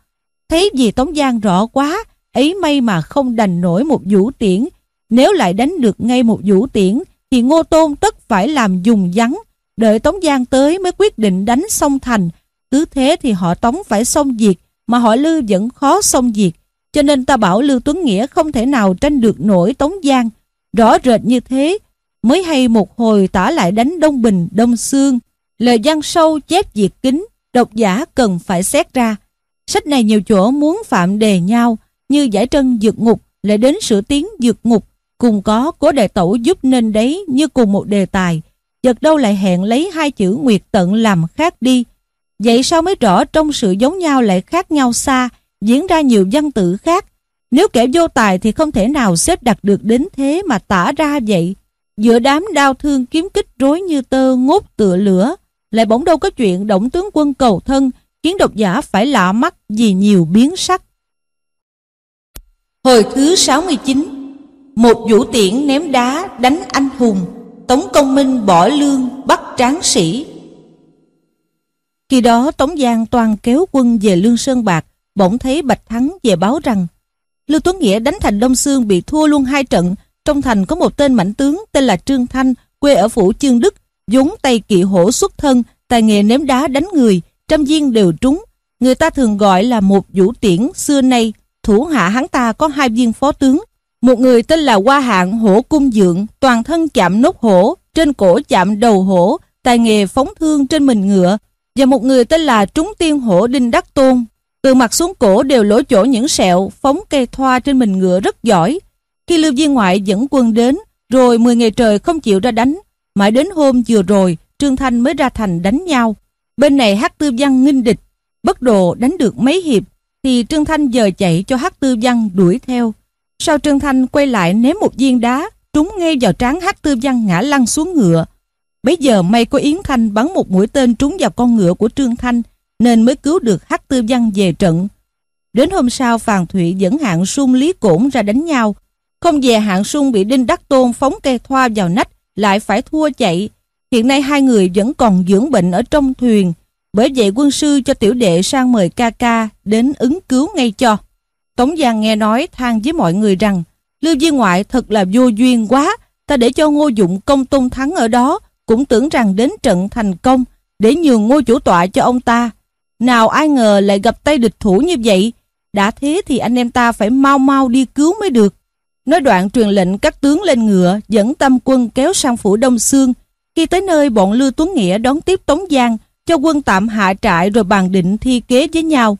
Thấy gì Tống Giang rõ quá, ấy may mà không đành nổi một vũ tiễn. Nếu lại đánh được ngay một vũ tiễn thì Ngô Tôn tất phải làm dùng vắng, đợi Tống Giang tới mới quyết định đánh xong thành. Cứ thế thì họ Tống phải xong diệt, mà họ Lư vẫn khó xong diệt. Cho nên ta bảo Lưu Tuấn Nghĩa không thể nào tranh được nổi Tống Giang. Rõ rệt như thế, mới hay một hồi tả lại đánh Đông Bình, Đông Sương. Lời văn sâu chép diệt kính, độc giả cần phải xét ra. Sách này nhiều chỗ muốn phạm đề nhau, như giải trân dược ngục lại đến sửa tiếng dược ngục cùng có cố đệ tẩu giúp nên đấy như cùng một đề tài, chợt đâu lại hẹn lấy hai chữ nguyệt tận làm khác đi. Vậy sao mới rõ trong sự giống nhau lại khác nhau xa, diễn ra nhiều văn tự khác. Nếu kẻ vô tài thì không thể nào xếp đặt được đến thế mà tả ra vậy. Giữa đám đau thương kiếm kích rối như tơ ngốt tựa lửa, lại bỗng đâu có chuyện động tướng quân cầu thân, khiến độc giả phải lạ mắt vì nhiều biến sắc. Hồi thứ 69 một vũ tiễn ném đá đánh anh hùng, Tống Công Minh bỏ lương bắt tráng sĩ Khi đó Tống Giang toàn kéo quân về Lương Sơn Bạc, Bỗng thấy Bạch Thắng về báo rằng, Lưu Tuấn Nghĩa đánh thành Đông Sương bị thua luôn hai trận, Trong thành có một tên mãnh tướng tên là Trương Thanh, Quê ở phủ Chương Đức, vốn tay kỵ hổ xuất thân, Tài nghề ném đá đánh người Trăm viên đều trúng Người ta thường gọi là một vũ tiễn xưa nay Thủ hạ hắn ta có hai viên phó tướng một người tên là Hoa Hạng Hổ Cung Dượng, toàn thân chạm nốt hổ, trên cổ chạm đầu hổ, tài nghề phóng thương trên mình ngựa. Và một người tên là Trúng Tiên Hổ Đinh Đắc Tôn. Từ mặt xuống cổ đều lỗ chỗ những sẹo, phóng cây thoa trên mình ngựa rất giỏi. Khi Lưu Viên Ngoại dẫn quân đến, rồi 10 ngày trời không chịu ra đánh. Mãi đến hôm vừa rồi, Trương Thanh mới ra thành đánh nhau. Bên này hát tư văn nghinh địch, bất đồ đánh được mấy hiệp, thì Trương Thanh giờ chạy cho hát tư văn đuổi theo. Sau Trương Thanh quay lại ném một viên đá, trúng ngay vào trán hát tư văn ngã lăn xuống ngựa. Bây giờ may có Yến Thanh bắn một mũi tên trúng vào con ngựa của Trương Thanh, nên mới cứu được hát tư văn về trận. Đến hôm sau Phàn Thụy dẫn hạng sung Lý Cổn ra đánh nhau. Không về hạng sung bị Đinh Đắc Tôn phóng cây thoa vào nách, lại phải thua chạy. Hiện nay hai người vẫn còn dưỡng bệnh ở trong thuyền. Bởi vậy quân sư cho tiểu đệ sang mời ca ca đến ứng cứu ngay cho. Tống Giang nghe nói, than với mọi người rằng, Lưu Viên Ngoại thật là vô duyên quá, Ta để cho Ngô Dụng công tôn thắng ở đó, Cũng tưởng rằng đến trận thành công, Để nhường ngôi chủ tọa cho ông ta Nào ai ngờ lại gặp tay địch thủ như vậy, Đã thế thì anh em ta phải mau mau đi cứu mới được Nói đoạn truyền lệnh các tướng lên ngựa, Dẫn tâm quân kéo sang phủ Đông Sương khi tới nơi bọn Lưu Tuấn Nghĩa đón tiếp Tống Giang, cho quân tạm hạ trại rồi bàn định thi kế với nhau.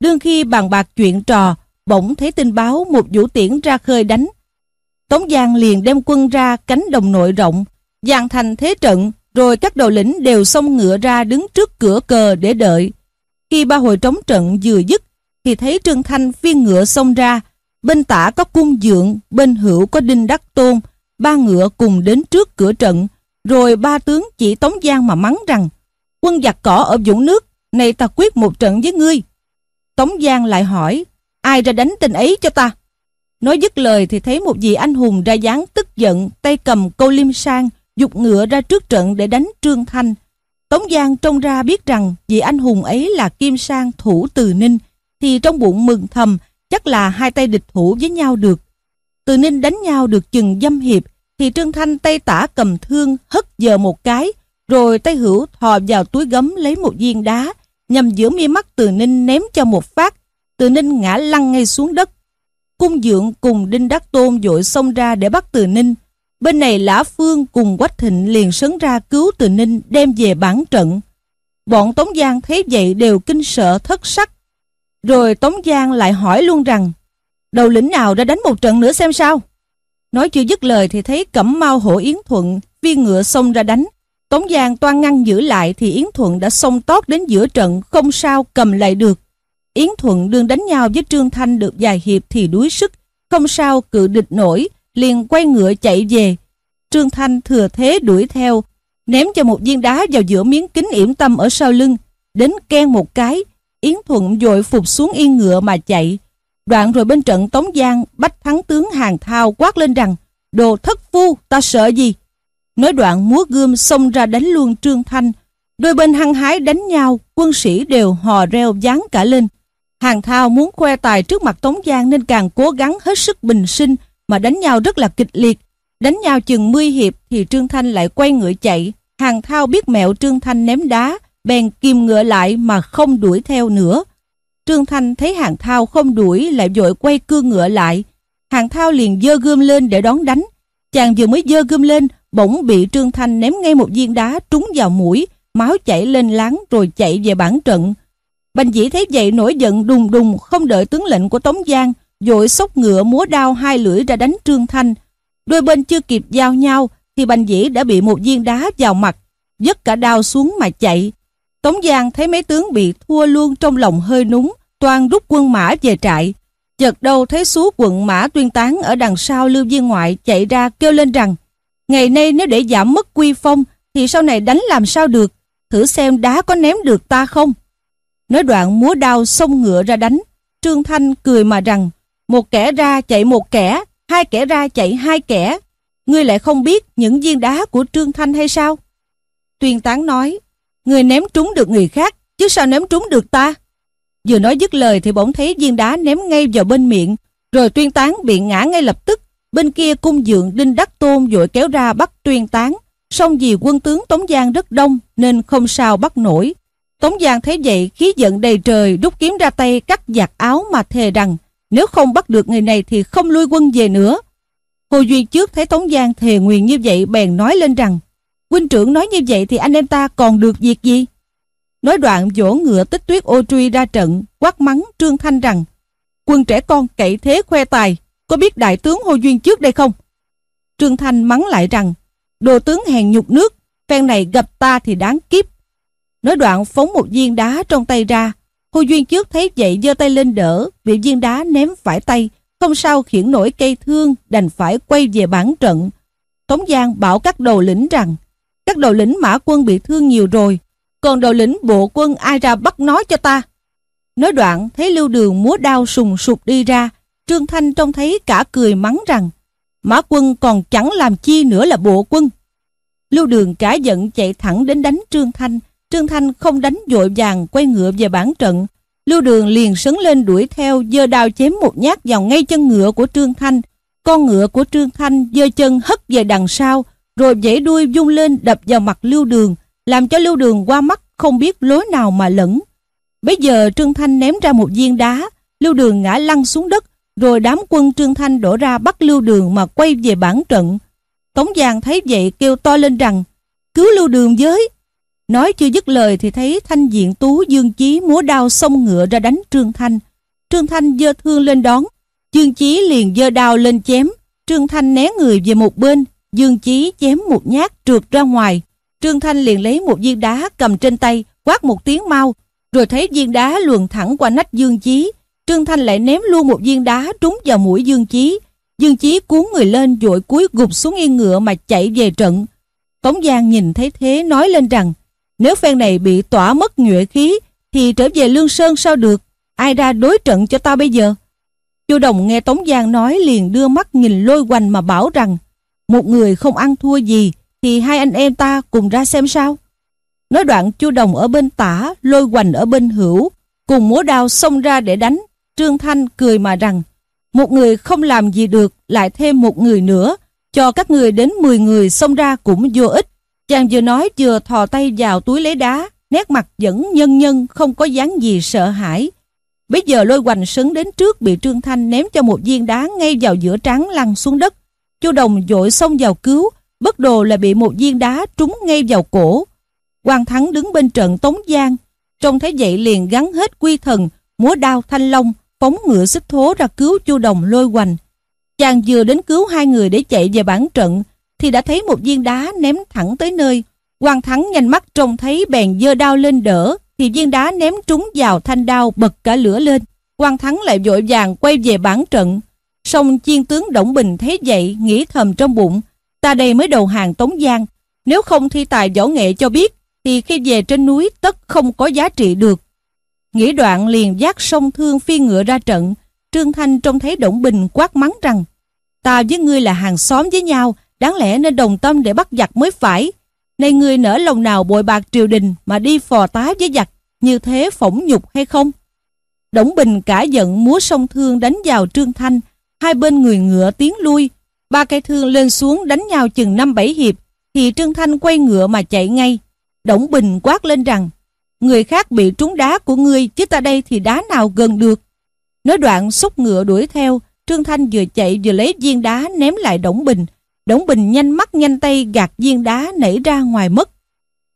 Đương khi bàn bạc chuyện trò, bỗng thấy tin báo một vũ tiễn ra khơi đánh. Tống Giang liền đem quân ra cánh đồng nội rộng, dàn thành thế trận, rồi các đầu lĩnh đều xông ngựa ra đứng trước cửa cờ để đợi. Khi ba hồi trống trận vừa dứt, thì thấy Trương Thanh phiên ngựa xông ra, bên tả có cung dượng, bên hữu có đinh đắc tôn, ba ngựa cùng đến trước cửa trận, rồi ba tướng chỉ Tống Giang mà mắng rằng quân giặc cỏ ở vũng nước, này ta quyết một trận với ngươi. Tống Giang lại hỏi, ai ra đánh tình ấy cho ta? Nói dứt lời thì thấy một vị anh hùng ra dáng tức giận, tay cầm câu liêm sang, dục ngựa ra trước trận để đánh Trương Thanh. Tống Giang trông ra biết rằng vị anh hùng ấy là Kim Sang thủ từ Ninh, thì trong bụng mừng thầm, chắc là hai tay địch thủ với nhau được. Từ Ninh đánh nhau được chừng dâm hiệp, thì Trương Thanh tay tả cầm thương hất giờ một cái, rồi tay hữu thò vào túi gấm lấy một viên đá, nhằm giữa mi mắt Từ Ninh ném cho một phát. Từ Ninh ngã lăn ngay xuống đất. Cung dượng cùng Đinh Đắc Tôn dội xông ra để bắt Từ Ninh. Bên này Lã Phương cùng Quách Thịnh liền sấn ra cứu Từ Ninh đem về bản trận. Bọn Tống Giang thấy vậy đều kinh sợ thất sắc. Rồi Tống Giang lại hỏi luôn rằng đầu lĩnh nào đã đánh một trận nữa xem sao. Nói chưa dứt lời thì thấy Cẩm mau Hổ Yến Thuận viên ngựa xông ra đánh. Tống Giang toan ngăn giữ lại thì Yến Thuận đã xông tót đến giữa trận không sao cầm lại được. Yến Thuận đương đánh nhau với Trương Thanh được vài hiệp thì đuối sức, không sao cự địch nổi, liền quay ngựa chạy về. Trương Thanh thừa thế đuổi theo, ném cho một viên đá vào giữa miếng kính yểm tâm ở sau lưng, đến ken một cái, Yến Thuận dội phục xuống yên ngựa mà chạy. Đoạn rồi bên trận Tống Giang bách thắng tướng Hàng Thao quát lên rằng Đồ thất phu, ta sợ gì? Nói đoạn múa gươm xông ra đánh luôn Trương Thanh. Đôi bên hăng hái đánh nhau, quân sĩ đều hò reo dán cả lên. Hàng Thao muốn khoe tài trước mặt Tống Giang nên càng cố gắng hết sức bình sinh mà đánh nhau rất là kịch liệt. Đánh nhau chừng 10 hiệp thì Trương Thanh lại quay ngựa chạy. Hàng Thao biết mẹo Trương Thanh ném đá, bèn kìm ngựa lại mà không đuổi theo nữa. Trương Thanh thấy Hàng Thao không đuổi lại vội quay cương ngựa lại. Hàng Thao liền dơ gươm lên để đón đánh. Chàng vừa mới dơ gươm lên, bỗng bị Trương Thanh ném ngay một viên đá trúng vào mũi, máu chảy lên láng rồi chạy về bản trận. Bành dĩ thấy vậy nổi giận đùng đùng không đợi tướng lệnh của Tống Giang, dội xốc ngựa múa đao hai lưỡi ra đánh Trương Thanh. Đôi bên chưa kịp giao nhau thì Bành dĩ đã bị một viên đá vào mặt, dứt cả đao xuống mà chạy. Tống Giang thấy mấy tướng bị thua luôn trong lòng hơi núng, toàn rút quân mã về trại. Chợt đâu thấy số quận mã tuyên tán ở đằng sau lưu viên ngoại chạy ra kêu lên rằng Ngày nay nếu để giảm mất quy phong thì sau này đánh làm sao được, thử xem đá có ném được ta không. Nói đoạn múa đao xông ngựa ra đánh, Trương Thanh cười mà rằng một kẻ ra chạy một kẻ, hai kẻ ra chạy hai kẻ. Ngươi lại không biết những viên đá của Trương Thanh hay sao? Tuyên tán nói, người ném trúng được người khác, chứ sao ném trúng được ta? Vừa nói dứt lời thì bỗng thấy viên đá ném ngay vào bên miệng, rồi tuyên tán bị ngã ngay lập tức. Bên kia cung dượng Đinh Đắc Tôn vội kéo ra bắt tuyên tán. Song vì quân tướng Tống Giang rất đông nên không sao bắt nổi. Tống Giang thấy vậy khí giận đầy trời đút kiếm ra tay cắt giặt áo mà thề rằng nếu không bắt được người này thì không lui quân về nữa. Hồ Duy trước thấy Tống Giang thề nguyền như vậy bèn nói lên rằng huynh trưởng nói như vậy thì anh em ta còn được việc gì? Nói đoạn vỗ ngựa tích tuyết ô truy ra trận, quát mắng Trương Thanh rằng quân trẻ con cậy thế khoe tài, có biết đại tướng Hồ Duyên trước đây không? Trương Thanh mắng lại rằng đồ tướng hèn nhục nước, phen này gặp ta thì đáng kiếp. Nói đoạn phóng một viên đá trong tay ra, Hồ Duyên trước thấy vậy giơ tay lên đỡ, bị viên đá ném phải tay, không sao khiển nổi cây thương, đành phải quay về bản trận. Tống Giang bảo các đầu lĩnh rằng, các đầu lĩnh mã quân bị thương nhiều rồi, còn đầu lĩnh bộ quân ai ra bắt nó cho ta. Nói đoạn thấy lưu đường múa đao sùng sụp đi ra, Trương Thanh trông thấy cả cười mắng rằng Mã quân còn chẳng làm chi nữa là bộ quân. Lưu đường cả giận chạy thẳng đến đánh Trương Thanh. Trương Thanh không đánh dội vàng quay ngựa về bản trận. Lưu đường liền sấn lên đuổi theo giơ đao chém một nhát vào ngay chân ngựa của Trương Thanh. Con ngựa của Trương Thanh giơ chân hất về đằng sau rồi dãy đuôi vung lên đập vào mặt Lưu đường làm cho lưu đường qua mắt không biết lối nào mà lẫn. Bây giờ Trương Thanh ném ra một viên đá, lưu đường ngã lăn xuống đất, rồi đám quân Trương Thanh đổ ra bắt lưu đường mà quay về bản trận. Tống Giang thấy vậy kêu to lên rằng, cứu lưu đường với. Nói chưa dứt lời thì thấy thanh diện tú Dương Chí múa đao xông ngựa ra đánh Trương Thanh. Trương Thanh dơ thương lên đón. Dương Chí liền dơ đao lên chém. Trương Thanh né người về một bên. Dương Chí chém một nhát trượt ra ngoài. Trương Thanh liền lấy một viên đá cầm trên tay, quát một tiếng mau, rồi thấy viên đá luồn thẳng qua nách Dương Chí. Trương Thanh lại ném luôn một viên đá trúng vào mũi Dương Chí. Dương Chí cuốn người lên dội cúi gục xuống yên ngựa mà chạy về trận. Tống Giang nhìn thấy thế nói lên rằng nếu phen này bị tỏa mất nhuệ khí thì trở về Lương Sơn sao được? Ai ra đối trận cho ta bây giờ? Chu Đồng nghe Tống Giang nói liền đưa mắt nhìn lôi quanh mà bảo rằng một người không ăn thua gì thì hai anh em ta cùng ra xem sao. Nói đoạn Chu Đồng ở bên tả, lôi hoành ở bên hữu, cùng múa đao xông ra để đánh. Trương Thanh cười mà rằng một người không làm gì được lại thêm một người nữa cho các người đến 10 người xông ra cũng vô ích chàng vừa nói vừa thò tay vào túi lấy đá nét mặt vẫn nhân nhân không có dáng gì sợ hãi bây giờ lôi hoành sấn đến trước bị trương thanh ném cho một viên đá ngay vào giữa trán lăn xuống đất chu đồng dội xông vào cứu, bất đồ là bị một viên đá trúng ngay vào cổ. Quan thắng đứng bên trận tống giang, trông thấy vậy liền gắn hết quy thần, múa đao thanh long, phóng ngựa xích thố ra cứu chu đồng lôi hoành. Chàng vừa đến cứu hai người để chạy về bản trận, thì đã thấy một viên đá ném thẳng tới nơi. Quan thắng nhanh mắt trông thấy bèn giơ đao lên đỡ, thì viên đá ném trúng vào thanh đao bật cả lửa lên. Quan thắng lại vội vàng quay về bản trận song chiên tướng động bình thấy vậy nghĩ thầm trong bụng ta đây mới đầu hàng tống giang nếu không thi tài võ nghệ cho biết thì khi về trên núi tất không có giá trị được Nghĩ đoạn liền giác sông thương phi ngựa ra trận. Trương Thanh trông thấy Động Bình quát mắng rằng Ta với ngươi là hàng xóm với nhau, đáng lẽ nên đồng tâm để bắt giặc mới phải. nay ngươi nở lòng nào bội bạc triều đình mà đi phò tá với giặc, như thế phỏng nhục hay không? Đổng Bình cả giận múa sông thương đánh vào Trương Thanh, hai bên người ngựa tiến lui, ba cây thương lên xuống đánh nhau chừng năm bảy hiệp, thì Trương Thanh quay ngựa mà chạy ngay. Đổng Bình quát lên rằng Người khác bị trúng đá của ngươi chứ ta đây thì đá nào gần được. Nói đoạn xúc ngựa đuổi theo, Trương Thanh vừa chạy vừa lấy viên đá ném lại Đổng Bình. Đổng Bình nhanh mắt nhanh tay gạt viên đá nảy ra ngoài mất.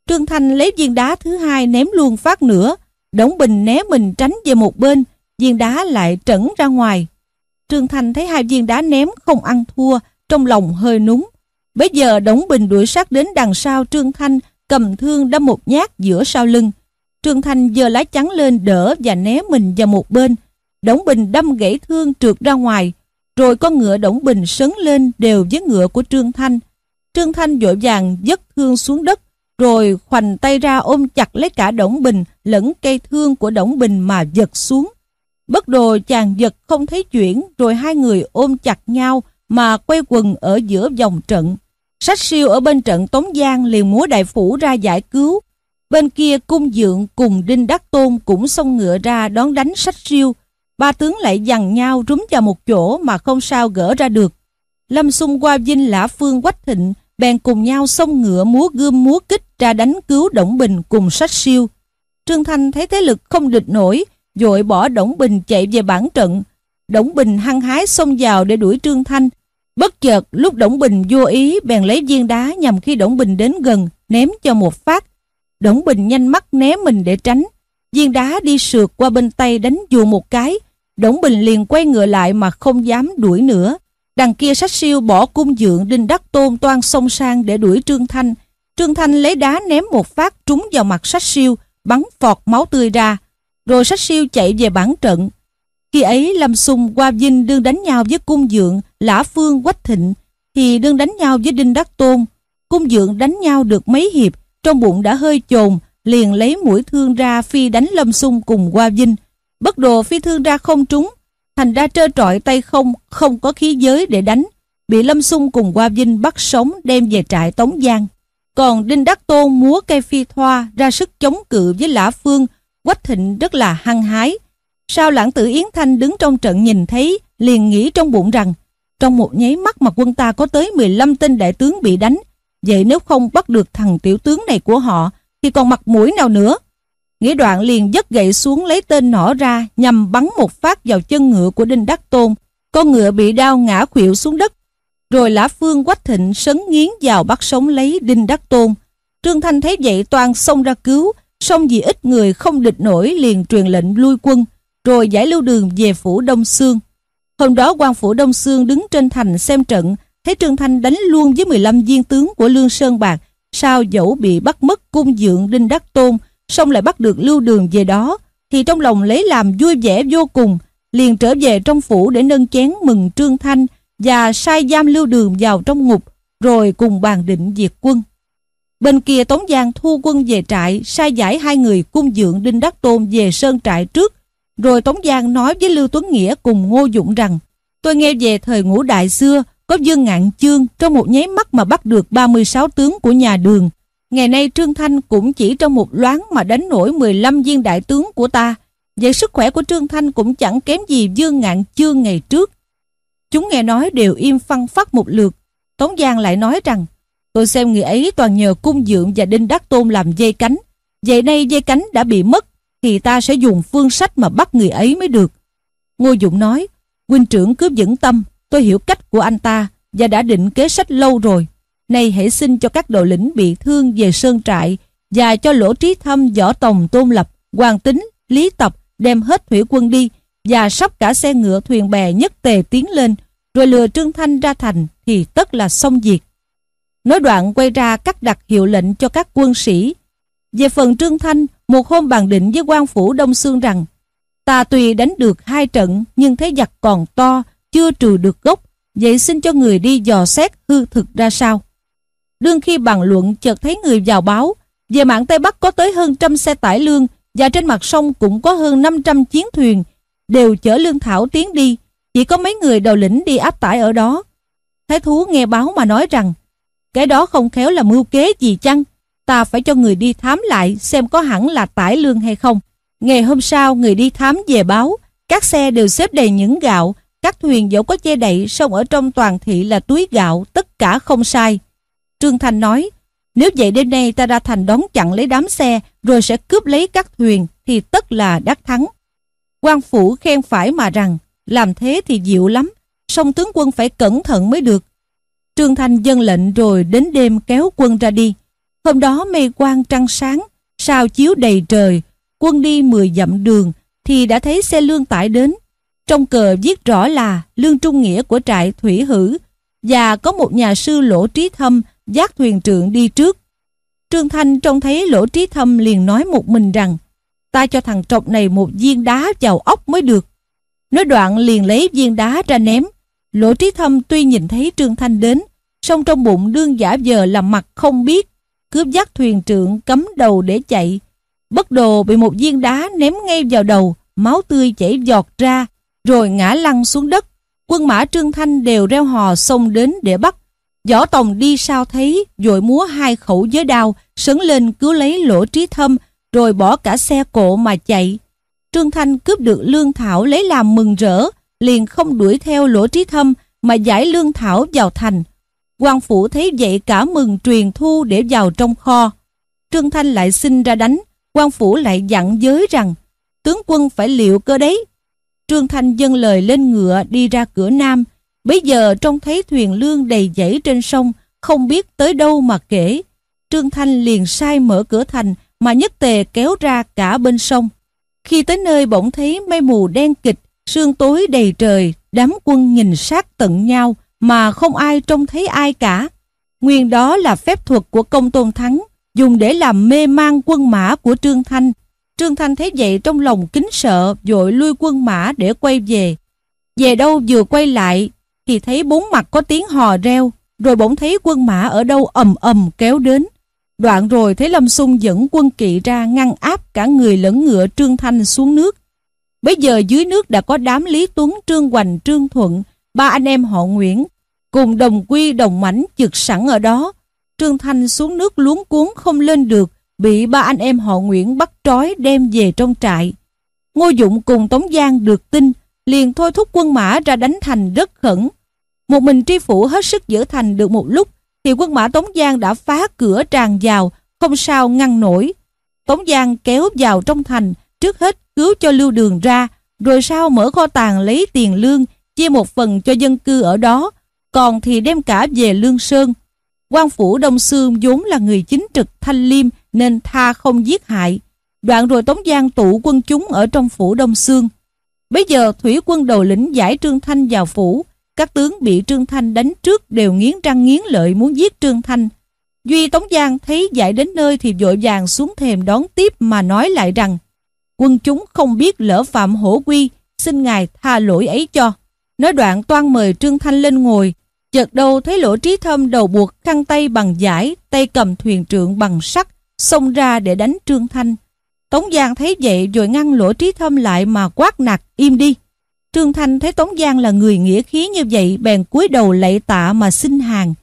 Trương Thanh lấy viên đá thứ hai ném luôn phát nữa. Đổng Bình né mình tránh về một bên, viên đá lại trẫn ra ngoài. Trương Thanh thấy hai viên đá ném không ăn thua, trong lòng hơi núng. Bây giờ Đổng Bình đuổi sát đến đằng sau Trương Thanh cầm thương đâm một nhát giữa sau lưng. Trương Thanh giơ lá chắn lên đỡ và né mình vào một bên. Đổng Bình đâm gãy thương trượt ra ngoài. Rồi con ngựa Đổng Bình sấn lên đều với ngựa của Trương Thanh. Trương Thanh vội vàng dứt thương xuống đất. Rồi khoành tay ra ôm chặt lấy cả Đổng Bình lẫn cây thương của Đổng Bình mà giật xuống. Bất đồ chàng giật không thấy chuyển rồi hai người ôm chặt nhau mà quay quần ở giữa vòng trận. Sách siêu ở bên trận Tống Giang liền múa đại phủ ra giải cứu Bên kia cung dượng cùng Đinh Đắc Tôn cũng xông ngựa ra đón đánh sách siêu Ba tướng lại dằn nhau rúm vào một chỗ mà không sao gỡ ra được. Lâm xung qua Vinh Lã Phương Quách Thịnh bèn cùng nhau xông ngựa múa gươm múa kích ra đánh cứu Đổng Bình cùng sách siêu. Trương Thanh thấy thế lực không địch nổi, dội bỏ Đổng Bình chạy về bản trận. Đổng Bình hăng hái xông vào để đuổi Trương Thanh. Bất chợt lúc Đổng Bình vô ý bèn lấy viên đá nhằm khi Đổng Bình đến gần, ném cho một phát Đổng Bình nhanh mắt né mình để tránh. Viên đá đi sượt qua bên tay đánh dù một cái. Đổng Bình liền quay ngựa lại mà không dám đuổi nữa. Đằng kia sách siêu bỏ cung dượng đinh đắc tôn toan sông sang để đuổi Trương Thanh. Trương Thanh lấy đá ném một phát trúng vào mặt sách siêu, bắn phọt máu tươi ra. Rồi sách siêu chạy về bản trận. Khi ấy Lâm Sung qua Vinh đương đánh nhau với cung dượng, Lã Phương Quách Thịnh, thì đương đánh nhau với Đinh Đắc Tôn. Cung dượng đánh nhau được mấy hiệp, trong bụng đã hơi chồn, liền lấy mũi thương ra phi đánh Lâm Sung cùng qua Vinh. Bất đồ phi thương ra không trúng, thành ra trơ trọi tay không, không có khí giới để đánh. Bị Lâm Sung cùng qua Vinh bắt sống đem về trại Tống Giang. Còn Đinh Đắc Tôn múa cây phi thoa ra sức chống cự với Lã Phương, Quách Thịnh rất là hăng hái. Sao lãng tử Yến Thanh đứng trong trận nhìn thấy, liền nghĩ trong bụng rằng, trong một nháy mắt mà quân ta có tới 15 tên đại tướng bị đánh, Vậy nếu không bắt được thằng tiểu tướng này của họ thì còn mặt mũi nào nữa? Nghĩa đoạn liền dứt gậy xuống lấy tên nỏ ra nhằm bắn một phát vào chân ngựa của Đinh Đắc Tôn. Con ngựa bị đau ngã khuỵu xuống đất. Rồi Lã Phương Quách Thịnh sấn nghiến vào bắt sống lấy Đinh Đắc Tôn. Trương Thanh thấy vậy toàn xông ra cứu, song vì ít người không địch nổi liền truyền lệnh lui quân, rồi giải lưu đường về phủ Đông Sương. Hôm đó quan phủ Đông Sương đứng trên thành xem trận, thấy Trương Thanh đánh luôn với 15 viên tướng của Lương Sơn Bạc, sao dẫu bị bắt mất cung dượng Đinh Đắc Tôn, song lại bắt được lưu đường về đó, thì trong lòng lấy làm vui vẻ vô cùng, liền trở về trong phủ để nâng chén mừng Trương Thanh và sai giam lưu đường vào trong ngục, rồi cùng bàn định diệt quân. Bên kia Tống Giang thu quân về trại, sai giải hai người cung dượng Đinh Đắc Tôn về sơn trại trước, rồi Tống Giang nói với Lưu Tuấn Nghĩa cùng Ngô Dụng rằng Tôi nghe về thời ngũ đại xưa có Dương Ngạn Chương trong một nháy mắt mà bắt được 36 tướng của nhà đường. Ngày nay Trương Thanh cũng chỉ trong một loáng mà đánh nổi 15 viên đại tướng của ta. Vậy sức khỏe của Trương Thanh cũng chẳng kém gì Dương Ngạn Chương ngày trước. Chúng nghe nói đều im phăng phát một lượt. Tống Giang lại nói rằng tôi xem người ấy toàn nhờ cung dượng và đinh đắc tôn làm dây cánh. Vậy nay dây cánh đã bị mất thì ta sẽ dùng phương sách mà bắt người ấy mới được. Ngô Dụng nói, huynh trưởng cứ vững tâm, tôi hiểu cách của anh ta và đã định kế sách lâu rồi. Nay hãy xin cho các đội lĩnh bị thương về sơn trại và cho lỗ trí thâm võ tòng tôn lập, hoàng tính, lý tập đem hết thủy quân đi và sắp cả xe ngựa thuyền bè nhất tề tiến lên rồi lừa Trương Thanh ra thành thì tất là xong việc. Nói đoạn quay ra cắt đặt hiệu lệnh cho các quân sĩ. Về phần Trương Thanh, một hôm bàn định với quan phủ Đông Sương rằng ta tuy đánh được hai trận nhưng thấy giặc còn to, chưa trừ được gốc, vậy xin cho người đi dò xét hư thực ra sao. Đương khi bàn luận chợt thấy người vào báo, về mạng Tây Bắc có tới hơn trăm xe tải lương và trên mặt sông cũng có hơn 500 chiến thuyền, đều chở lương thảo tiến đi, chỉ có mấy người đầu lĩnh đi áp tải ở đó. Thái thú nghe báo mà nói rằng, cái đó không khéo là mưu kế gì chăng? Ta phải cho người đi thám lại xem có hẳn là tải lương hay không. Ngày hôm sau, người đi thám về báo, các xe đều xếp đầy những gạo, các thuyền dẫu có che đậy, song ở trong toàn thị là túi gạo, tất cả không sai. Trương Thành nói, nếu vậy đêm nay ta ra thành đón chặn lấy đám xe, rồi sẽ cướp lấy các thuyền, thì tất là đắc thắng. quan phủ khen phải mà rằng, làm thế thì dịu lắm, song tướng quân phải cẩn thận mới được. Trương Thanh dân lệnh rồi đến đêm kéo quân ra đi. Hôm đó mây quang trăng sáng, sao chiếu đầy trời, quân đi 10 dặm đường thì đã thấy xe lương tải đến. Trong cờ viết rõ là lương trung nghĩa của trại Thủy Hử và có một nhà sư lỗ trí thâm giác thuyền trượng đi trước. Trương Thanh trông thấy lỗ trí thâm liền nói một mình rằng ta cho thằng trọc này một viên đá vào ốc mới được. Nói đoạn liền lấy viên đá ra ném. Lỗ trí thâm tuy nhìn thấy Trương Thanh đến, song trong bụng đương giả vờ làm mặt không biết, cướp dắt thuyền trưởng cấm đầu để chạy. Bất đồ bị một viên đá ném ngay vào đầu, máu tươi chảy giọt ra, rồi ngã lăn xuống đất. Quân mã Trương Thanh đều reo hò xông đến để bắt. Võ Tòng đi sao thấy, dội múa hai khẩu giới đao, sấn lên cứu lấy lỗ trí thâm, rồi bỏ cả xe cộ mà chạy. Trương Thanh cướp được lương thảo lấy làm mừng rỡ, liền không đuổi theo lỗ trí thâm mà giải lương thảo vào thành. quan phủ thấy vậy cả mừng truyền thu để vào trong kho. Trương Thanh lại xin ra đánh, quan phủ lại dặn giới rằng tướng quân phải liệu cơ đấy. Trương Thanh dâng lời lên ngựa đi ra cửa nam, bây giờ trông thấy thuyền lương đầy dãy trên sông, không biết tới đâu mà kể. Trương Thanh liền sai mở cửa thành mà nhất tề kéo ra cả bên sông. Khi tới nơi bỗng thấy mây mù đen kịch, sương tối đầy trời, đám quân nhìn sát tận nhau mà không ai trông thấy ai cả. Nguyên đó là phép thuật của công tôn thắng, dùng để làm mê mang quân mã của Trương Thanh. Trương Thanh thấy vậy trong lòng kính sợ, vội lui quân mã để quay về. Về đâu vừa quay lại, thì thấy bốn mặt có tiếng hò reo, rồi bỗng thấy quân mã ở đâu ầm ầm kéo đến. Đoạn rồi thấy Lâm Xung dẫn quân kỵ ra ngăn áp cả người lẫn ngựa Trương Thanh xuống nước. Bây giờ dưới nước đã có đám Lý Tuấn, Trương Hoành, Trương Thuận, ba anh em họ Nguyễn, cùng đồng quy đồng mảnh chực sẵn ở đó. Trương Thanh xuống nước luống cuốn không lên được, bị ba anh em họ Nguyễn bắt trói đem về trong trại. Ngô Dụng cùng Tống Giang được tin, liền thôi thúc quân mã ra đánh thành rất khẩn. Một mình tri phủ hết sức giữ thành được một lúc, thì quân mã Tống Giang đã phá cửa tràn vào, không sao ngăn nổi. Tống Giang kéo vào trong thành, trước hết cứu cho lưu đường ra, rồi sau mở kho tàng lấy tiền lương, chia một phần cho dân cư ở đó, còn thì đem cả về Lương Sơn. quan phủ Đông Sương vốn là người chính trực thanh liêm nên tha không giết hại. Đoạn rồi Tống Giang tụ quân chúng ở trong phủ Đông Sương. Bây giờ thủy quân đầu lĩnh giải Trương Thanh vào phủ. Các tướng bị Trương Thanh đánh trước đều nghiến răng nghiến lợi muốn giết Trương Thanh. Duy Tống Giang thấy giải đến nơi thì vội vàng xuống thềm đón tiếp mà nói lại rằng quân chúng không biết lỡ phạm hổ quy, xin ngài tha lỗi ấy cho. Nói đoạn toan mời Trương Thanh lên ngồi, chợt đâu thấy lỗ trí thâm đầu buộc khăn tay bằng giải, tay cầm thuyền trượng bằng sắt, xông ra để đánh Trương Thanh. Tống Giang thấy vậy rồi ngăn lỗ trí thâm lại mà quát nạt im đi. Trương Thanh thấy Tống Giang là người nghĩa khí như vậy bèn cúi đầu lạy tạ mà xin hàng.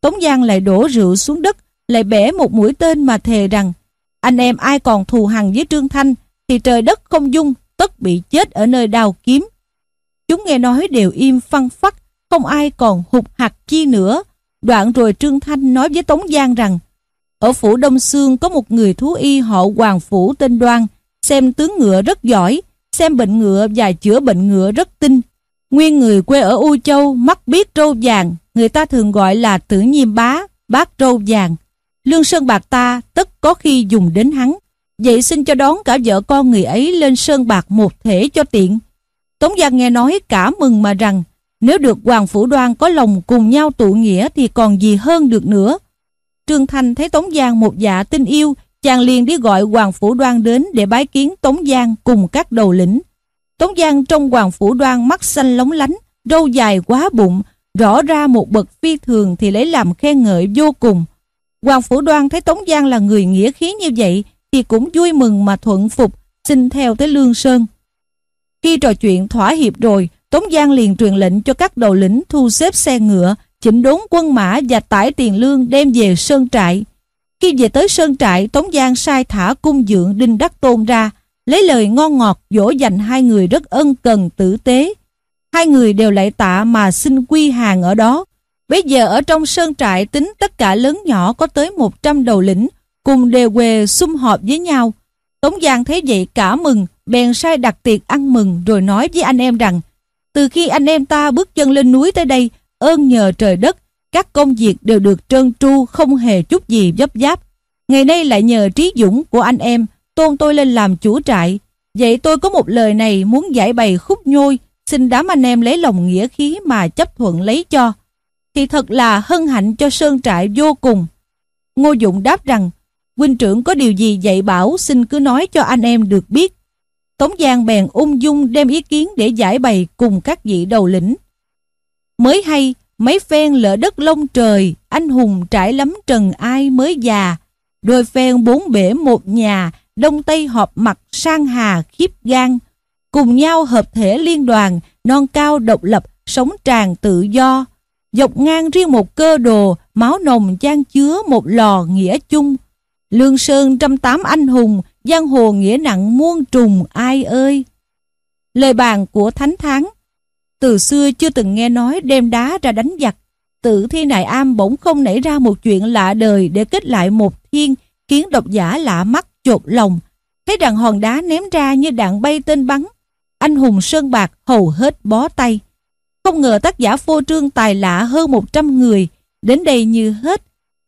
Tống Giang lại đổ rượu xuống đất, lại bẻ một mũi tên mà thề rằng anh em ai còn thù hằn với Trương Thanh thì trời đất không dung, tất bị chết ở nơi đào kiếm. Chúng nghe nói đều im phăng phắc, không ai còn hụt hạt chi nữa. Đoạn rồi Trương Thanh nói với Tống Giang rằng ở phủ Đông Sương có một người thú y họ Hoàng Phủ tên Đoan, xem tướng ngựa rất giỏi, xem bệnh ngựa và chữa bệnh ngựa rất tinh. Nguyên người quê ở U Châu, mắt biết râu vàng, người ta thường gọi là tử nhiêm bá, bác râu vàng. Lương Sơn Bạc ta tất có khi dùng đến hắn. Vậy xin cho đón cả vợ con người ấy lên Sơn Bạc một thể cho tiện. Tống Giang nghe nói cả mừng mà rằng nếu được Hoàng Phủ Đoan có lòng cùng nhau tụ nghĩa thì còn gì hơn được nữa. Trương Thanh thấy Tống Giang một dạ tin yêu, chàng liền đi gọi Hoàng Phủ Đoan đến để bái kiến Tống Giang cùng các đầu lĩnh. Tống Giang trong Hoàng Phủ Đoan mắt xanh lóng lánh, râu dài quá bụng, rõ ra một bậc phi thường thì lấy làm khen ngợi vô cùng. Hoàng Phủ Đoan thấy Tống Giang là người nghĩa khí như vậy thì cũng vui mừng mà thuận phục, xin theo tới Lương Sơn. Khi trò chuyện thỏa hiệp rồi, Tống Giang liền truyền lệnh cho các đầu lĩnh thu xếp xe ngựa, chỉnh đốn quân mã và tải tiền lương đem về Sơn Trại. Khi về tới Sơn Trại, Tống Giang sai thả cung dưỡng Đinh Đắc Tôn ra, lấy lời ngon ngọt dỗ dành hai người rất ân cần tử tế. Hai người đều lại tạ mà xin quy hàng ở đó. Bây giờ ở trong Sơn Trại tính tất cả lớn nhỏ có tới 100 đầu lĩnh, cùng đều quê sum họp với nhau. Tống Giang thấy vậy cả mừng, bèn sai đặt tiệc ăn mừng rồi nói với anh em rằng từ khi anh em ta bước chân lên núi tới đây, ơn nhờ trời đất, các công việc đều được trơn tru không hề chút gì dấp giáp. Ngày nay lại nhờ trí dũng của anh em, tôn tôi lên làm chủ trại. Vậy tôi có một lời này muốn giải bày khúc nhôi, xin đám anh em lấy lòng nghĩa khí mà chấp thuận lấy cho. Thì thật là hân hạnh cho sơn trại vô cùng. Ngô dũng đáp rằng, huynh trưởng có điều gì dạy bảo xin cứ nói cho anh em được biết. Tống Giang bèn ung dung đem ý kiến để giải bày cùng các vị đầu lĩnh. Mới hay, mấy phen lỡ đất lông trời, anh hùng trải lắm trần ai mới già. Đôi phen bốn bể một nhà, đông tây họp mặt sang hà khiếp gan. Cùng nhau hợp thể liên đoàn, non cao độc lập, sống tràn tự do. Dọc ngang riêng một cơ đồ, máu nồng chan chứa một lò nghĩa chung. Lương Sơn trăm tám anh hùng, giang hồ nghĩa nặng muôn trùng ai ơi. Lời bàn của Thánh Thắng Từ xưa chưa từng nghe nói đem đá ra đánh giặc. Tự thi nại am bỗng không nảy ra một chuyện lạ đời để kết lại một thiên khiến độc giả lạ mắt chột lòng. Thấy rằng hòn đá ném ra như đạn bay tên bắn. Anh hùng Sơn Bạc hầu hết bó tay. Không ngờ tác giả phô trương tài lạ hơn 100 người. Đến đây như hết.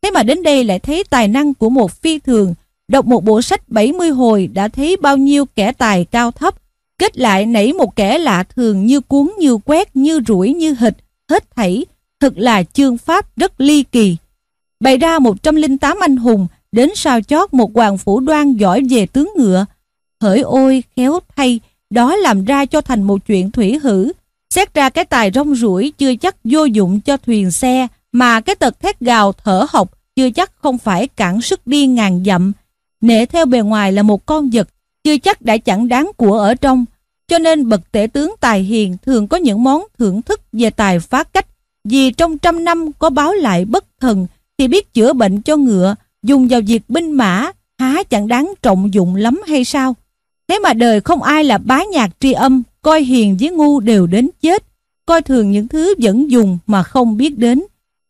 Thế mà đến đây lại thấy tài năng của một phi thường Đọc một bộ sách 70 hồi đã thấy bao nhiêu kẻ tài cao thấp, kết lại nảy một kẻ lạ thường như cuốn như quét như rủi như hịch, hết thảy, thật là chương pháp rất ly kỳ. Bày ra 108 anh hùng, đến sao chót một hoàng phủ đoan giỏi về tướng ngựa. Hỡi ôi, khéo thay, đó làm ra cho thành một chuyện thủy hử. Xét ra cái tài rong rủi chưa chắc vô dụng cho thuyền xe, mà cái tật thét gào thở học chưa chắc không phải cản sức đi ngàn dặm, Nể theo bề ngoài là một con vật, chưa chắc đã chẳng đáng của ở trong. Cho nên bậc tể tướng tài hiền thường có những món thưởng thức về tài phá cách. Vì trong trăm năm có báo lại bất thần thì biết chữa bệnh cho ngựa, dùng vào việc binh mã, há chẳng đáng trọng dụng lắm hay sao? Thế mà đời không ai là bá nhạc tri âm, coi hiền với ngu đều đến chết, coi thường những thứ vẫn dùng mà không biết đến.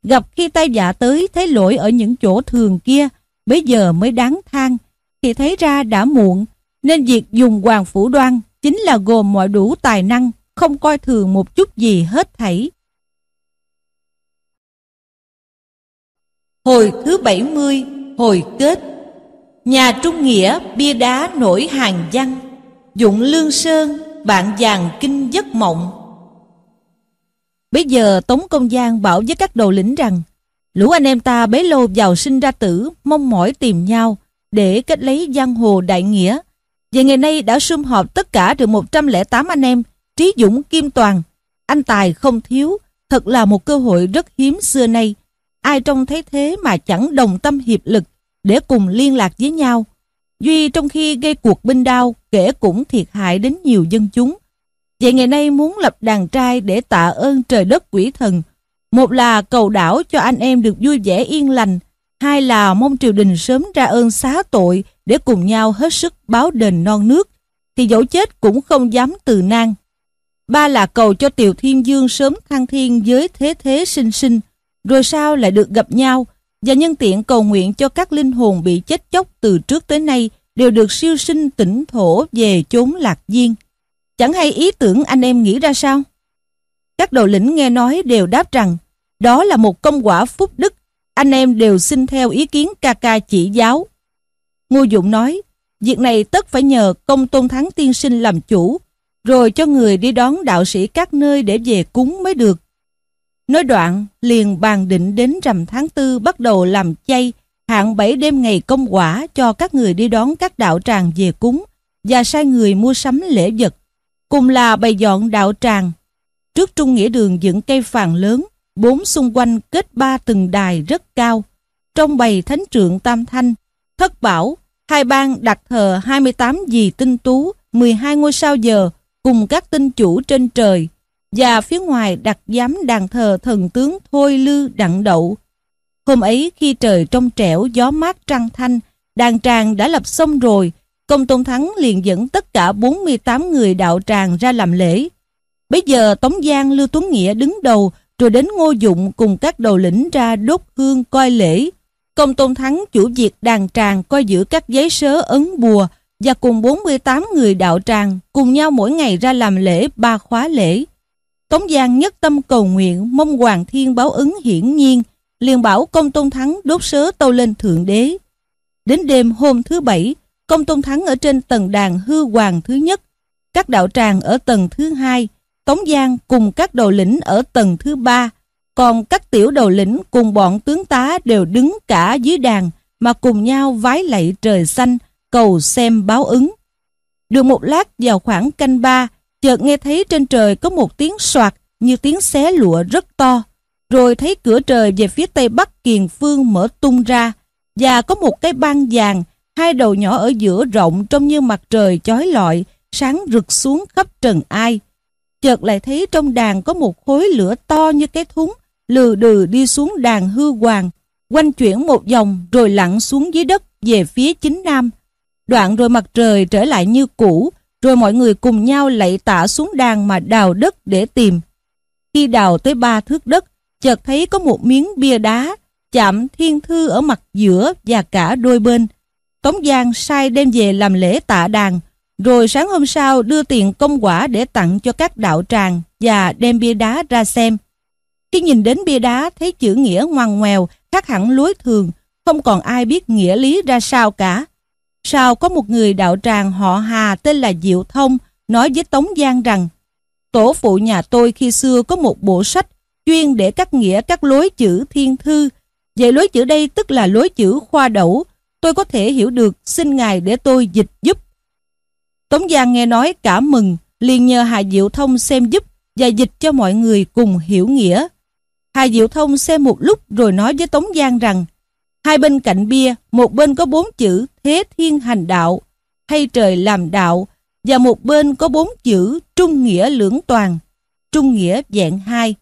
Gặp khi tay dạ tới thấy lỗi ở những chỗ thường kia, bây giờ mới đáng than, thì thấy ra đã muộn, nên việc dùng hoàng phủ đoan chính là gồm mọi đủ tài năng, không coi thường một chút gì hết thảy. Hồi thứ 70, hồi kết Nhà Trung Nghĩa bia đá nổi hàng văn Dụng Lương Sơn, bạn vàng kinh giấc mộng. Bây giờ Tống Công Giang bảo với các đầu lĩnh rằng, Lũ anh em ta bấy lâu vào sinh ra tử, Mong mỏi tìm nhau Để kết lấy giang hồ đại nghĩa. Và ngày nay đã sum họp tất cả được 108 anh em, Trí Dũng, Kim Toàn. Anh Tài không thiếu, Thật là một cơ hội rất hiếm xưa nay. Ai trông thấy thế mà chẳng đồng tâm hiệp lực Để cùng liên lạc với nhau. Duy trong khi gây cuộc binh đao, Kể cũng thiệt hại đến nhiều dân chúng. Vậy ngày nay muốn lập đàn trai để tạ ơn trời đất quỷ thần. Một là cầu đảo cho anh em được vui vẻ yên lành, hai là mong triều đình sớm ra ơn xá tội để cùng nhau hết sức báo đền non nước, thì dẫu chết cũng không dám từ nan. Ba là cầu cho tiểu Thiên Dương sớm thăng thiên với thế thế sinh sinh, rồi sau lại được gặp nhau, và nhân tiện cầu nguyện cho các linh hồn bị chết chóc từ trước tới nay đều được siêu sinh tỉnh thổ về chốn lạc viên. Chẳng hay ý tưởng anh em nghĩ ra sao? Các đầu lĩnh nghe nói đều đáp rằng đó là một công quả phúc đức, anh em đều xin theo ý kiến ca ca chỉ giáo. Ngô Dụng nói, việc này tất phải nhờ công tôn thắng tiên sinh làm chủ, rồi cho người đi đón đạo sĩ các nơi để về cúng mới được. Nói đoạn, liền bàn định đến rằm tháng tư bắt đầu làm chay, hạng bảy đêm ngày công quả cho các người đi đón các đạo tràng về cúng và sai người mua sắm lễ vật cùng là bày dọn đạo tràng. Trước trung nghĩa đường dựng cây phàn lớn, bốn xung quanh kết ba từng đài rất cao. Trong bày thánh trượng tam thanh, thất bảo, hai bang đặt thờ 28 dì tinh tú, 12 ngôi sao giờ, cùng các tinh chủ trên trời, và phía ngoài đặt giám đàn thờ thần tướng Thôi Lư Đặng Đậu. Hôm ấy khi trời trong trẻo gió mát trăng thanh, đàn tràng đã lập xong rồi, Công Tôn Thắng liền dẫn tất cả 48 người đạo tràng ra làm lễ. Bây giờ Tống Giang Lưu Tuấn Nghĩa đứng đầu rồi đến Ngô Dụng cùng các đầu lĩnh ra đốt hương coi lễ. Công Tôn Thắng chủ việc đàn tràng coi giữ các giấy sớ ấn bùa và cùng 48 người đạo tràng cùng nhau mỗi ngày ra làm lễ ba khóa lễ. Tống Giang nhất tâm cầu nguyện mong Hoàng Thiên báo ứng hiển nhiên, liền bảo Công Tôn Thắng đốt sớ tâu lên Thượng Đế. Đến đêm hôm thứ bảy, Công Tôn Thắng ở trên tầng đàn hư hoàng thứ nhất, các đạo tràng ở tầng thứ hai, Tống Giang cùng các đầu lĩnh ở tầng thứ ba, còn các tiểu đầu lĩnh cùng bọn tướng tá đều đứng cả dưới đàn mà cùng nhau vái lạy trời xanh, cầu xem báo ứng. Được một lát vào khoảng canh ba, chợt nghe thấy trên trời có một tiếng soạt như tiếng xé lụa rất to, rồi thấy cửa trời về phía tây bắc kiền phương mở tung ra, và có một cái băng vàng Hai đầu nhỏ ở giữa rộng trông như mặt trời chói lọi, sáng rực xuống khắp trần ai. Chợt lại thấy trong đàn có một khối lửa to như cái thúng, lừ đừ đi xuống đàn hư hoàng, quanh chuyển một vòng rồi lặn xuống dưới đất về phía chính nam. Đoạn rồi mặt trời trở lại như cũ, rồi mọi người cùng nhau lạy tạ xuống đàn mà đào đất để tìm. Khi đào tới ba thước đất, chợt thấy có một miếng bia đá, chạm thiên thư ở mặt giữa và cả đôi bên. Tống Giang sai đem về làm lễ tạ đàn, rồi sáng hôm sau đưa tiền công quả để tặng cho các đạo tràng và đem bia đá ra xem. Khi nhìn đến bia đá thấy chữ nghĩa ngoằn ngoèo, khác hẳn lối thường, không còn ai biết nghĩa lý ra sao cả. Sau có một người đạo tràng họ Hà tên là Diệu Thông nói với Tống Giang rằng Tổ phụ nhà tôi khi xưa có một bộ sách chuyên để cắt nghĩa các lối chữ thiên thư. Vậy lối chữ đây tức là lối chữ khoa đẩu, tôi có thể hiểu được, xin Ngài để tôi dịch giúp. Tống Giang nghe nói cả mừng, liền nhờ Hà Diệu Thông xem giúp và dịch cho mọi người cùng hiểu nghĩa. Hà Diệu Thông xem một lúc rồi nói với Tống Giang rằng hai bên cạnh bia, một bên có bốn chữ Thế Thiên Hành Đạo, hay trời làm đạo, và một bên có bốn chữ Trung Nghĩa Lưỡng Toàn, Trung Nghĩa dạng hai.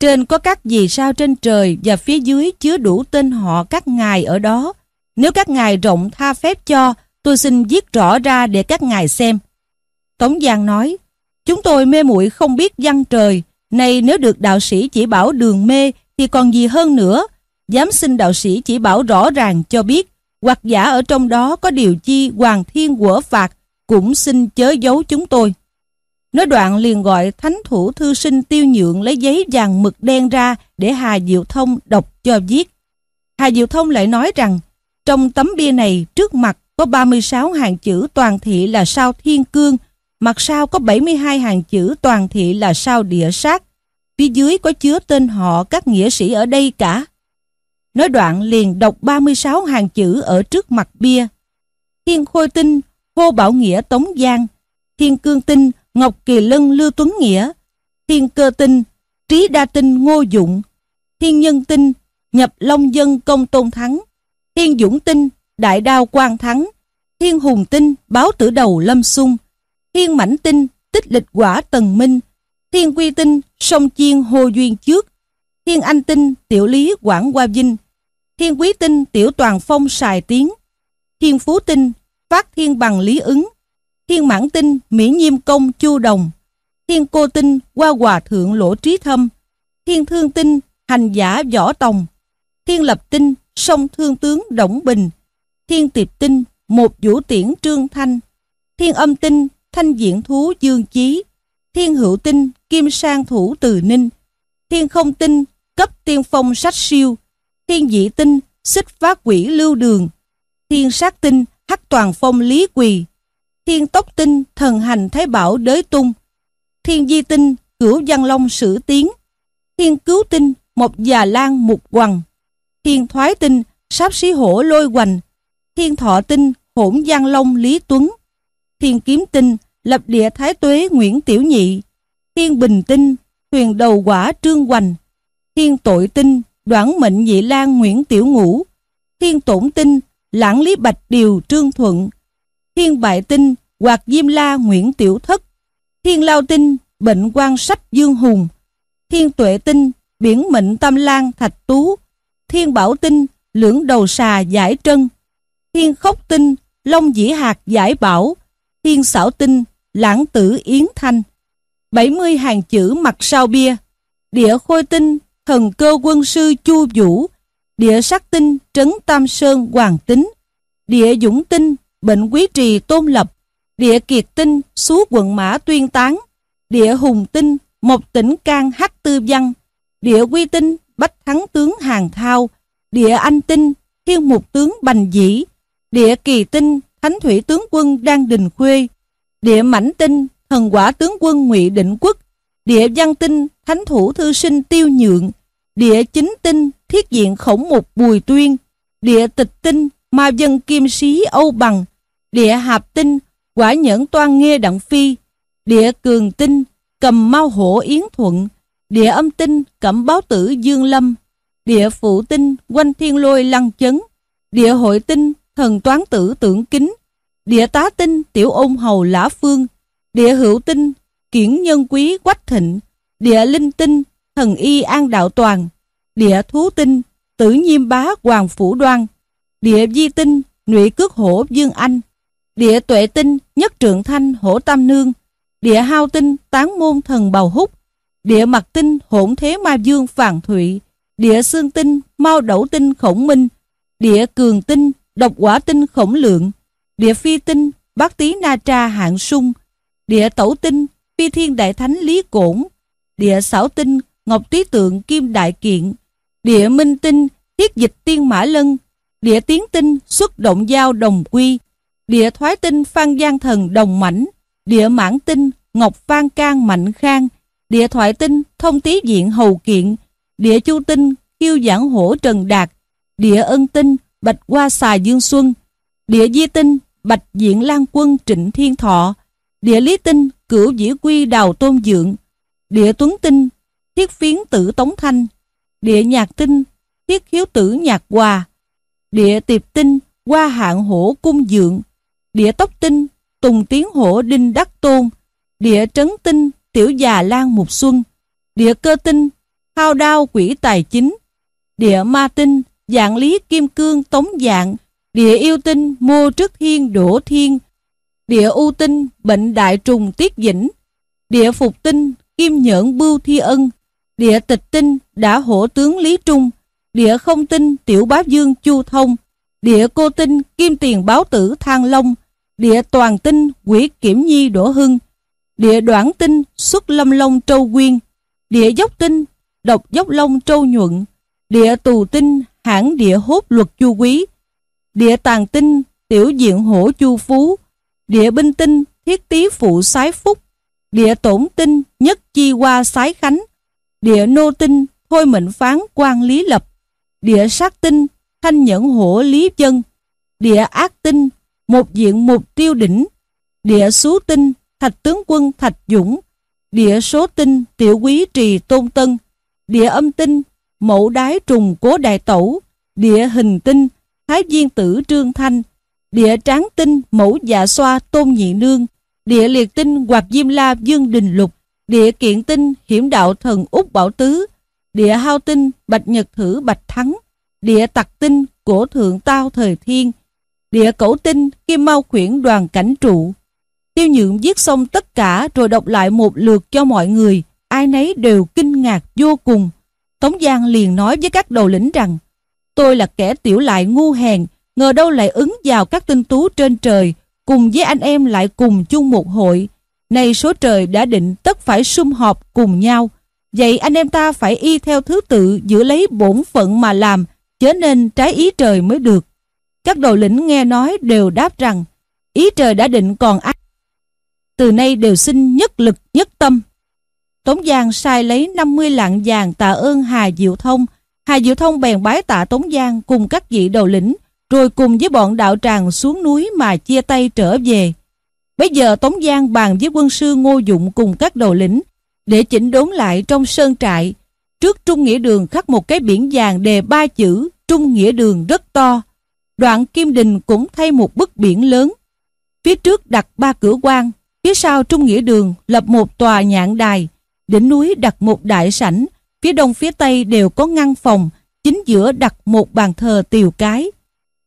Trên có các vì sao trên trời và phía dưới chứa đủ tên họ các ngài ở đó, nếu các ngài rộng tha phép cho, tôi xin viết rõ ra để các ngài xem. Tống Giang nói, chúng tôi mê muội không biết văn trời, nay nếu được đạo sĩ chỉ bảo đường mê thì còn gì hơn nữa. Dám xin đạo sĩ chỉ bảo rõ ràng cho biết, hoặc giả ở trong đó có điều chi hoàng thiên quở phạt, cũng xin chớ giấu chúng tôi. Nói đoạn liền gọi thánh thủ thư sinh tiêu nhượng lấy giấy vàng mực đen ra để Hà Diệu Thông đọc cho viết. Hà Diệu Thông lại nói rằng trong tấm bia này trước mặt có 36 hàng chữ toàn thị là sao thiên cương, mặt sau có 72 hàng chữ toàn thị là sao địa sát, phía dưới có chứa tên họ các nghĩa sĩ ở đây cả. Nói đoạn liền đọc 36 hàng chữ ở trước mặt bia. Thiên Khôi Tinh, Hô Bảo Nghĩa Tống Giang, Thiên Cương Tinh, Ngọc Kỳ Lân Lưu Tuấn Nghĩa, Thiên Cơ Tinh, Trí Đa Tinh Ngô Dụng, Thiên Nhân Tinh, Nhập Long Dân Công Tôn Thắng, Thiên Dũng Tinh, Đại Đao Quang Thắng, Thiên Hùng Tinh, Báo Tử Đầu Lâm Xung, Thiên mảnh Tinh, Tích Lịch Quả Tần Minh, Thiên Quy Tinh, Sông Chiên Hồ Duyên Trước, Thiên Anh Tinh, Tiểu Lý Quảng Hoa Vinh, Thiên Quý Tinh, Tiểu Toàn Phong Sài Tiến, Thiên Phú Tinh, Phát Thiên Bằng Lý Ứng, Thiên Mãn Tinh, Mỹ Nhiêm Công Chu Đồng, Thiên Cô Tinh, Hoa Hòa Thượng Lỗ Trí Thâm, Thiên Thương Tinh, Hành Giả Võ Tòng, Thiên Lập Tinh, Sông Thương Tướng Đổng Bình, Thiên Tiệp Tinh, Một Vũ Tiễn Trương Thanh, Thiên Âm Tinh, Thanh Diện Thú Dương Chí, Thiên Hữu Tinh, Kim Sang Thủ Từ Ninh, Thiên Không Tinh, Cấp Tiên Phong Sách Siêu, Thiên Dị Tinh, Xích Phát Quỷ Lưu Đường, Thiên Sát Tinh, Hắc Toàn Phong Lý Quỳ, Thiên Tốc Tinh, Thần Hành Thái Bảo Đới Tung, Thiên Di Tinh, Cửu Văn Long Sử Tiến, Thiên Cứu Tinh, Mộc Già Lan Mục Quằng, Thiên Thoái Tinh, Sáp Sĩ Hổ Lôi Hoành, Thiên Thọ Tinh, Hỗn Giang Long Lý Tuấn, Thiên Kiếm Tinh, Lập Địa Thái Tuế Nguyễn Tiểu Nhị, Thiên Bình Tinh, Huyền Đầu Quả Trương Hoành, Thiên Tội Tinh, Đoạn Mệnh Nhị Lan Nguyễn Tiểu Ngũ, Thiên Tổn Tinh, Lãng Lý Bạch Điều Trương Thuận, Thiên Bại Tinh, Hoạt Diêm La Nguyễn Tiểu Thất, Thiên Lao Tinh, Bệnh quan Sách Dương Hùng, Thiên Tuệ Tinh, Biển Mệnh Tam Lan Thạch Tú, Thiên Bảo Tinh, Lưỡng Đầu Xà Giải Trân, Thiên Khốc Tinh, Long Dĩ Hạt Giải Bảo, Thiên Xảo Tinh, Lãng Tử Yến Thanh. 70 hàng chữ mặt sau bia, Địa Khôi Tinh, Thần Cơ Quân Sư Chu Vũ, Địa Sắc Tinh, Trấn Tam Sơn Hoàng Tính, Địa Dũng Tinh, Bệnh Quý Trì Tôn Lập, Địa Kiệt Tinh, Xú Quận Mã Tuyên Tán, Địa Hùng Tinh, Mộc Tỉnh Can Hắc Tư Văn, Địa Quy Tinh, Bách Thắng Tướng Hàng Thao, Địa Anh Tinh, Thiên Mục Tướng Bành Dĩ, Địa Kỳ Tinh, Thánh Thủy Tướng Quân Đan Đình Khuê, Địa Mãnh Tinh, Thần Quả Tướng Quân Ngụy Định Quốc, Địa Văn Tinh, Thánh Thủ Thư Sinh Tiêu Nhượng, Địa Chính Tinh, Thiết Diện Khổng Mục Bùi Tuyên, Địa Tịch Tinh, Ma Dân Kim Sĩ Âu Bằng, Địa Hạp Tinh, Quả Nhẫn Toan nghe Đặng Phi, Địa Cường Tinh, Cầm Mau Hổ Yến Thuận, Địa Âm Tinh, Cẩm Báo Tử Dương Lâm, Địa Phụ Tinh, Quanh Thiên Lôi Lăng Chấn, Địa Hội Tinh, Thần Toán Tử Tưởng Kính, Địa Tá Tinh, Tiểu Ôn Hầu Lã Phương, Địa Hữu Tinh, Kiển Nhân Quý Quách Thịnh, Địa Linh Tinh, Thần Y An Đạo Toàn, Địa Thú Tinh, Tử Nhiêm Bá Hoàng Phủ Đoan, Địa Di Tinh, Nụy Cước Hổ Dương Anh, Địa Tuệ Tinh, Nhất Trượng Thanh Hổ Tam Nương, Địa Hao Tinh, Tán Môn Thần Bào Húc, Địa Mặt Tinh, Hỗn Thế Ma Dương Phàn Thụy, Địa Xương Tinh, mau Đẩu Tinh Khổng Minh, Địa Cường Tinh, Độc Quả Tinh Khổng Lượng, Địa Phi Tinh, Bát Tý Na Tra Hạng Sung, Địa Tẩu Tinh, Phi Thiên Đại Thánh Lý Cổn, Địa Xảo Tinh, Ngọc Tí Tượng Kim Đại Kiện, Địa Minh Tinh, Thiết Dịch Tiên Mã Lân, Địa Tiến Tinh, Xuất Động Giao Đồng Quy, Địa Thoái Tinh, Phan Giang Thần Đồng Mảnh, Địa Mãn Tinh, Ngọc Phan Can Mạnh Khang, Địa Thoại Tinh, Thông Tí Diện Hầu Kiện, Địa Chu Tinh, Khiêu Giảng Hổ Trần Đạt, Địa Ân Tinh, Bạch Hoa Xà Dương Xuân, Địa Di Tinh, Bạch Diện Lan Quân Trịnh Thiên Thọ, Địa Lý Tinh, Cửu Dĩ Quy Đào Tôn Dượng, Địa Tuấn Tinh, Thiết Phiến Tử Tống Thanh, Địa Nhạc Tinh, Thiết hiếu Tử Nhạc Hòa, Địa Tiệp Tinh, Hoa Hạng Hổ Cung Dượng, Địa Tốc Tinh, Tùng Tiến Hổ Đinh Đắc Tôn, Địa Trấn Tinh, Tiểu Già Lan Mục Xuân, Địa Cơ Tinh, Hao Đao Quỷ Tài Chính, Địa Ma Tinh, Dạng Lý Kim Cương Tống Dạng, Địa Yêu Tinh, Mô Trước Thiên Đỗ Thiên, Địa U Tinh, Bệnh Đại Trùng Tiết Dĩnh, Địa Phục Tinh, Kim Nhẫn Bưu Thi Ân, Địa Tịch Tinh, Đã Hổ Tướng Lý Trung, Địa Không Tinh, Tiểu Bá Dương Chu Thông, Địa Cô Tinh, Kim Tiền Báo Tử Thang Long, Địa Toàn Tinh, Quỷ Kiểm Nhi Đỗ Hưng, Địa Đoạn Tinh, Xuất Lâm Long Trâu Quyên, Địa Dốc Tinh, Độc Dốc Long Trâu Nhuận, Địa Tù Tinh, hãng địa hốt luật chu quý, địa tàng tinh tiểu diện hổ chu phú, địa binh tinh thiết tý phụ sái phúc, địa tổn tinh nhất chi qua sái khánh, địa nô tinh thôi mệnh phán quan lý lập, địa sát tinh thanh nhẫn hổ lý chân, địa ác tinh một diện mục tiêu đỉnh, địa xú tinh thạch tướng quân thạch dũng, địa số tinh tiểu quý trì tôn tân, địa âm tinh mẫu đái trùng cố đại tẩu, địa hình tinh thái viên tử trương thanh, địa tráng tinh mẫu dạ xoa tôn nhị nương, địa liệt tinh Hoạt diêm la dương đình lục, địa kiện tinh hiểm đạo thần úc bảo tứ, địa hao tinh bạch nhật thử bạch thắng, địa tặc tinh cổ thượng tao thời thiên, địa cẩu tinh kim mau khuyển đoàn cảnh trụ. Tiêu nhượng viết xong tất cả rồi đọc lại một lượt cho mọi người, ai nấy đều kinh ngạc vô cùng. Tống Giang liền nói với các đầu lĩnh rằng, tôi là kẻ tiểu lại ngu hèn, ngờ đâu lại ứng vào các tinh tú trên trời, cùng với anh em lại cùng chung một hội. Nay số trời đã định tất phải sum họp cùng nhau, vậy anh em ta phải y theo thứ tự giữ lấy bổn phận mà làm, chớ nên trái ý trời mới được. Các đầu lĩnh nghe nói đều đáp rằng, ý trời đã định còn ai. Từ nay đều xin nhất lực nhất tâm. Tống Giang sai lấy 50 lạng vàng tạ ơn Hà Diệu Thông. Hà Diệu Thông bèn bái tạ Tống Giang cùng các vị đầu lĩnh, rồi cùng với bọn đạo tràng xuống núi mà chia tay trở về. Bây giờ Tống Giang bàn với quân sư Ngô Dụng cùng các đầu lĩnh để chỉnh đốn lại trong sơn trại. Trước Trung Nghĩa Đường khắc một cái biển vàng đề ba chữ Trung Nghĩa Đường rất to. Đoạn Kim Đình cũng thay một bức biển lớn. Phía trước đặt ba cửa quan, phía sau Trung Nghĩa Đường lập một tòa nhạn đài, đỉnh núi đặt một đại sảnh, phía đông phía tây đều có ngăn phòng, chính giữa đặt một bàn thờ tiều cái.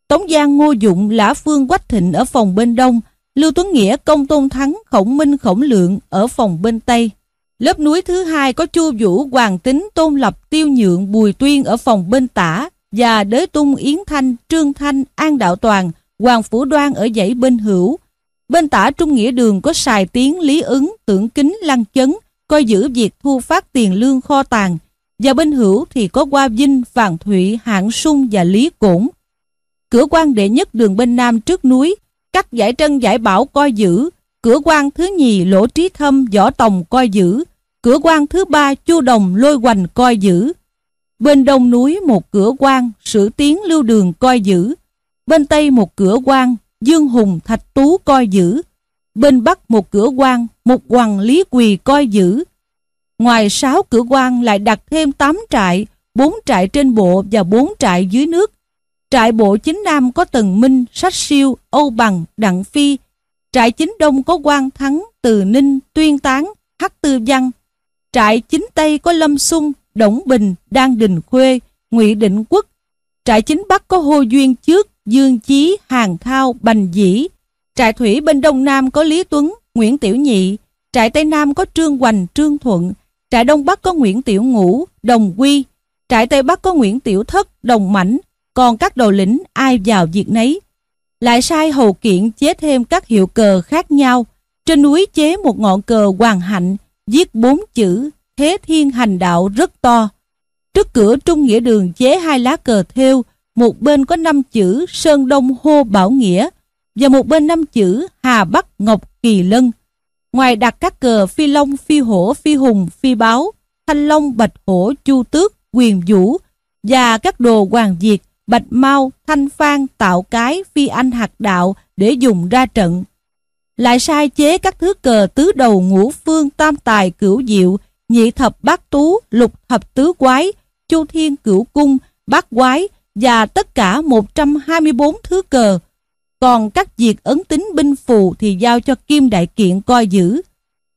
Tống Giang Ngô Dụng, Lã Phương Quách Thịnh ở phòng bên đông, Lưu Tuấn Nghĩa, Công Tôn Thắng, Khổng Minh, Khổng Lượng ở phòng bên tây. Lớp núi thứ hai có Chu Vũ, Hoàng Tính, Tôn Lập, Tiêu Nhượng, Bùi Tuyên ở phòng bên tả và Đới Tung, Yến Thanh, Trương Thanh, An Đạo Toàn, Hoàng Phủ Đoan ở dãy bên hữu. Bên tả Trung Nghĩa Đường có Sài Tiến, Lý Ứng, Tưởng Kính, Lăng Chấn, coi giữ việc thu phát tiền lương kho tàng. Và bên hữu thì có Qua Vinh, Vàng Thụy, Hạng Sung và Lý Cổn. Cửa quan đệ nhất đường bên nam trước núi, cắt giải trân giải bảo coi giữ, cửa quan thứ nhì lỗ trí thâm võ tòng coi giữ, cửa quan thứ ba chu đồng lôi hoành coi giữ. Bên đông núi một cửa quan sử tiến lưu đường coi giữ, bên tây một cửa quan dương hùng thạch tú coi giữ, bên bắc một cửa quan một hoàng lý quỳ coi giữ. Ngoài sáu cửa quan lại đặt thêm tám trại, bốn trại trên bộ và bốn trại dưới nước. Trại bộ chính Nam có Tần Minh, Sách Siêu, Âu Bằng, Đặng Phi. Trại chính Đông có quan Thắng, Từ Ninh, Tuyên Tán, Hắc Tư Văn. Trại chính Tây có Lâm Xuân, Đổng Bình, Đan Đình Khuê, Ngụy Định Quốc. Trại chính Bắc có Hô Duyên Trước, Dương Chí, Hàng Thao, Bành Dĩ. Trại Thủy bên Đông Nam có Lý Tuấn, Nguyễn Tiểu Nhị. Trại Tây Nam có Trương Hoành, Trương Thuận. Trại Đông Bắc có Nguyễn Tiểu Ngũ, Đồng Quy. Trại Tây Bắc có Nguyễn Tiểu Thất, Đồng Mảnh. Còn các đầu lĩnh ai vào việc nấy. Lại sai hầu kiện chế thêm các hiệu cờ khác nhau. Trên núi chế một ngọn cờ hoàng hạnh, viết bốn chữ Thế Thiên Hành Đạo rất to. Trước cửa Trung Nghĩa Đường chế hai lá cờ thêu, một bên có năm chữ Sơn Đông Hô Bảo Nghĩa và một bên năm chữ Hà Bắc Ngọc Kỳ Lân. Ngoài đặt các cờ phi long, phi hổ, phi hùng, phi báo, thanh long, bạch hổ, chu tước, quyền vũ và các đồ hoàng diệt, bạch mau, thanh phan, tạo cái, phi anh hạt đạo để dùng ra trận. Lại sai chế các thứ cờ tứ đầu ngũ phương tam tài cửu diệu, nhị thập bát tú, lục thập tứ quái, chu thiên cửu cung, bát quái và tất cả 124 thứ cờ. Còn các việc ấn tính binh phù thì giao cho Kim Đại Kiện coi giữ.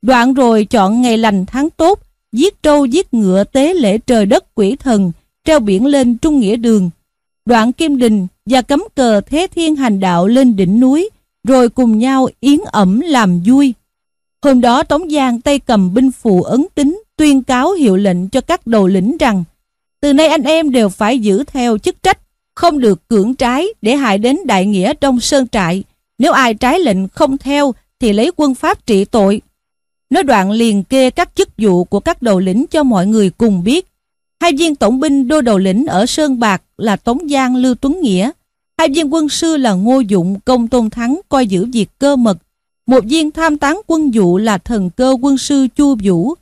Đoạn rồi chọn ngày lành tháng tốt, giết trâu giết ngựa tế lễ trời đất quỷ thần, treo biển lên trung nghĩa đường. Đoạn Kim Đình và cấm cờ Thế Thiên hành đạo lên đỉnh núi, rồi cùng nhau yến ẩm làm vui. Hôm đó Tống Giang tay cầm binh phù ấn tính tuyên cáo hiệu lệnh cho các đầu lĩnh rằng từ nay anh em đều phải giữ theo chức trách, không được cưỡng trái để hại đến đại nghĩa trong sơn trại. Nếu ai trái lệnh không theo thì lấy quân pháp trị tội. Nói đoạn liền kê các chức vụ của các đầu lĩnh cho mọi người cùng biết. Hai viên tổng binh đô đầu lĩnh ở Sơn Bạc là Tống Giang Lưu Tuấn Nghĩa. Hai viên quân sư là Ngô Dụng Công Tôn Thắng coi giữ việc cơ mật. Một viên tham tán quân dụ là thần cơ quân sư Chu Vũ.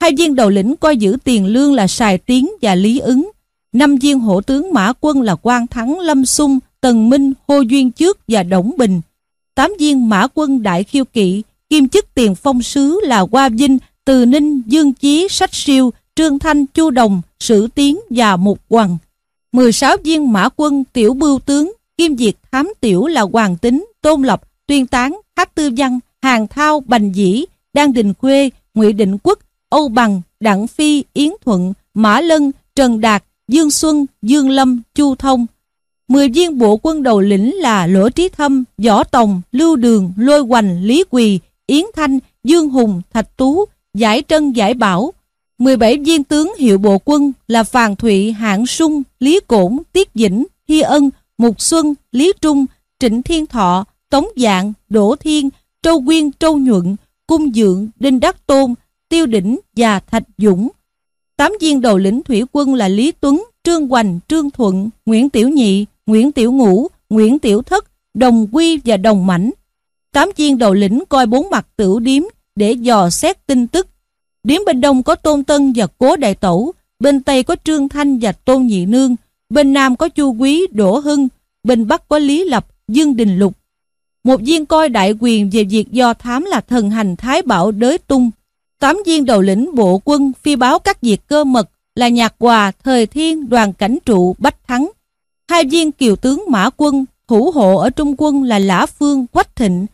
Hai viên đầu lĩnh coi giữ tiền lương là Sài Tiến và Lý Ứng. Năm viên hổ tướng mã quân là Quang Thắng, Lâm Sung, Tần Minh, Hô Duyên Trước và Đổng Bình. Tám viên mã quân đại khiêu kỵ, kim chức tiền phong sứ là Hoa Vinh, Từ Ninh, Dương Chí, Sách Siêu, Trương Thanh, Chu Đồng, Sử Tiến và Mục Hoàng. 16 viên mã quân tiểu bưu tướng, kim diệt thám tiểu là Hoàng Tính, Tôn Lập, Tuyên Tán, Hát Tư Văn, Hàng Thao, Bành Dĩ, Đan Đình Khuê, Ngụy Định Quốc, Âu Bằng, Đặng Phi, Yến Thuận, Mã Lân, Trần Đạt, Dương Xuân, Dương Lâm, Chu Thông. Mười viên bộ quân đầu lĩnh là Lỗ Trí Thâm, Võ Tòng, Lưu Đường, Lôi Hoành, Lý Quỳ, Yến Thanh, Dương Hùng, Thạch Tú, Giải Trân, Giải Bảo. 17 viên tướng hiệu bộ quân là Phàn Thụy, Hạng Sung, Lý Cổn, Tiết Dĩnh, Hy Ân, Mục Xuân, Lý Trung, Trịnh Thiên Thọ, Tống Dạng, Đỗ Thiên, Trâu Quyên, Trâu Nhuận, Cung Dượng, Đinh Đắc Tôn, Tiêu Đỉnh và Thạch Dũng. Tám viên đầu lĩnh thủy quân là Lý Tuấn, Trương Hoành, Trương Thuận, Nguyễn Tiểu Nhị, Nguyễn Tiểu Ngũ, Nguyễn Tiểu Thất, Đồng Quy và Đồng mảnh Tám viên đầu lĩnh coi bốn mặt tiểu điếm để dò xét tin tức. Điếm bên đông có Tôn Tân và Cố Đại Tẩu, bên tây có Trương Thanh và Tôn Nhị Nương, bên nam có Chu Quý, Đỗ Hưng, bên bắc có Lý Lập, Dương Đình Lục. Một viên coi đại quyền về việc do thám là thần hành Thái Bảo Đới Tung. Tám viên đầu lĩnh bộ quân phi báo các việc cơ mật là Nhạc Hòa, Thời Thiên, Đoàn Cảnh Trụ, Bách Thắng. Hai viên kiều tướng Mã Quân, thủ hộ ở Trung quân là Lã Phương, Quách Thịnh.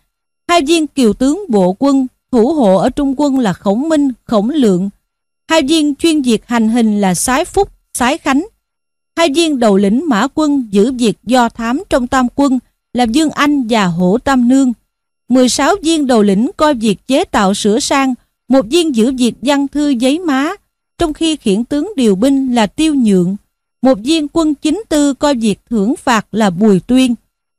Hai viên kiều tướng bộ quân, thủ hộ ở Trung quân là Khổng Minh, Khổng Lượng. Hai viên chuyên diệt hành hình là Sái Phúc, Sái Khánh. Hai viên đầu lĩnh Mã Quân giữ việc do thám trong tam quân là Dương Anh và Hổ Tam Nương. 16 viên đầu lĩnh coi việc chế tạo sửa sang, một viên giữ việc văn thư giấy má, trong khi khiển tướng điều binh là Tiêu Nhượng. Một viên quân chính tư coi việc thưởng phạt là Bùi Tuyên.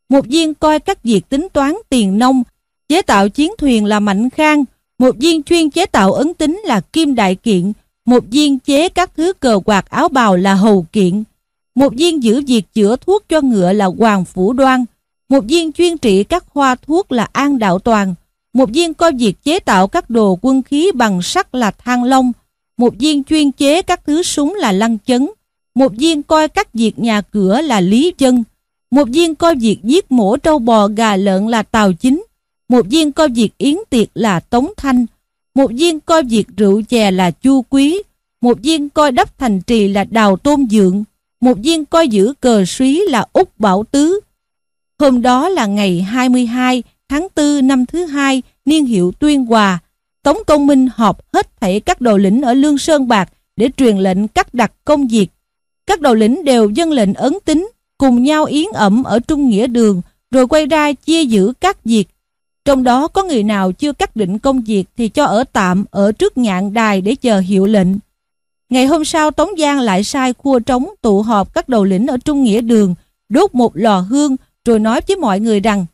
Một viên coi các việc tính toán tiền nông, chế tạo chiến thuyền là Mạnh Khang. Một viên chuyên chế tạo ấn tính là Kim Đại Kiện. Một viên chế các thứ cờ quạt áo bào là Hầu Kiện. Một viên giữ việc chữa thuốc cho ngựa là Hoàng Phủ Đoan. Một viên chuyên trị các hoa thuốc là An Đạo Toàn. Một viên coi việc chế tạo các đồ quân khí bằng sắt là Thang Long. Một viên chuyên chế các thứ súng là Lăng Chấn. Một viên coi các việc nhà cửa là Lý Dân. Một viên coi việc giết mổ trâu bò gà lợn là Tào Chính. Một viên coi việc yến tiệc là Tống Thanh. Một viên coi việc rượu chè là Chu Quý. Một viên coi đắp thành trì là Đào Tôn Dượng. Một viên coi giữ cờ suý là Úc Bảo Tứ. Hôm đó là ngày 22 tháng 4 năm thứ hai, niên hiệu Tuyên Hòa. Tống Công Minh họp hết thảy các đầu lĩnh ở Lương Sơn Bạc để truyền lệnh cắt đặt công việc. Các đầu lĩnh đều dân lệnh ấn tính, cùng nhau yến ẩm ở Trung Nghĩa Đường, rồi quay ra chia giữ các việc. Trong đó có người nào chưa cắt định công việc thì cho ở tạm ở trước nhạn đài để chờ hiệu lệnh. Ngày hôm sau Tống Giang lại sai khua trống tụ họp các đầu lĩnh ở Trung Nghĩa Đường, đốt một lò hương rồi nói với mọi người rằng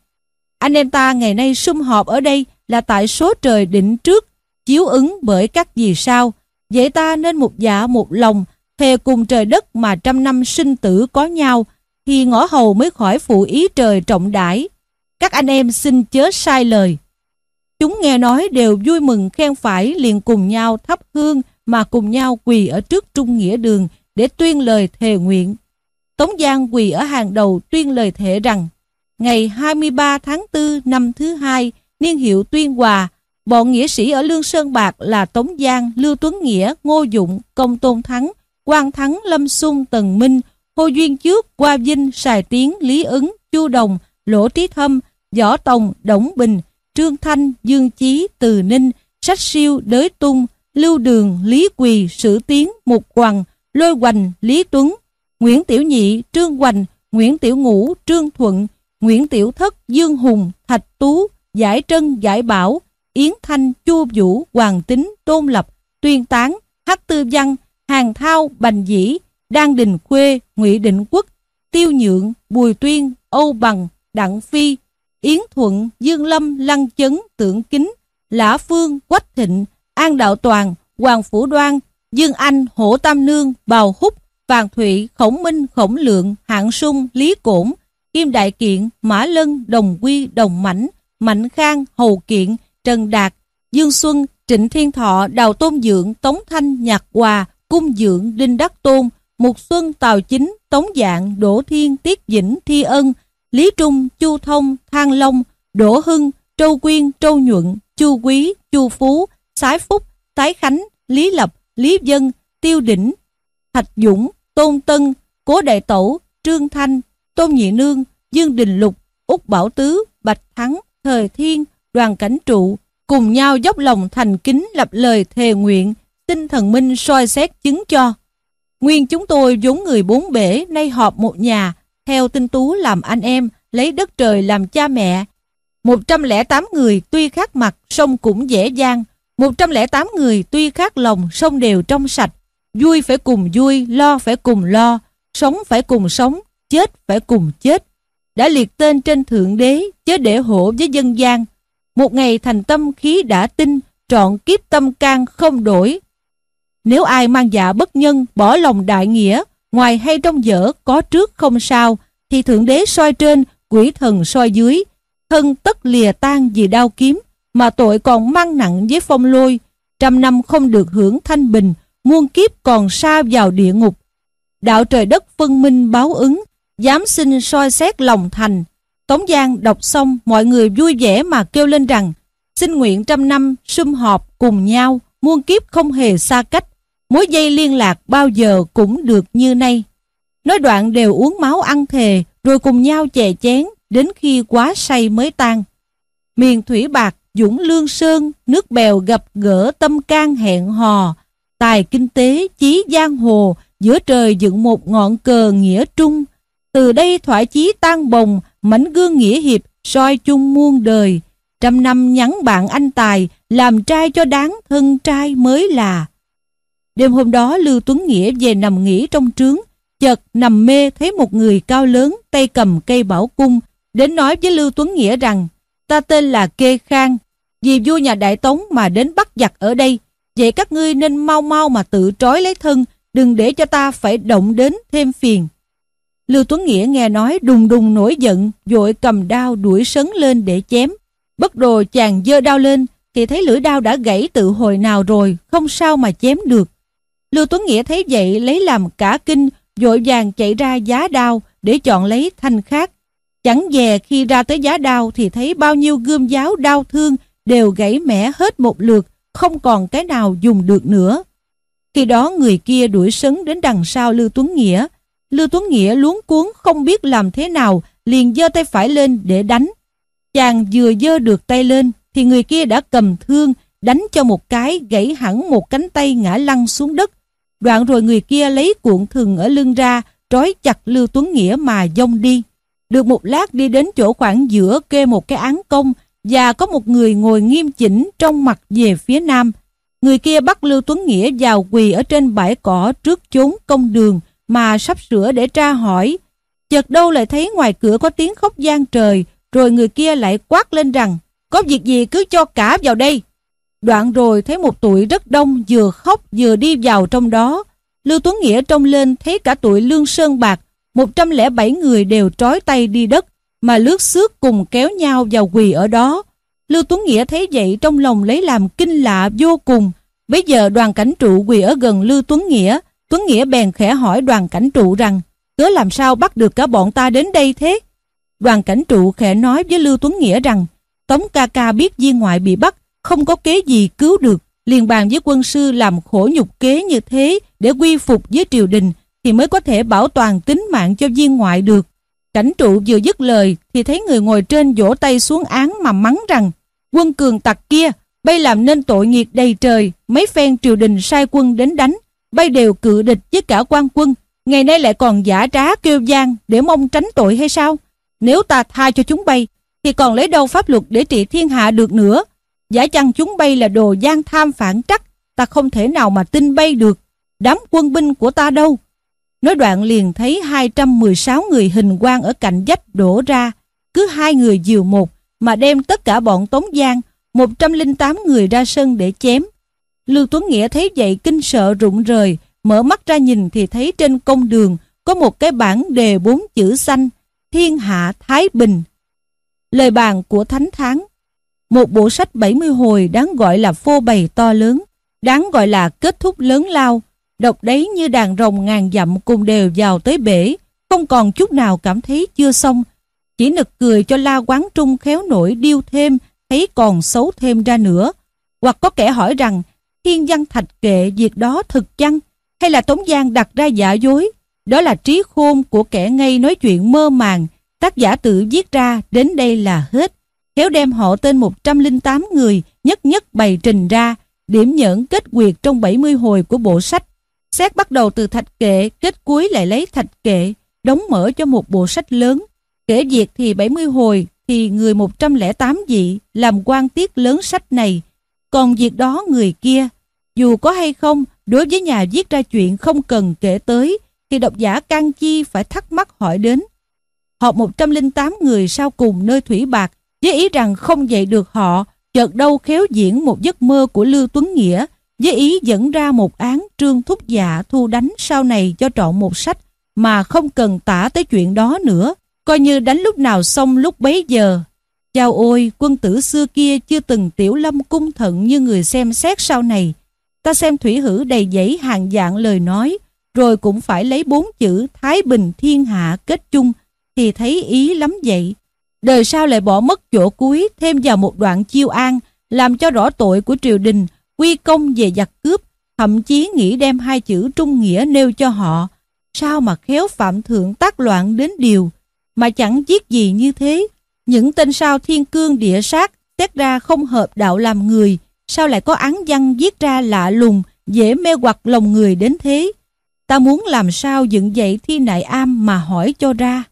anh em ta ngày nay sum họp ở đây là tại số trời định trước, chiếu ứng bởi các vì sao. Vậy ta nên một dạ một lòng, thề cùng trời đất mà trăm năm sinh tử có nhau, thì ngõ hầu mới khỏi phụ ý trời trọng đãi. Các anh em xin chớ sai lời. Chúng nghe nói đều vui mừng khen phải liền cùng nhau thắp hương mà cùng nhau quỳ ở trước trung nghĩa đường để tuyên lời thề nguyện. Tống Giang quỳ ở hàng đầu tuyên lời thệ rằng ngày 23 tháng 4 năm thứ hai, niên hiệu Tuyên Hòa, bọn nghĩa sĩ ở Lương Sơn Bạc là Tống Giang, Lưu Tuấn Nghĩa, Ngô Dụng, Công Tôn Thắng, Quang Thắng, Lâm Xung, Tần Minh, Hồ Duyên Trước, Qua Vinh, Sài Tiến, Lý Ứng, Chu Đồng, Lỗ Trí Thâm, Võ Tòng, Đổng Bình, Trương Thanh, Dương Chí, Từ Ninh, Sách Siêu, Đới Tung, Lưu Đường, Lý Quỳ, Sử Tiến, Mục Hoàng, Lôi Hoành, Lý Tuấn, Nguyễn Tiểu Nhị, Trương Hoành, Nguyễn Tiểu Ngũ, Trương Thuận, Nguyễn Tiểu Thất, Dương Hùng, Thạch Tú, Giải Trân, Giải Bảo, Yến Thanh, Chu Vũ, Hoàng Tính, Tôn Lập, Tuyên Tán, Hắc Tư Văn, Hàng Thao, Bành Dĩ, Đan Đình Khuê, Ngụy Định Quốc, Tiêu Nhượng, Bùi Tuyên, Âu Bằng, Đặng Phi, Yến Thuận, Dương Lâm, Lăng Chấn, Tưởng Kính, Lã Phương, Quách Thịnh, An Đạo Toàn, Hoàng Phủ Đoan, Dương Anh, Hổ Tam Nương, Bào Húc, Vàng Thụy, Khổng Minh, Khổng Lượng, Hạng Sung, Lý Cổn, Kim Đại Kiện, Mã Lân, Đồng Quy, Đồng Mảnh, Mạnh Khang, Hầu Kiện, Trần Đạt, Dương Xuân, Trịnh Thiên Thọ, Đào Tôn Dưỡng, Tống Thanh, Nhạc Hòa, Cung Dưỡng, Đinh Đắc Tôn, Mục Xuân, Tào Chính, Tống Dạng, Đỗ Thiên, Tiết Dĩnh, Thi Ân, Lý Trung, Chu Thông, Thang Long, Đỗ Hưng, Trâu Quyên, Trâu Nhuận, Chu Quý, Chu Phú, Sái Phúc, Tái Khánh, Lý Lập, Lý Dân, Tiêu Đỉnh, Thạch Dũng, Tôn Tân, Cố Đại Tẩu, Trương Thanh, Tôn Nhị Nương, Dương Đình Lục, Úc Bảo Tứ, Bạch Thắng, Thời Thiên, Đoàn Cảnh Trụ, cùng nhau dốc lòng thành kính lập lời thề nguyện, xin thần minh soi xét chứng cho. Nguyên chúng tôi vốn người bốn bể, nay họp một nhà, theo tinh tú làm anh em, lấy đất trời làm cha mẹ. 108 người tuy khác mặt, sông cũng dễ dàng. 108 người tuy khác lòng, sông đều trong sạch. Vui phải cùng vui, lo phải cùng lo, sống phải cùng sống, chết phải cùng chết. Đã liệt tên trên thượng đế, chớ để hổ với dân gian. Một ngày thành tâm khí đã tin, trọn kiếp tâm can không đổi. Nếu ai mang dạ bất nhân, bỏ lòng đại nghĩa, ngoài hay trong dở có trước không sao, thì thượng đế soi trên, quỷ thần soi dưới. Thân tất lìa tan vì đau kiếm, mà tội còn mang nặng với phong lôi. Trăm năm không được hưởng thanh bình, muôn kiếp còn xa vào địa ngục. Đạo trời đất phân minh báo ứng, dám xin soi xét lòng thành. Tống Giang đọc xong mọi người vui vẻ mà kêu lên rằng xin nguyện trăm năm sum họp cùng nhau, muôn kiếp không hề xa cách, mối dây liên lạc bao giờ cũng được như nay. Nói đoạn đều uống máu ăn thề, rồi cùng nhau chè chén, đến khi quá say mới tan. Miền Thủy Bạc, Dũng Lương Sơn, nước bèo gặp gỡ tâm can hẹn hò, tài kinh tế, chí giang hồ, giữa trời dựng một ngọn cờ nghĩa trung. Từ đây thoại chí tan bồng, mảnh gương nghĩa hiệp, soi chung muôn đời. Trăm năm nhắn bạn anh tài, làm trai cho đáng thân trai mới là. Đêm hôm đó Lưu Tuấn Nghĩa về nằm nghỉ trong trướng, chợt nằm mê thấy một người cao lớn, tay cầm cây bảo cung, đến nói với Lưu Tuấn Nghĩa rằng, ta tên là Kê Khang, vì vua nhà Đại Tống mà đến bắt giặc ở đây, vậy các ngươi nên mau mau mà tự trói lấy thân, đừng để cho ta phải động đến thêm phiền. Lưu Tuấn Nghĩa nghe nói đùng đùng nổi giận, vội cầm đao đuổi sấn lên để chém. Bất đồ chàng dơ đao lên, thì thấy lưỡi đao đã gãy tự hồi nào rồi, không sao mà chém được. Lưu Tuấn Nghĩa thấy vậy lấy làm cả kinh, vội vàng chạy ra giá đao để chọn lấy thanh khác. Chẳng dè khi ra tới giá đao thì thấy bao nhiêu gươm giáo đau thương đều gãy mẻ hết một lượt, không còn cái nào dùng được nữa. Khi đó người kia đuổi sấn đến đằng sau Lưu Tuấn Nghĩa. Lưu Tuấn Nghĩa luống cuốn không biết làm thế nào, liền giơ tay phải lên để đánh. Chàng vừa giơ được tay lên thì người kia đã cầm thương đánh cho một cái gãy hẳn một cánh tay ngã lăn xuống đất. Đoạn rồi người kia lấy cuộn thừng ở lưng ra, trói chặt Lưu Tuấn Nghĩa mà dông đi. Được một lát đi đến chỗ khoảng giữa kê một cái án công và có một người ngồi nghiêm chỉnh trong mặt về phía nam. Người kia bắt Lưu Tuấn Nghĩa vào quỳ ở trên bãi cỏ trước chốn công đường mà sắp sửa để tra hỏi. Chợt đâu lại thấy ngoài cửa có tiếng khóc gian trời, rồi người kia lại quát lên rằng có việc gì cứ cho cả vào đây. Đoạn rồi thấy một tụi rất đông vừa khóc vừa đi vào trong đó. Lưu Tuấn Nghĩa trông lên thấy cả tụi Lương Sơn Bạc, 107 người đều trói tay đi đất, mà lướt xước cùng kéo nhau vào quỳ ở đó. Lưu Tuấn Nghĩa thấy vậy trong lòng lấy làm kinh lạ vô cùng. Bây giờ đoàn cảnh trụ quỳ ở gần Lưu Tuấn Nghĩa, Tuấn Nghĩa bèn khẽ hỏi đoàn cảnh trụ rằng, cớ làm sao bắt được cả bọn ta đến đây thế? Đoàn cảnh trụ khẽ nói với Lưu Tuấn Nghĩa rằng, Tống ca ca biết viên ngoại bị bắt, không có kế gì cứu được, liền bàn với quân sư làm khổ nhục kế như thế để quy phục với triều đình thì mới có thể bảo toàn tính mạng cho viên ngoại được. Cảnh trụ vừa dứt lời thì thấy người ngồi trên vỗ tay xuống án mà mắng rằng quân cường tặc kia, bay làm nên tội nghiệt đầy trời, mấy phen triều đình sai quân đến đánh, bay đều cự địch với cả quan quân, ngày nay lại còn giả trá kêu gian để mong tránh tội hay sao? Nếu ta tha cho chúng bay, thì còn lấy đâu pháp luật để trị thiên hạ được nữa? Giả chăng chúng bay là đồ gian tham phản trắc, ta không thể nào mà tin bay được. Đám quân binh của ta đâu? Nói đoạn liền thấy 216 người hình quan ở cạnh dách đổ ra, cứ hai người diều một mà đem tất cả bọn Tống Giang, 108 người ra sân để chém. Lưu Tuấn Nghĩa thấy vậy kinh sợ rụng rời, mở mắt ra nhìn thì thấy trên công đường có một cái bảng đề bốn chữ xanh, thiên hạ thái bình. Lời bàn của Thánh Tháng Một bộ sách 70 hồi đáng gọi là phô bày to lớn, đáng gọi là kết thúc lớn lao, đọc đấy như đàn rồng ngàn dặm cùng đều vào tới bể, không còn chút nào cảm thấy chưa xong. Chỉ nực cười cho la quán trung khéo nổi điêu thêm, thấy còn xấu thêm ra nữa. Hoặc có kẻ hỏi rằng, thiên văn thạch kệ việc đó thực chăng, hay là Tống Giang đặt ra giả dối. Đó là trí khôn của kẻ ngây nói chuyện mơ màng, tác giả tự viết ra đến đây là hết. Khéo đem họ tên 108 người nhất nhất bày trình ra, điểm nhẫn kết quyệt trong 70 hồi của bộ sách. Xét bắt đầu từ thạch kệ, kết cuối lại lấy thạch kệ, đóng mở cho một bộ sách lớn. Kể việc thì 70 hồi, thì người 108 vị làm quan tiết lớn sách này. Còn việc đó người kia, dù có hay không, đối với nhà viết ra chuyện không cần kể tới, thì độc giả can chi phải thắc mắc hỏi đến. Họp 108 người sau cùng nơi Thủy Bạc, với ý rằng không dạy được họ, chợt đâu khéo diễn một giấc mơ của Lưu Tuấn Nghĩa, với ý dẫn ra một án trương thúc dạ thu đánh sau này cho trọn một sách mà không cần tả tới chuyện đó nữa, coi như đánh lúc nào xong lúc bấy giờ. Chào ôi, quân tử xưa kia chưa từng tiểu lâm cung thận như người xem xét sau này. Ta xem thủy hử đầy dẫy hàng dạng lời nói, rồi cũng phải lấy bốn chữ Thái Bình Thiên Hạ kết chung, thì thấy ý lắm vậy. Đời sau lại bỏ mất chỗ cuối thêm vào một đoạn chiêu an, làm cho rõ tội của triều đình, quy công về giặc cướp, thậm chí nghĩ đem hai chữ trung nghĩa nêu cho họ. Sao mà khéo phạm thượng tác loạn đến điều, mà chẳng giết gì như thế. Những tên sao thiên cương địa sát, tết ra không hợp đạo làm người, sao lại có án văn viết ra lạ lùng, dễ mê hoặc lòng người đến thế. Ta muốn làm sao dựng dậy thi nại am mà hỏi cho ra.